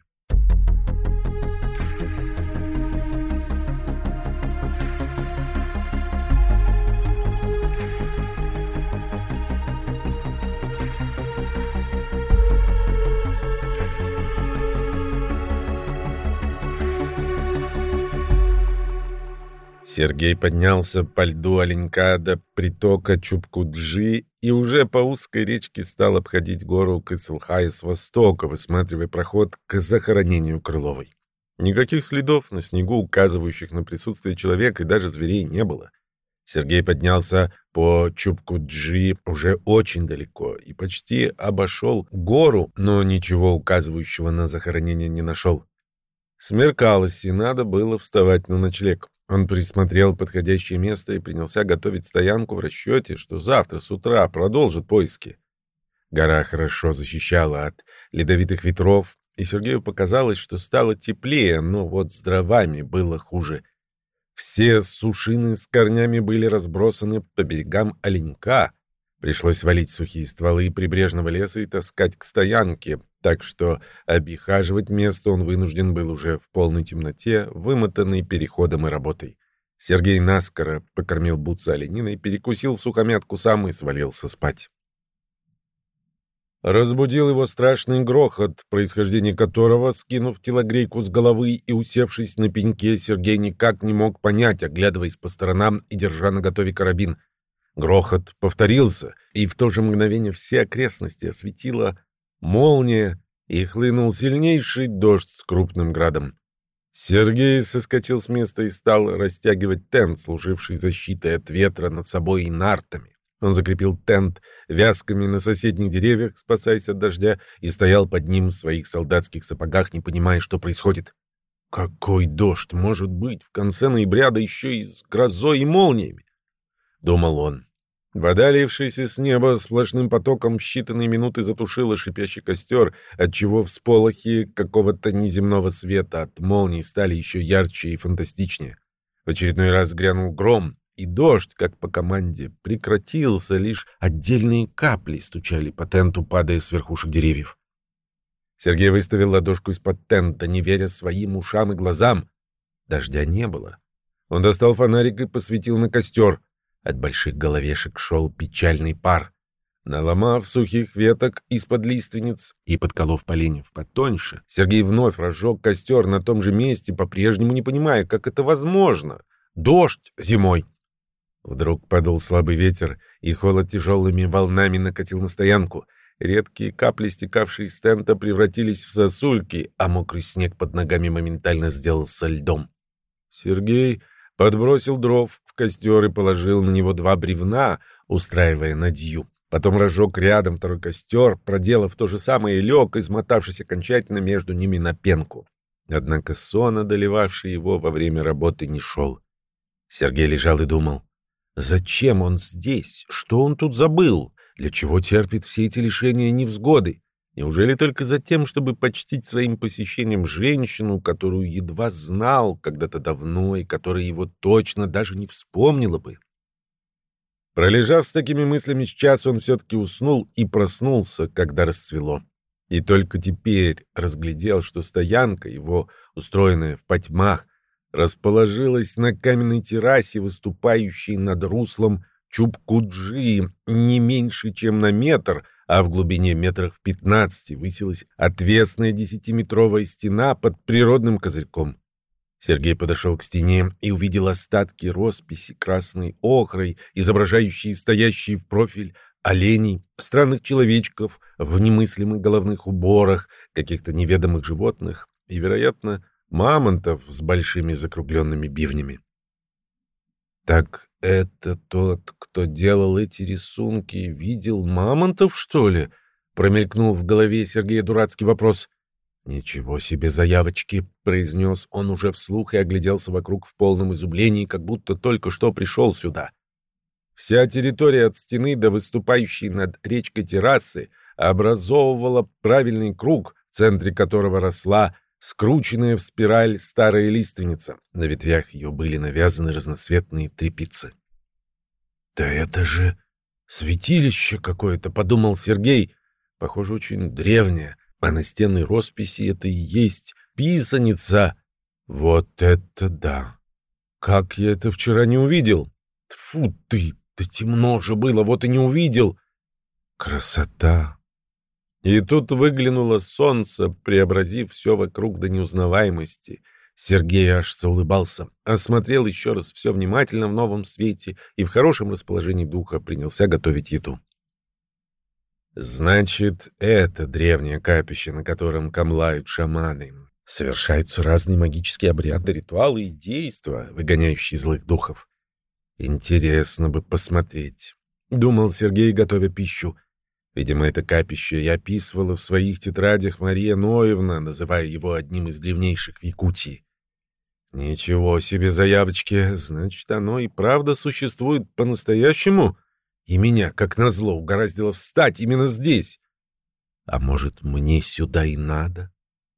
Сергей поднялся по льду Оленька до притока Чупкуджи и уже по узкой речке стал обходить гору Кысылхая с востока, высматривая проход к захоронению Крыловой. Никаких следов на снегу, указывающих на присутствие человека и даже зверей, не было. Сергей поднялся по Чупкуджи уже очень далеко и почти обошел гору, но ничего указывающего на захоронение не нашел. Смеркалось, и надо было вставать на ночлег. Он присмотрел подходящее место и принялся готовить стоянку в расчете, что завтра с утра продолжит поиски. Гора хорошо защищала от ледовитых ветров, и Сергею показалось, что стало теплее, но вот с дровами было хуже. Все сушины с корнями были разбросаны по берегам оленька. Пришлось валить сухие стволы прибрежного леса и таскать к стоянке, так что обихаживать место он вынужден был уже в полной темноте, вымотанный переходом и работой. Сергей наскоро покормил Бутса олениной, перекусил в сухомятку сам и свалился спать. Разбудил его страшный грохот, происхождение которого, скинув телогрейку с головы и усевшись на пеньке, Сергей никак не мог понять, оглядываясь по сторонам и держа наготове карабин. Грохот повторился, и в то же мгновение все окрестности осветила молния, и хлынул сильнейший дождь с крупным градом. Сергей соскочил с места и стал растягивать тент, служивший защитой от ветра над собой и нартами. Он закрепил тент вязками на соседних деревьях, спасаясь от дождя, и стоял под ним в своих солдатских сапогах, не понимая, что происходит. Какой дождь может быть в конце ноября, да еще и с грозой и молниями? Думал он. Вода, лившаяся с неба сплошным потоком, в считанные минуты затушила шипящий костер, отчего всполохи какого-то неземного света от молний стали еще ярче и фантастичнее. В очередной раз грянул гром, и дождь, как по команде, прекратился, лишь отдельные капли стучали по тенту, падая с верхушек деревьев. Сергей выставил ладошку из-под тента, не веря своим ушам и глазам. Дождя не было. Он достал фонарик и посветил на костер. От больших головешек шел печальный пар. Наломав сухих веток из-под лиственниц и подколов поленьев потоньше, Сергей вновь разжег костер на том же месте, по-прежнему не понимая, как это возможно. Дождь зимой. Вдруг подул слабый ветер, и холод тяжелыми волнами накатил на стоянку. Редкие капли, стекавшие из тента, превратились в сосульки, а мокрый снег под ногами моментально сделался льдом. Сергей подбросил дров костер и положил на него два бревна, устраивая надью. Потом разжег рядом второй костер, проделав то же самое, и лег, измотавшись окончательно между ними на пенку. Однако сон, одолевавший его во время работы, не шел. Сергей лежал и думал, зачем он здесь, что он тут забыл? Для чего терпит все эти лишения и невзгоды? Неужели только за тем, чтобы почтить своим посещением женщину, которую едва знал когда-то давно и которая его точно даже не вспомнила бы? Пролежав с такими мыслями с час, он все-таки уснул и проснулся, когда расцвело. И только теперь разглядел, что стоянка его, устроенная в потьмах, расположилась на каменной террасе, выступающей над руслом Чубкуджи не меньше, чем на метр, а в глубине метрах в пятнадцати высилась отвесная десятиметровая стена под природным козырьком. Сергей подошел к стене и увидел остатки росписи красной охрой, изображающие стоящие в профиль оленей, странных человечков в немыслимых головных уборах, каких-то неведомых животных и, вероятно, мамонтов с большими закругленными бивнями. Так это тот, кто делал эти рисунки, видел мамонтов, что ли? Промелькнул в голове Сергея дурацкий вопрос. Ничего себе заявочки, произнес он уже вслух и огляделся вокруг в полном изумлении, как будто только что пришел сюда. Вся территория от стены до выступающей над речкой террасы образовывала правильный круг, в центре которого росла скрученная в спираль старая лиственница. На ветвях ее были навязаны разноцветные трепицы. «Да это же святилище какое-то», — подумал Сергей. «Похоже, очень древнее, а на стенной росписи это и есть писаница. Вот это да! Как я это вчера не увидел! Тфу ты, да темно же было, вот и не увидел! Красота!» И тут выглянуло солнце, преобразив все вокруг до неузнаваемости. Сергей аж заулыбался, осмотрел еще раз все внимательно в новом свете и в хорошем расположении духа принялся готовить еду. Значит, это древнее капище, на котором камлают шаманы. Совершаются разные магические обряды, ритуалы и действия, выгоняющие злых духов. Интересно бы посмотреть. Думал Сергей, готовя пищу. Видимо, это капище и описывала в своих тетрадях Мария Ноевна, называя его одним из древнейших в Якутии. Ничего себе заявочки, значит, оно и правда существует по-настоящему? И меня, как назло, угораздило встать именно здесь. А может, мне сюда и надо?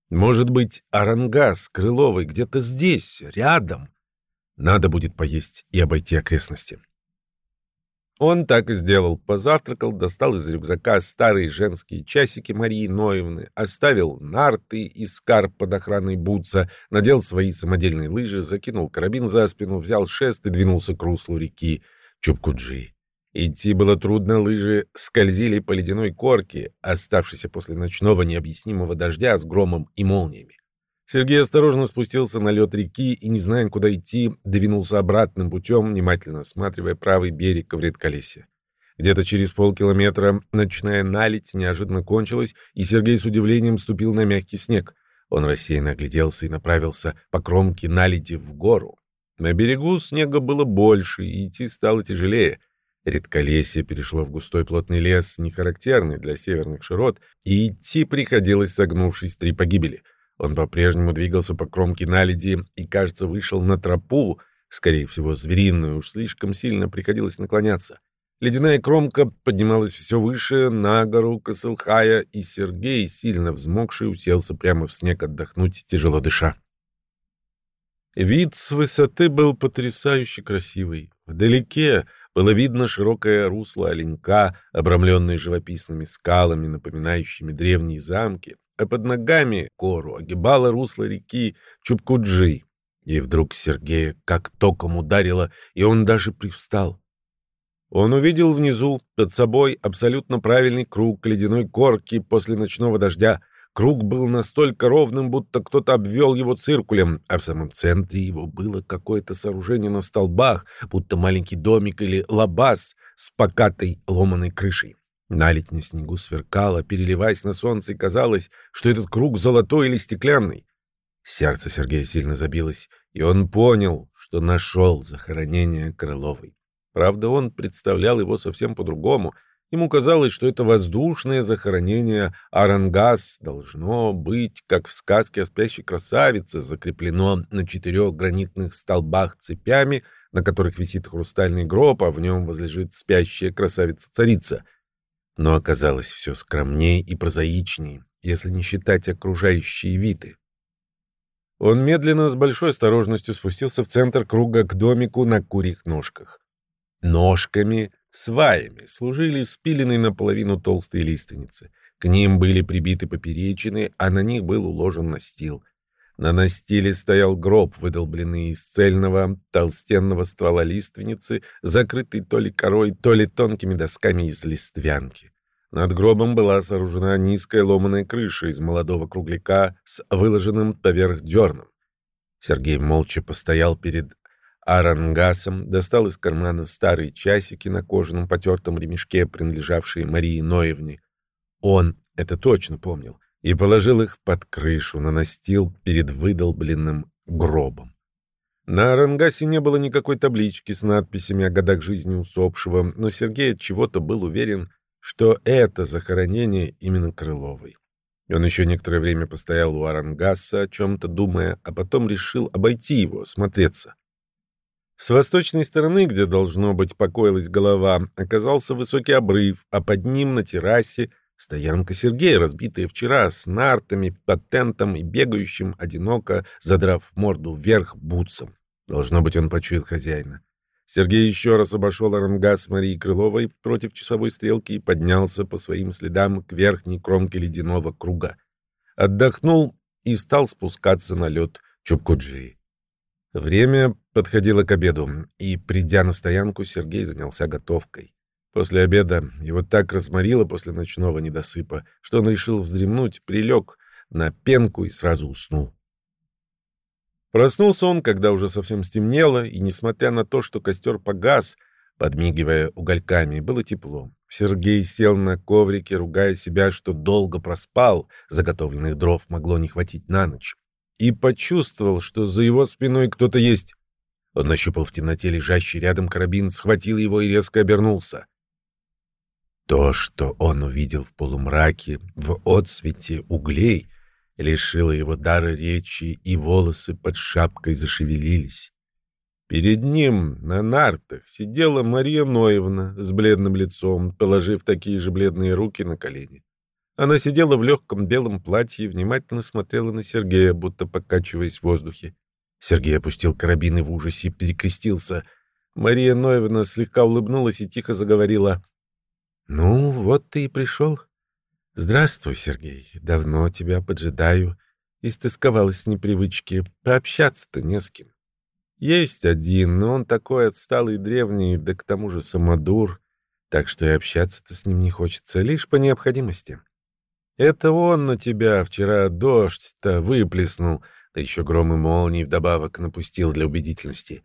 Может быть, Арангас Крыловой где-то здесь, рядом? Надо будет поесть и обойти окрестности. Он так и сделал. Позавтракал, достал из рюкзака старые женские часики Марии Ноевны, оставил нарты и скарб под охраной Бутса, надел свои самодельные лыжи, закинул карабин за спину, взял шест и двинулся к руслу реки Чупкуджи. Идти было трудно, лыжи скользили по ледяной корке, оставшейся после ночного необъяснимого дождя с громом и молниями. Сергей осторожно спустился на лед реки и, не зная, куда идти, двинулся обратным путем, внимательно осматривая правый берег в редколесье. Где-то через полкилометра ночная наледь неожиданно кончилась, и Сергей с удивлением ступил на мягкий снег. Он рассеянно огляделся и направился по кромке наледи в гору. На берегу снега было больше, и идти стало тяжелее. Редколесье перешло в густой плотный лес, не характерный для северных широт, и идти приходилось согнувшись три погибели. Он по-прежнему двигался по кромке наледи и, кажется, вышел на тропу, скорее всего, звериную, уж слишком сильно приходилось наклоняться. Ледяная кромка поднималась все выше, на гору Косылхая, и Сергей, сильно взмокший, уселся прямо в снег отдохнуть, тяжело дыша. Вид с высоты был потрясающе красивый. Вдалеке было видно широкое русло Оленька, обрамленное живописными скалами, напоминающими древние замки, а под ногами гору огибало русло реки Чупкуджи. И вдруг Сергея как током ударило, и он даже привстал. Он увидел внизу, под собой, абсолютно правильный круг ледяной корки после ночного дождя. Круг был настолько ровным, будто кто-то обвел его циркулем, а в самом центре его было какое-то сооружение на столбах, будто маленький домик или лабаз с покатой ломаной крышей. Наледь на снегу сверкала, переливаясь на солнце, и казалось, что этот круг золотой или стеклянный. Сердце Сергея сильно забилось, и он понял, что нашел захоронение Крыловой. Правда, он представлял его совсем по-другому. Ему казалось, что это воздушное захоронение Арангас должно быть, как в сказке о спящей красавице, закреплено на четырех гранитных столбах цепями, на которых висит хрустальный гроб, а в нем возлежит спящая красавица-царица. Но оказалось все скромнее и прозаичнее, если не считать окружающие виды. Он медленно, с большой осторожностью спустился в центр круга к домику на курьих ножках. Ножками, сваями служили спиленные наполовину толстые лиственницы. К ним были прибиты поперечины, а на них был уложен настил. На настиле стоял гроб, выдолбленный из цельного толстенного ствола лиственницы, закрытый то ли корой, то ли тонкими досками из листвянки. Над гробом была сооружена низкая ломаная крыша из молодого кругляка с выложенным поверх дерном. Сергей молча постоял перед Арангасом достал из кармана старые часики на кожаном потертом ремешке, принадлежавшие Марии Ноевне. Он это точно помнил и положил их под крышу на настил перед выдолбленным гробом. На Арангасе не было никакой таблички с надписями о годах жизни усопшего, но Сергей от чего-то был уверен, что это захоронение именно Крыловой. Он еще некоторое время постоял у Арангаса, о чем-то думая, а потом решил обойти его, смотреться. С восточной стороны, где должно быть покоилась голова, оказался высокий обрыв, а под ним на террасе стоянка Сергея, разбитая вчера с нартами, патентом и бегающим одиноко, задрав морду вверх бутсом. Должно быть, он почуял хозяина. Сергей еще раз обошел Арангас Марии Крыловой против часовой стрелки и поднялся по своим следам к верхней кромке ледяного круга. Отдохнул и стал спускаться на лед Чупкуджи. Время подходило к обеду, и, придя на стоянку, Сергей занялся готовкой. После обеда его так разморило после ночного недосыпа, что он решил вздремнуть, прилег на пенку и сразу уснул. Проснулся он, когда уже совсем стемнело, и, несмотря на то, что костер погас, подмигивая угольками, было тепло. Сергей сел на коврике, ругая себя, что долго проспал, заготовленных дров могло не хватить на ночь и почувствовал, что за его спиной кто-то есть. Он нащупал в темноте лежащий рядом карабин, схватил его и резко обернулся. То, что он увидел в полумраке, в отсвете углей, лишило его дара речи, и волосы под шапкой зашевелились. Перед ним на нартах сидела Мария Ноевна с бледным лицом, положив такие же бледные руки на колени. Она сидела в легком белом платье и внимательно смотрела на Сергея, будто покачиваясь в воздухе. Сергей опустил карабин и в ужасе перекрестился. Мария Ноевна слегка улыбнулась и тихо заговорила. — Ну, вот ты и пришел. — Здравствуй, Сергей. Давно тебя поджидаю. Истосковалась с непривычки. Пообщаться-то не с кем. Есть один, но он такой отсталый древний, да к тому же самодур, так что и общаться-то с ним не хочется, лишь по необходимости. — Это он на тебя вчера дождь-то выплеснул, да еще гром и молнии вдобавок напустил для убедительности.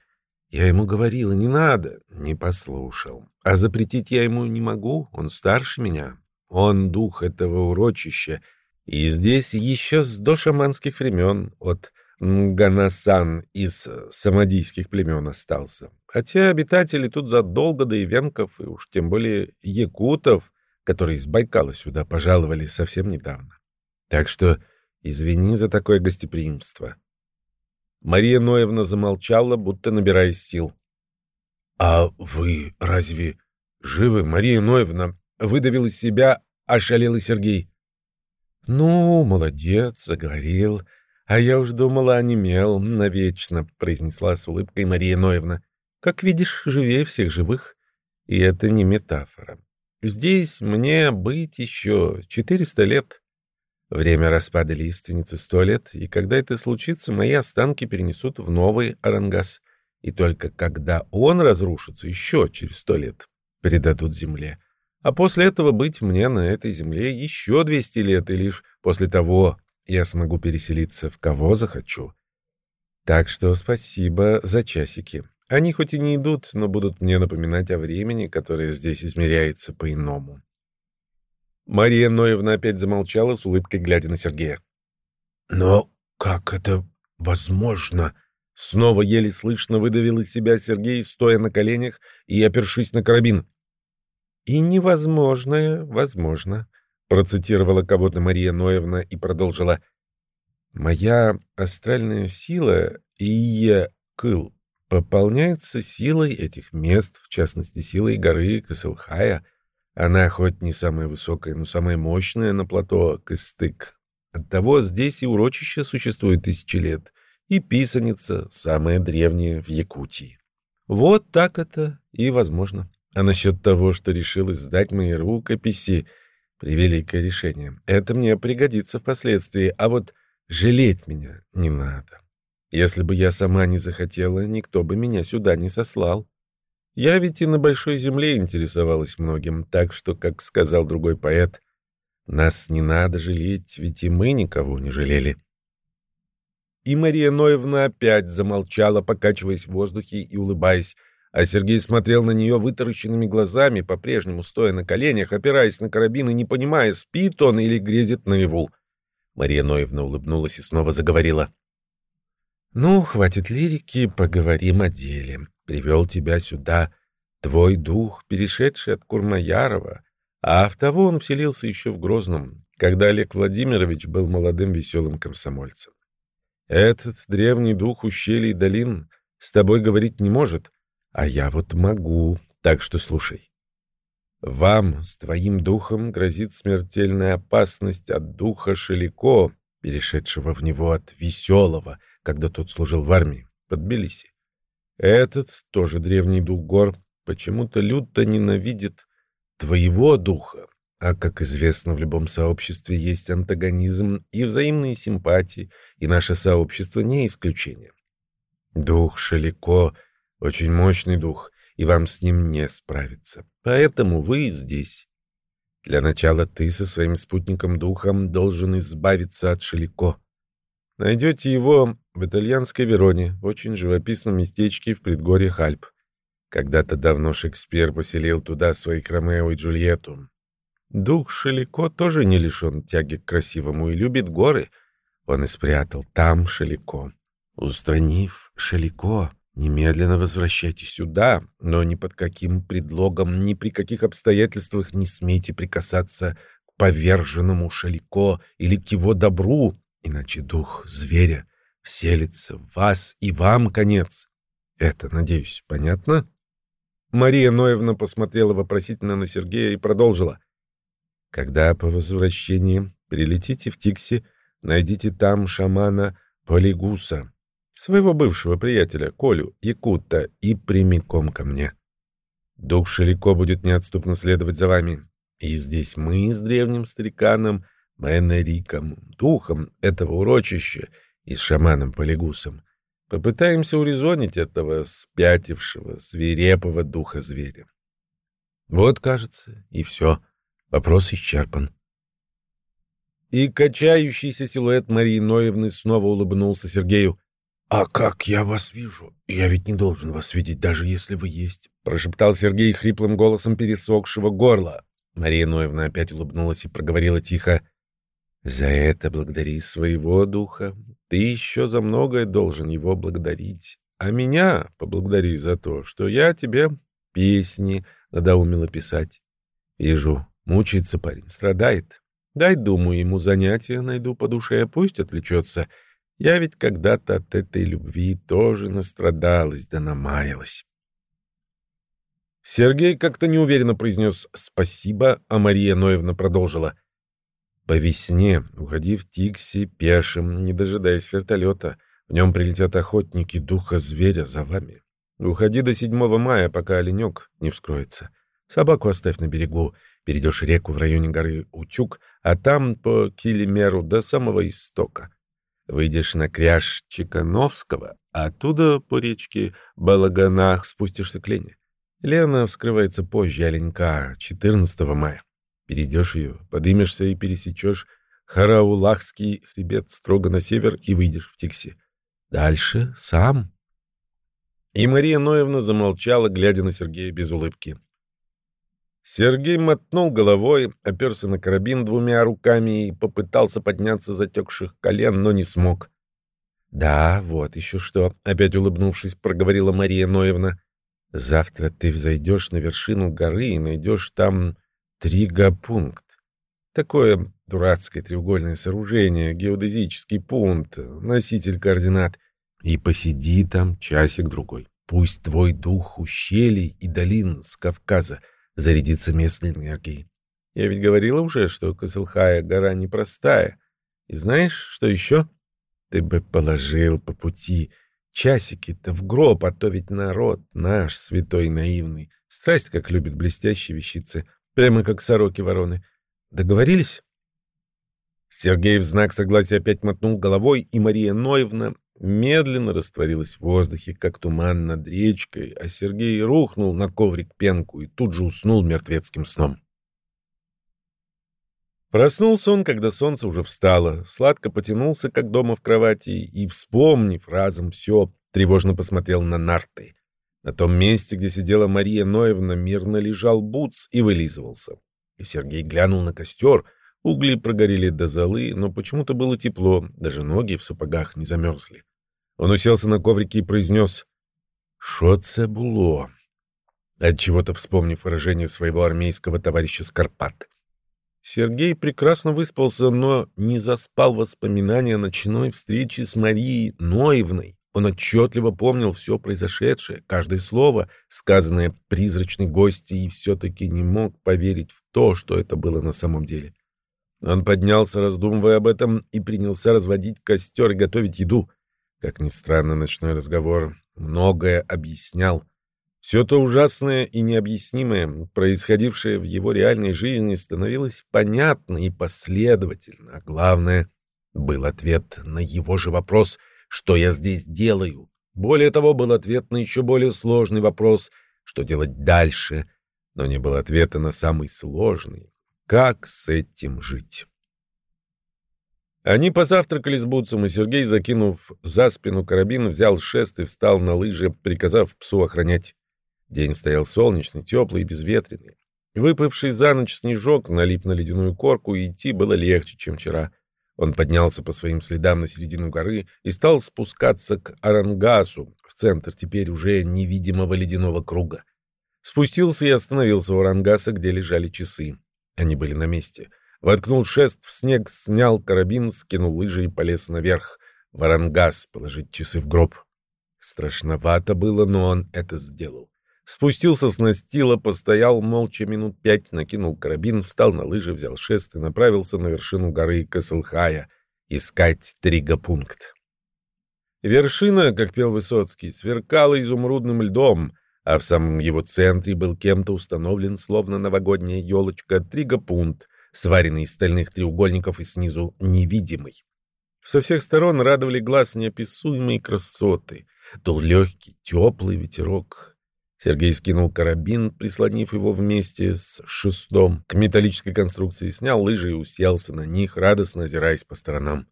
Я ему говорила, не надо, не послушал. А запретить я ему не могу, он старше меня. Он дух этого урочища, и здесь еще с дошаманских времен от Ганасан из самодийских племен остался. Хотя обитатели тут задолго до ивенков, и уж тем более якутов, которые из Байкала сюда пожаловали совсем недавно. Так что извини за такое гостеприимство. Мария Ноевна замолчала, будто набираясь сил. — А вы разве живы, Мария Ноевна? — выдавил из себя ошалелый Сергей. — Ну, молодец, заговорил. А я уж думала, онемел навечно, — произнесла с улыбкой Мария Ноевна. — Как видишь, живее всех живых. И это не метафора. Здесь мне быть еще четыреста лет. Время распада лиственницы сто лет, и когда это случится, мои останки перенесут в новый Арангас. И только когда он разрушится еще через сто лет, передадут земле. А после этого быть мне на этой земле еще двести лет, и лишь после того я смогу переселиться в кого захочу. Так что спасибо за часики. Они хоть и не идут, но будут мне напоминать о времени, которое здесь измеряется по-иному. Мария Ноевна опять замолчала с улыбкой, глядя на Сергея. «Но как это возможно?» Снова еле слышно выдавил из себя Сергей, стоя на коленях и опершись на карабин. «И невозможное возможно», — процитировала кого-то Мария Ноевна и продолжила. «Моя астральная сила, Ия Кыл, пополняется силой этих мест, в частности, силой горы Касылхая, она хоть не самая высокая, но самая мощная на плато Кыстык. Оттого здесь и урочище существует тысячи лет, и писаница самая древняя в Якутии. Вот так это и возможно. А насчет того, что решил издать мои рукописи, превеликое решение. Это мне пригодится впоследствии, а вот жалеть меня не надо. Если бы я сама не захотела, никто бы меня сюда не сослал. Я ведь и на большой земле интересовалась многим, так что, как сказал другой поэт, нас не надо жалеть, ведь и мы никого не жалели. И Мария Ноевна опять замолчала, покачиваясь в воздухе и улыбаясь, а Сергей смотрел на нее вытаращенными глазами, по-прежнему стоя на коленях, опираясь на карабин и не понимая, спит он или грезит наяву. Мария Ноевна улыбнулась и снова заговорила. «Ну, хватит лирики, поговорим о деле привел тебя сюда твой дух, перешедший от Курмаярова, а в того он вселился еще в Грозном, когда Олег Владимирович был молодым веселым комсомольцем. Этот древний дух ущелий долин с тобой говорить не может, а я вот могу, так что слушай. Вам с твоим духом грозит смертельная опасность от духа Шелико, перешедшего в него от веселого, когда тот служил в армии под Тбилиси. Этот, тоже древний дух гор, почему-то люто ненавидит твоего духа. А, как известно, в любом сообществе есть антагонизм и взаимные симпатии, и наше сообщество не исключение. Дух Шелико — очень мощный дух, и вам с ним не справиться. Поэтому вы здесь. Для начала ты со своим спутником-духом должен избавиться от Шелико. Найдете его в итальянской Вероне, очень живописном местечке в предгорье Альп. Когда-то давно Шекспир поселил туда своих Ромео и Джульетту. Дух Шелико тоже не лишен тяги к красивому и любит горы. Он и спрятал там Шелико. Устранив Шелико, немедленно возвращайтесь сюда, но ни под каким предлогом, ни при каких обстоятельствах не смейте прикасаться к поверженному Шелико или к его добру, Иначе дух зверя вселится в вас, и вам конец. Это, надеюсь, понятно? Мария Ноевна посмотрела вопросительно на Сергея и продолжила. Когда по возвращении прилетите в Тикси, найдите там шамана Полигуса, своего бывшего приятеля Колю Якута, и прямиком ко мне. Дух Шелико будет неотступно следовать за вами. И здесь мы с древним стариканом — Мэнериком, духом этого урочища и с шаманом Полигусом. Попытаемся урезонить этого спятившего, свирепого духа зверя. Вот, кажется, и все. Вопрос исчерпан. и качающийся силуэт Марии Ноевны снова улыбнулся Сергею. «А как я вас вижу? Я ведь не должен вас видеть, даже если вы есть», — прошептал Сергей хриплым голосом пересохшего горла. Мария Ноевна опять улыбнулась и проговорила тихо. «За это благодари своего духа. Ты еще за многое должен его благодарить. А меня поблагодари за то, что я тебе песни надоумила писать. Вижу, мучается парень, страдает. Дай, думаю, ему занятия найду по душе, пусть отвлечется. Я ведь когда-то от этой любви тоже настрадалась да намаялась. Сергей как-то неуверенно произнес «спасибо», а Мария Ноевна продолжила. «По весне уходи в Тикси пешим, не дожидаясь вертолета. В нем прилетят охотники духа зверя за вами. Уходи до 7 мая, пока оленек не вскроется. Собаку оставь на берегу, перейдешь реку в районе горы Утюг, а там по Килимеру до самого истока. Выйдешь на кряж Чекановского, а оттуда по речке Балаганах спустишься к Лене. Лена вскрывается позже оленька, 14 мая. Перейдешь ее, подымешься и пересечешь Хараулахский хребет строго на север и выйдешь в Тикси. Дальше сам. И Мария Ноевна замолчала, глядя на Сергея без улыбки. Сергей мотнул головой, оперся на карабин двумя руками и попытался подняться затекших колен, но не смог. «Да, вот еще что», — опять улыбнувшись, проговорила Мария Ноевна. «Завтра ты взойдешь на вершину горы и найдешь там тригопункт. Такое дурацкое треугольное сооружение, геодезический пункт, носитель координат. И посиди там часик-другой. Пусть твой дух ущелий и долин с Кавказа зарядится местной энергией. Я ведь говорила уже, что Косылхая гора непростая. И знаешь, что еще? Ты бы положил по пути часики-то в гроб, а то ведь народ наш, святой наивный, страсть как любит блестящие вещицы, прямо как сороки-вороны. Договорились? Сергей в знак согласия опять мотнул головой, и Мария Ноевна медленно растворилась в воздухе, как туман над речкой, а Сергей рухнул на коврик пенку и тут же уснул мертвецким сном. Проснулся он, когда солнце уже встало, сладко потянулся, как дома в кровати, и, вспомнив разом все, тревожно посмотрел на нарты. На том месте, где сидела Мария Ноевна, мирно лежал Буц и вылизывался. И Сергей глянул на костер. Угли прогорели до золы, но почему-то было тепло, даже ноги в сапогах не замерзли. Он уселся на коврике и произнес «Шо це було?» отчего-то вспомнив выражение своего армейского товарища Скарпат. Сергей прекрасно выспался, но не заспал воспоминания о ночной встрече с Марией Ноевной. Он отчетливо помнил все произошедшее, каждое слово, сказанное призрачной гостьей, и все-таки не мог поверить в то, что это было на самом деле. Он поднялся, раздумывая об этом, и принялся разводить костер и готовить еду. Как ни странно, ночной разговор многое объяснял. Все то ужасное и необъяснимое, происходившее в его реальной жизни, становилось понятно и последовательно. А главное, был ответ на его же вопрос — что я здесь делаю? Более того, был ответ на еще более сложный вопрос, что делать дальше, но не было ответа на самый сложный. Как с этим жить? Они позавтракали с Буцем, и Сергей, закинув за спину карабин, взял шест и встал на лыжи, приказав псу охранять. День стоял солнечный, теплый и безветренный. Выпавший за ночь снежок налип на ледяную корку, и идти было легче, чем вчера. Он поднялся по своим следам на середину горы и стал спускаться к Арангасу, в центр теперь уже невидимого ледяного круга. Спустился и остановился у Арангаса, где лежали часы. Они были на месте. Воткнул шест в снег, снял карабин, скинул лыжи и полез наверх. В Арангас положить часы в гроб. Страшновато было, но он это сделал. Спустился с настила, постоял молча минут пять, накинул карабин, встал на лыжи, взял шест и направился на вершину горы Касылхая искать тригопункт. Вершина, как пел Высоцкий, сверкала изумрудным льдом, а в самом его центре был кем-то установлен, словно новогодняя елочка, тригопункт, сваренный из стальных треугольников и снизу невидимый. Со всех сторон радовали глаз неописуемые красоты. Дул легкий, теплый ветерок, Сергей скинул карабин, прислонив его вместе с шестом к металлической конструкции, снял лыжи и уселся на них, радостно озираясь по сторонам.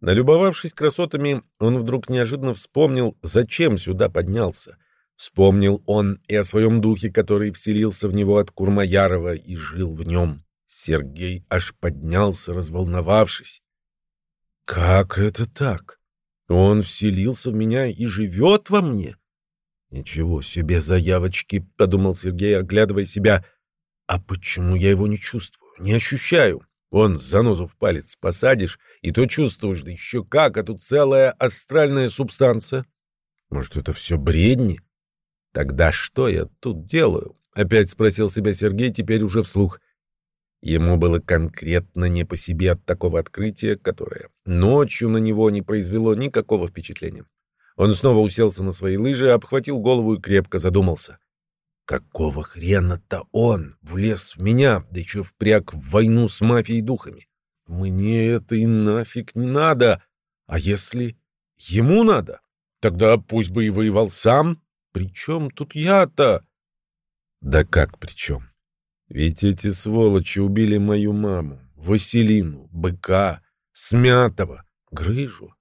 Налюбовавшись красотами, он вдруг неожиданно вспомнил, зачем сюда поднялся. Вспомнил он и о своем духе, который вселился в него от Курмаярова и жил в нем. Сергей аж поднялся, разволновавшись. «Как это так? Он вселился в меня и живет во мне?» «Ничего себе заявочки!» — подумал Сергей, оглядывая себя. «А почему я его не чувствую, не ощущаю? Вон, занозу в палец посадишь, и то чувствуешь, да еще как, а тут целая астральная субстанция. Может, это все бредни? Тогда что я тут делаю?» — опять спросил себя Сергей, теперь уже вслух. Ему было конкретно не по себе от такого открытия, которое ночью на него не произвело никакого впечатления. Он снова уселся на свои лыжи, обхватил голову и крепко задумался. Какого хрена-то он влез в меня, да еще впряг в войну с мафией духами? Мне это и нафиг не надо. А если ему надо? Тогда пусть бы и воевал сам. Причем тут я-то? Да как причем? Ведь эти сволочи убили мою маму, Василину, Быка, Смятого, Грыжу.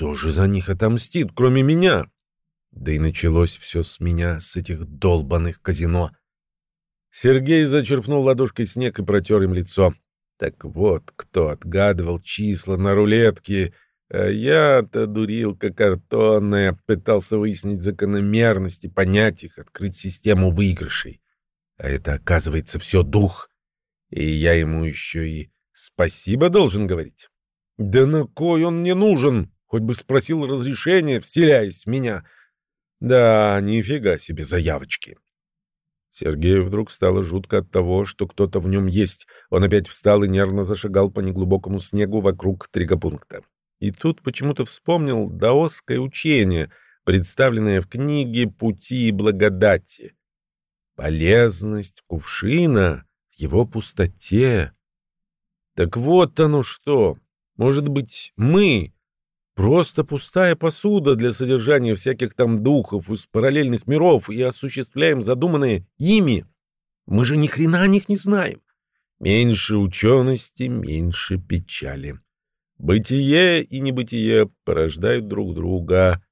Кто же за них отомстит, кроме меня? Да и началось все с меня, с этих долбанных казино. Сергей зачерпнул ладошкой снег и протер им лицо. Так вот, кто отгадывал числа на рулетке. А я-то, дурилка картонная, пытался выяснить закономерности, понять их, открыть систему выигрышей. А это, оказывается, все дух. И я ему еще и спасибо должен говорить. Да на кой он мне нужен? Хоть бы спросил разрешения, вселяясь в меня. Да, нифига себе заявочки. Сергею вдруг стало жутко от того, что кто-то в нем есть. Он опять встал и нервно зашагал по неглубокому снегу вокруг тригопункта. И тут почему-то вспомнил даосское учение, представленное в книге «Пути и благодати». Полезность кувшина в его пустоте. Так вот оно что. Может быть, мы Просто пустая посуда для содержания всяких там духов из параллельных миров и осуществляем задуманное ими. Мы же ни хрена о них не знаем. Меньше учености, меньше печали. Бытие и небытие порождают друг друга.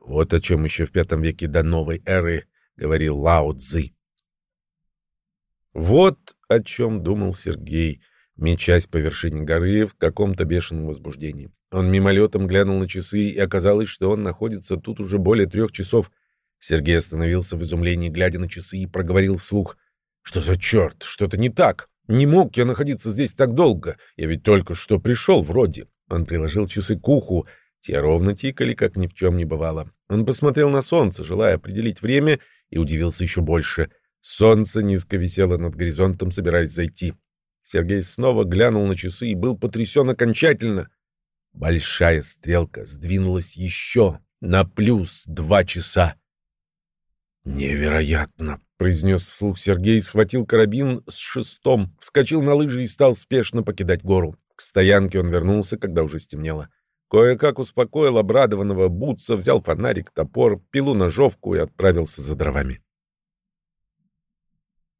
Вот о чем еще в пятом веке до новой эры говорил Лао Цзы. Вот о чем думал Сергей, мечась по вершине горы в каком-то бешеном возбуждении. Он мимолетом глянул на часы, и оказалось, что он находится тут уже более трех часов. Сергей остановился в изумлении, глядя на часы, и проговорил вслух. «Что за черт? Что-то не так. Не мог я находиться здесь так долго. Я ведь только что пришел, вроде». Он приложил часы к уху. Те ровно тикали, как ни в чем не бывало. Он посмотрел на солнце, желая определить время, и удивился еще больше. Солнце низко висело над горизонтом, собираясь зайти. Сергей снова глянул на часы и был потрясен окончательно — Большая стрелка сдвинулась еще на плюс два часа. «Невероятно!» — произнес вслух Сергей, схватил карабин с шестом, вскочил на лыжи и стал спешно покидать гору. К стоянке он вернулся, когда уже стемнело. Кое-как успокоил обрадованного Бутса, взял фонарик, топор, пилу-ножовку и отправился за дровами.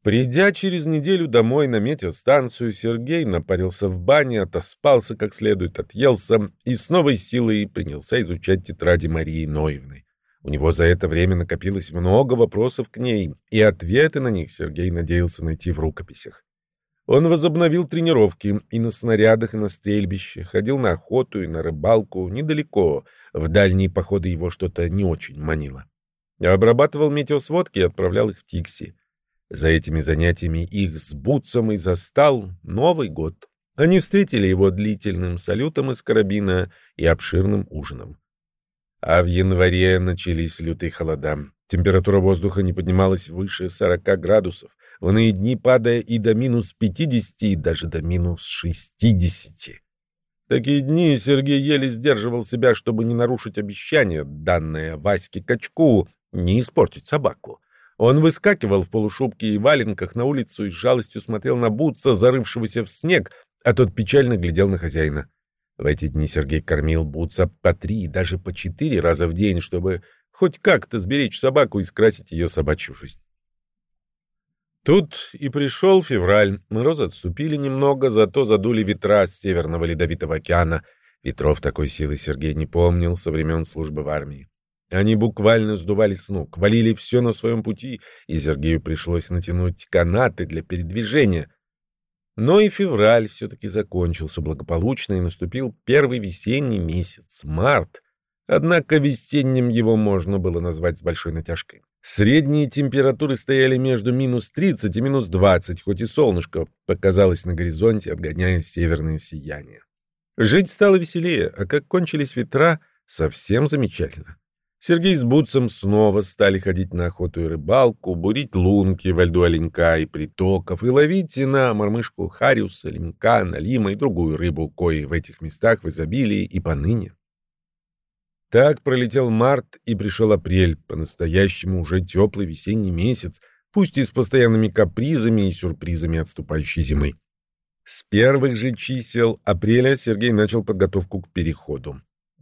Придя через неделю домой на метеостанцию, Сергей напарился в бане, отоспался как следует, отъелся и с новой силой принялся изучать тетради Марии Ноевны. У него за это время накопилось много вопросов к ней, и ответы на них Сергей надеялся найти в рукописях. Он возобновил тренировки и на снарядах, и на стрельбище, ходил на охоту и на рыбалку недалеко, в дальние походы его что-то не очень манило. Обрабатывал метеосводки и отправлял их в Тикси. За этими занятиями их с Бутсом и застал Новый год. Они встретили его длительным салютом из карабина и обширным ужином. А в январе начались лютые холода. Температура воздуха не поднималась выше 40 градусов, в иные дни падая и до минус 50, и даже до минус 60. В такие дни Сергей еле сдерживал себя, чтобы не нарушить обещание, данное Ваське Качку, не испортить собаку. Он выскакивал в полушубке и валенках на улицу и с жалостью смотрел на Бутса, зарывшегося в снег, а тот печально глядел на хозяина. В эти дни Сергей кормил Бутса по три, даже по четыре раза в день, чтобы хоть как-то сберечь собаку и скрасить ее собачью жизнь. Тут и пришел февраль. Морозы отступили немного, зато задули ветра с Северного Ледовитого океана. Ветров такой силы Сергей не помнил со времен службы в армии. Они буквально сдували с ног, валили все на своем пути, и Сергею пришлось натянуть канаты для передвижения. Но и февраль все-таки закончился благополучно, и наступил первый весенний месяц, март. Однако весенним его можно было назвать с большой натяжкой. Средние температуры стояли между минус 30 и минус 20, хоть и солнышко показалось на горизонте, отгоняя северное сияние. Жить стало веселее, а как кончились ветра, совсем замечательно. Сергей с Бутцем снова стали ходить на охоту и рыбалку, бурить лунки во льду оленька и притоков и ловить на мормышку хариуса, лемка, налима и другую рыбу, кои в этих местах в изобилии и поныне. Так пролетел март и пришел апрель, по-настоящему уже теплый весенний месяц, пусть и с постоянными капризами и сюрпризами отступающей зимы. С первых же чисел апреля Сергей начал подготовку к переходу.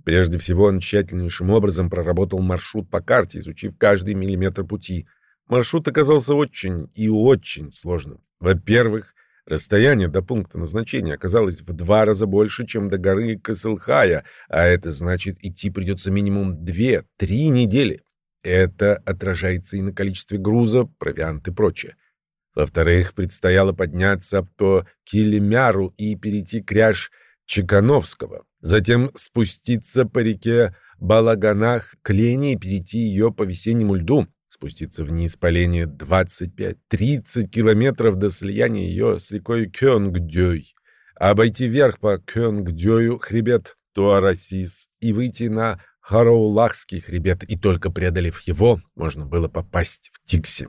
Прежде всего, он тщательнейшим образом проработал маршрут по карте, изучив каждый миллиметр пути. Маршрут оказался очень и очень сложным. Во-первых, расстояние до пункта назначения оказалось в два раза больше, чем до горы Касылхая, а это значит, идти придется минимум две-три недели. Это отражается и на количестве груза, провиант и прочее. Во-вторых, предстояло подняться по Килимяру и перейти кряж Чекановского. Затем спуститься по реке Балаганах к Лене и перейти ее по весеннему льду, спуститься вниз по Лене 25-30 километров до слияния ее с рекой Кёнгдёй, обойти вверх по Кёнгдёю хребет Туарасис и выйти на Хароулахский хребет, и только преодолев его, можно было попасть в Тикси.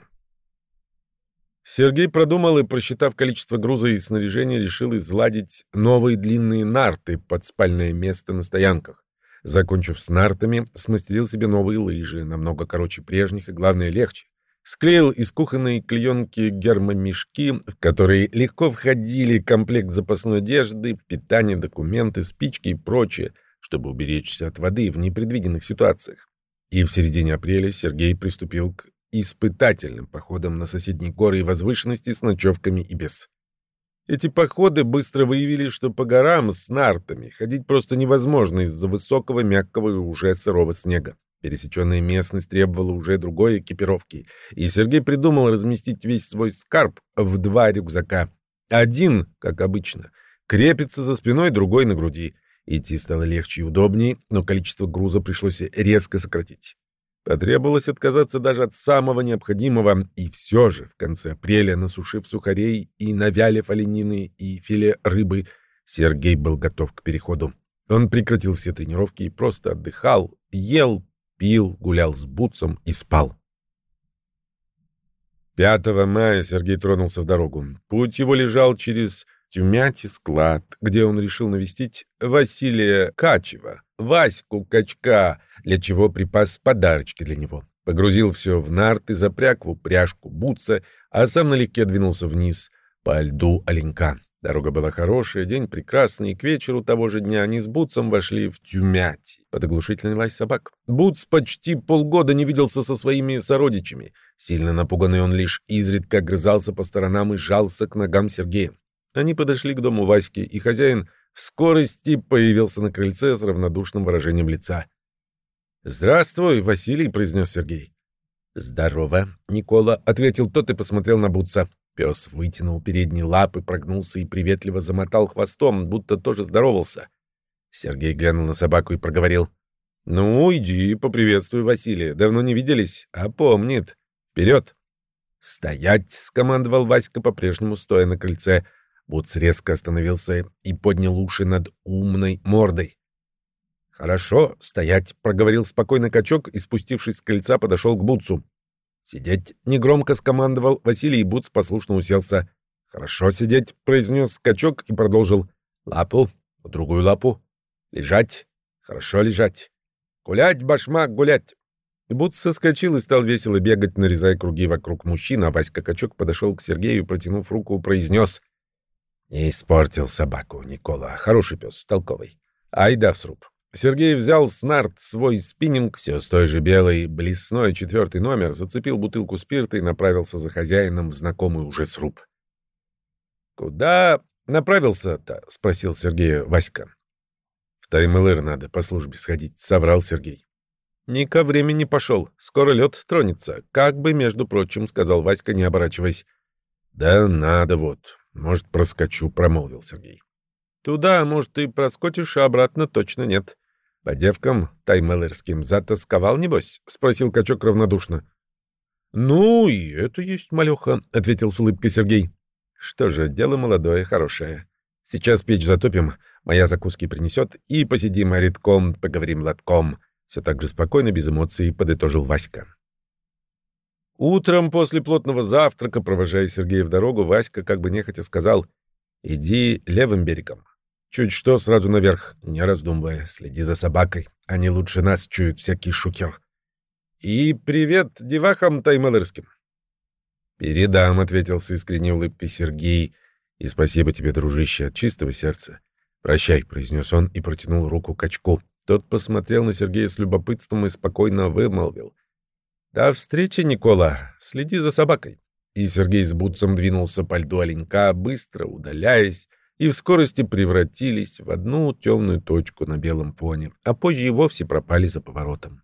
Сергей продумал и, просчитав количество груза и снаряжения, решил изладить новые длинные нарты под спальное место на стоянках. Закончив с нартами, смастерил себе новые лыжи, намного короче прежних и, главное, легче. Склеил из кухонной клеенки гермомешки, в которые легко входили комплект запасной одежды, питание, документы, спички и прочее, чтобы уберечься от воды в непредвиденных ситуациях. И в середине апреля Сергей приступил к испытательным походом на соседние горы и возвышенности с ночевками и без. Эти походы быстро выявили, что по горам с нартами ходить просто невозможно из-за высокого, мягкого и уже сырого снега. Пересеченная местность требовала уже другой экипировки, и Сергей придумал разместить весь свой скарб в два рюкзака. Один, как обычно, крепится за спиной, другой на груди. Идти стало легче и удобнее, но количество груза пришлось резко сократить. Потребовалось отказаться даже от самого необходимого, и все же в конце апреля, насушив сухарей и навялив оленины и филе рыбы, Сергей был готов к переходу. Он прекратил все тренировки и просто отдыхал, ел, пил, гулял с Бутсом и спал. 5 мая Сергей тронулся в дорогу. Путь его лежал через Тюмяти склад, где он решил навестить Василия Качева, Ваську Качка, для чего припас подарочки для него. Погрузил все в нарты, запряг в упряжку бутса, а сам налегке двинулся вниз по льду оленька. Дорога была хорошая, день прекрасный, и к вечеру того же дня они с Бутсом вошли в Тюмяти под оглушительный лай собак. Бутс почти полгода не виделся со своими сородичами. Сильно напуганный он лишь изредка грызался по сторонам и жался к ногам Сергея. Они подошли к дому Васьки, и хозяин в скорости появился на крыльце с равнодушным выражением лица. «Здравствуй, Василий», — произнес Сергей. «Здорово, Никола», — ответил тот и посмотрел на Бутса. Пес вытянул передние лапы, прогнулся и приветливо замотал хвостом, будто тоже здоровался. Сергей глянул на собаку и проговорил. «Ну, иди, поприветствуй Василия. Давно не виделись, а помнит. Вперед!» «Стоять!» — скомандовал Васька, по-прежнему стоя на крыльце. Бутс резко остановился и поднял уши над умной мордой. «Хорошо, стоять», — проговорил спокойно качок и, спустившись с крыльца, подошел к Бутсу. «Сидеть», — негромко скомандовал Василий, и Бутс послушно уселся. «Хорошо сидеть», — произнес качок и продолжил. «Лапу, другую лапу. Лежать. Хорошо лежать. Гулять, башмак, гулять». Бутс соскочил и стал весело бегать, нарезая круги вокруг мужчины, а Васька Качок подошел к Сергею, протянув руку, произнес. Не испортил собаку, Никола. Хороший пес, толковый. Айда в сруб. Сергей взял снарт свой спиннинг, все с той же белой блесной четвертый номер, зацепил бутылку спирта и направился за хозяином в знакомый уже сруб. «Куда направился-то?» — спросил Сергей Васька. «В Таймылыр надо по службе сходить», — соврал Сергей. «Не ко времени пошел. Скоро лед тронется. Как бы, между прочим, — сказал Васька, не оборачиваясь. «Да надо вот. Может, проскочу», — промолвил Сергей. «Туда, может, и проскочишь, а обратно точно нет. По девкам таймелерским затасковал, небось?» — спросил качок равнодушно. «Ну, и это есть, малеха», — ответил с улыбкой Сергей. «Что же, дело молодое, хорошее. Сейчас печь затопим, моя закуски принесет, и посидим редком, поговорим лотком». Все так же спокойно, без эмоций, подытожил Васька. Утром после плотного завтрака, провожая Сергея в дорогу, Васька как бы нехотя сказал «Иди левым берегом. Чуть что, сразу наверх, не раздумывая, следи за собакой. Они лучше нас чуют всякий шукер. И привет девахам таймелырским». «Передам», — ответил с искренней улыбкой Сергей. «И спасибо тебе, дружище, от чистого сердца». «Прощай», — произнес он и протянул руку качку. Тот посмотрел на Сергея с любопытством и спокойно вымолвил. «До встречи, Никола. Следи за собакой». И Сергей с Бутсом двинулся по льду оленька, быстро удаляясь, и в скорости превратились в одну темную точку на белом фоне, а позже и вовсе пропали за поворотом.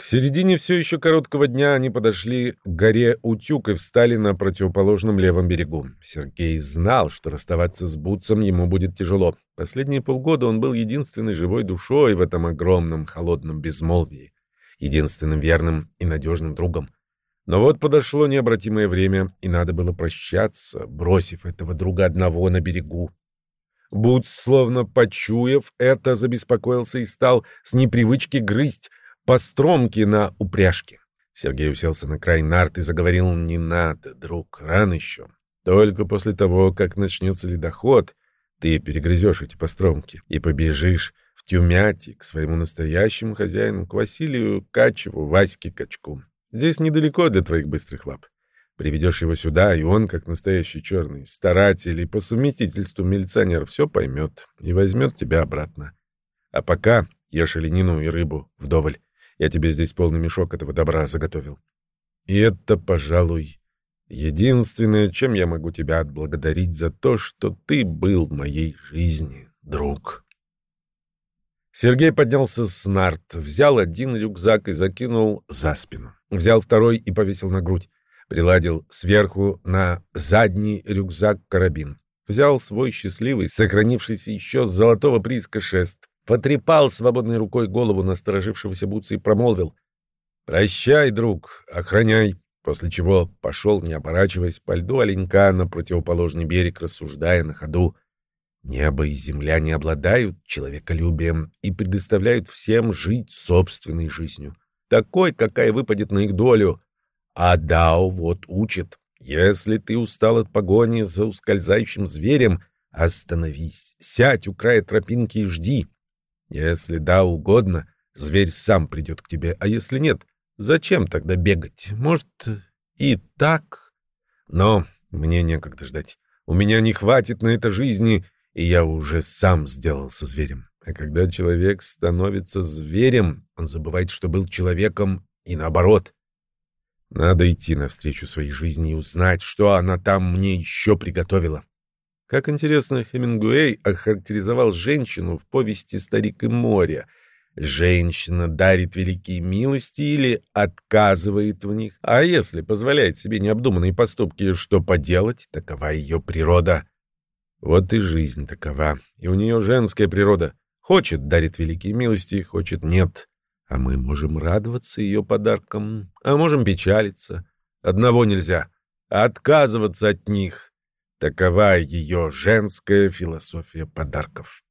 К середине все еще короткого дня они подошли к горе Утюг и встали на противоположном левом берегу. Сергей знал, что расставаться с Бутсом ему будет тяжело. Последние полгода он был единственной живой душой в этом огромном холодном безмолвии, единственным верным и надежным другом. Но вот подошло необратимое время, и надо было прощаться, бросив этого друга одного на берегу. Бутс, словно почуяв это, забеспокоился и стал с непривычки грызть по стромке на упряжке. Сергей уселся на край нарт и заговорил «Не надо, друг, рано еще. Только после того, как начнется ледоход, ты перегрызешь эти постромки и побежишь в Тюмяти к своему настоящему хозяину, к Василию Качеву, Ваське Качку. Здесь недалеко для твоих быстрых лап. Приведешь его сюда, и он, как настоящий черный старатель и по совместительству милиционер, все поймет и возьмет тебя обратно. А пока ешь оленину и рыбу вдоволь. Я тебе здесь полный мешок этого добра заготовил. И это, пожалуй, Единственное, чем я могу тебя отблагодарить за то, что ты был в моей жизни, друг. Сергей поднялся с нарт, взял один рюкзак и закинул за спину. Взял второй и повесил на грудь. Приладил сверху на задний рюкзак карабин. Взял свой счастливый, сохранившийся еще с золотого прииска шест. Потрепал свободной рукой голову насторожившегося бутса и промолвил. «Прощай, друг, охраняй после чего пошел, не оборачиваясь, по льду оленька на противоположный берег, рассуждая на ходу. Небо и земля не обладают человеколюбием и предоставляют всем жить собственной жизнью, такой, какая выпадет на их долю. А Дао вот учит, если ты устал от погони за ускользающим зверем, остановись, сядь у края тропинки и жди. Если да угодно, зверь сам придет к тебе, а если нет, Зачем тогда бегать? Может, и так? Но мне некогда ждать. У меня не хватит на это жизни, и я уже сам сделался зверем. А когда человек становится зверем, он забывает, что был человеком, и наоборот. Надо идти навстречу своей жизни и узнать, что она там мне еще приготовила. Как интересно, Хемингуэй охарактеризовал женщину в повести «Старик и море», Женщина дарит великие милости или отказывает в них, а если позволяет себе необдуманные поступки, что поделать, такова ее природа. Вот и жизнь такова, и у нее женская природа. Хочет дарит великие милости, хочет нет. А мы можем радоваться ее подаркам, а можем печалиться. Одного нельзя — отказываться от них. Такова ее женская философия подарков.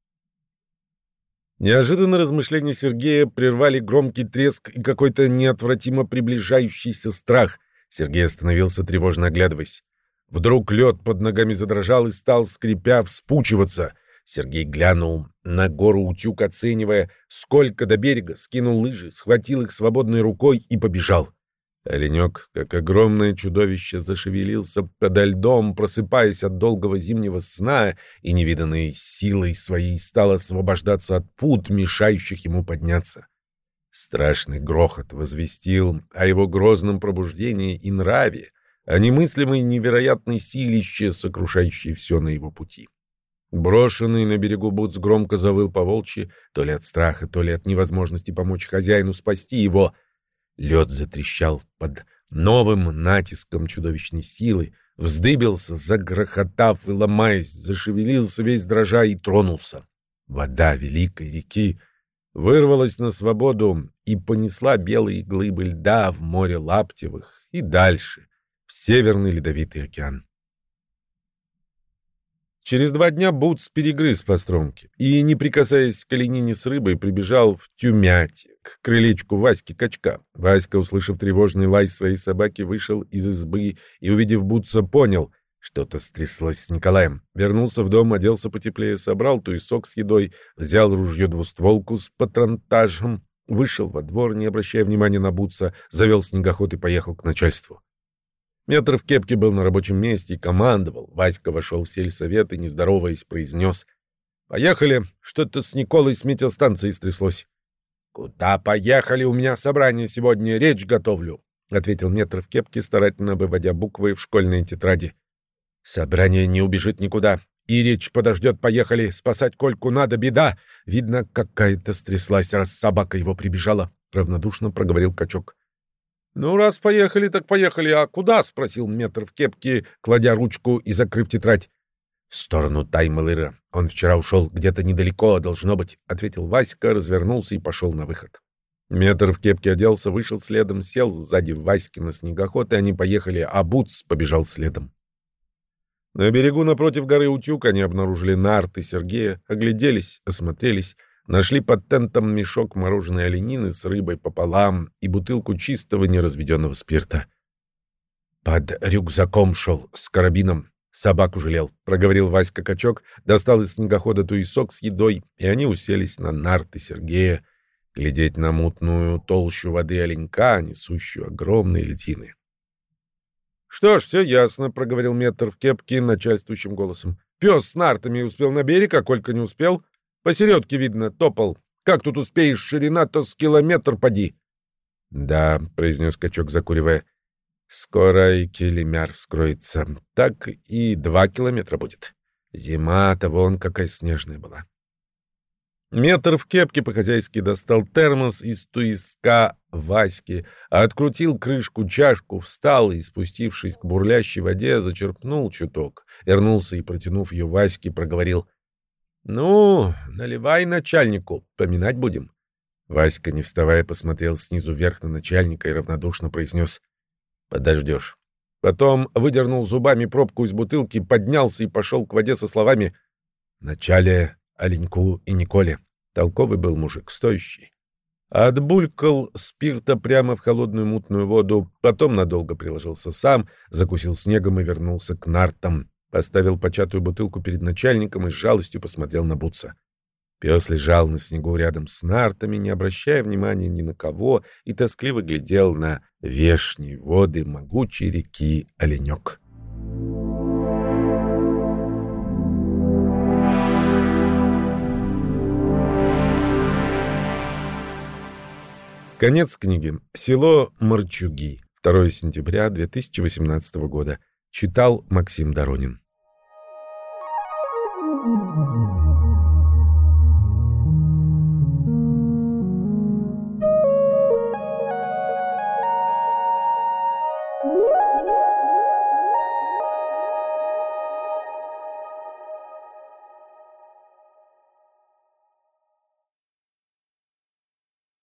Неожиданно размышления Сергея прервали громкий треск и какой-то неотвратимо приближающийся страх. Сергей остановился, тревожно оглядываясь. Вдруг лед под ногами задрожал и стал, скрипя, вспучиваться. Сергей глянул на гору утюг, оценивая, сколько до берега, скинул лыжи, схватил их свободной рукой и побежал. Оленек, как огромное чудовище, зашевелился подо льдом, просыпаясь от долгого зимнего сна и невиданной силой своей стал освобождаться от пут, мешающих ему подняться. Страшный грохот возвестил о его грозном пробуждении и нраве, о немыслимой невероятной силище, сокрушающей все на его пути. Брошенный на берегу Буц громко завыл по волчьи, то ли от страха, то ли от невозможности помочь хозяину спасти его — Лед затрещал под новым натиском чудовищной силы, вздыбился, загрохотав и ломаясь, зашевелился весь дрожа и тронулся. Вода великой реки вырвалась на свободу и понесла белые глыбы льда в море Лаптевых и дальше, в Северный Ледовитый океан. Через два дня Бутс перегрыз по стромке и, не прикасаясь к оленине с рыбой, прибежал в Тюмяти, к крылечку Васьки Качка. Васька, услышав тревожный лай своей собаки, вышел из избы и, увидев Бутса, понял — что-то стряслось с Николаем. Вернулся в дом, оделся потеплее, собрал туесок с едой, взял ружье-двустволку с патронтажем, вышел во двор, не обращая внимания на Бутса, завел снегоход и поехал к начальству. Метр в кепке был на рабочем месте и командовал. Васька вошел в сельсовет и, не здороваясь, произнес. «Поехали! Что-то с Николой с метеостанции стряслось». «Куда поехали? У меня собрание сегодня, речь готовлю», — ответил Метр в кепке, старательно выводя буквы в школьной тетради. «Собрание не убежит никуда. И речь подождет, поехали. Спасать Кольку надо, беда. Видно, какая-то стряслась, раз собака его прибежала», — равнодушно проговорил качок. «Ну, раз поехали, так поехали. А куда?» — спросил метр в кепке, кладя ручку и закрыв тетрадь. «В сторону Таймалыра. Он вчера ушел где-то недалеко, должно быть», — ответил Васька, развернулся и пошел на выход. Метр в кепке оделся, вышел следом, сел сзади Васьки на снегоход, и они поехали, а Буц побежал следом. На берегу напротив горы Утюг они обнаружили нарты Сергея, огляделись, осмотрелись — Нашли под тентом мешок мороженой оленины с рыбой пополам и бутылку чистого неразведенного спирта. Под рюкзаком шел с карабином. Собаку жалел, — проговорил Васька Качок, достал из снегохода туесок с едой, и они уселись на нарты Сергея, глядеть на мутную толщу воды оленька, несущую огромные льдины. — Что ж, все ясно, — проговорил метр в кепке начальствующим голосом. — Пес с нартами успел на берег, а Колька не успел. Посередке, видно, топал. Как тут успеешь, ширина-то с километр поди. — Да, — произнес качок, закуривая, — скоро и килимяр вскроется. Так и два километра будет. Зима-то вон какая снежная была. Метр в кепке по-хозяйски достал термос из туиска Васьки, открутил крышку чашку, встал и, спустившись к бурлящей воде, зачерпнул чуток, вернулся и, протянув ее Ваське, проговорил — «Ну, наливай начальнику, поминать будем». Васька, не вставая, посмотрел снизу вверх на начальника и равнодушно произнес «Подождешь». Потом выдернул зубами пробку из бутылки, поднялся и пошел к воде со словами «Начале Оленьку и Николе». Толковый был мужик, стоящий. Отбулькал спирта прямо в холодную мутную воду, потом надолго приложился сам, закусил снегом и вернулся к нартам, Поставил початую бутылку перед начальником и с жалостью посмотрел на Бутса. Пес лежал на снегу рядом с нартами, не обращая внимания ни на кого, и тоскливо глядел на вешние воды могучей реки Оленек. Конец книги. Село Марчуги. 2 сентября 2018 года. Читал Максим Доронин.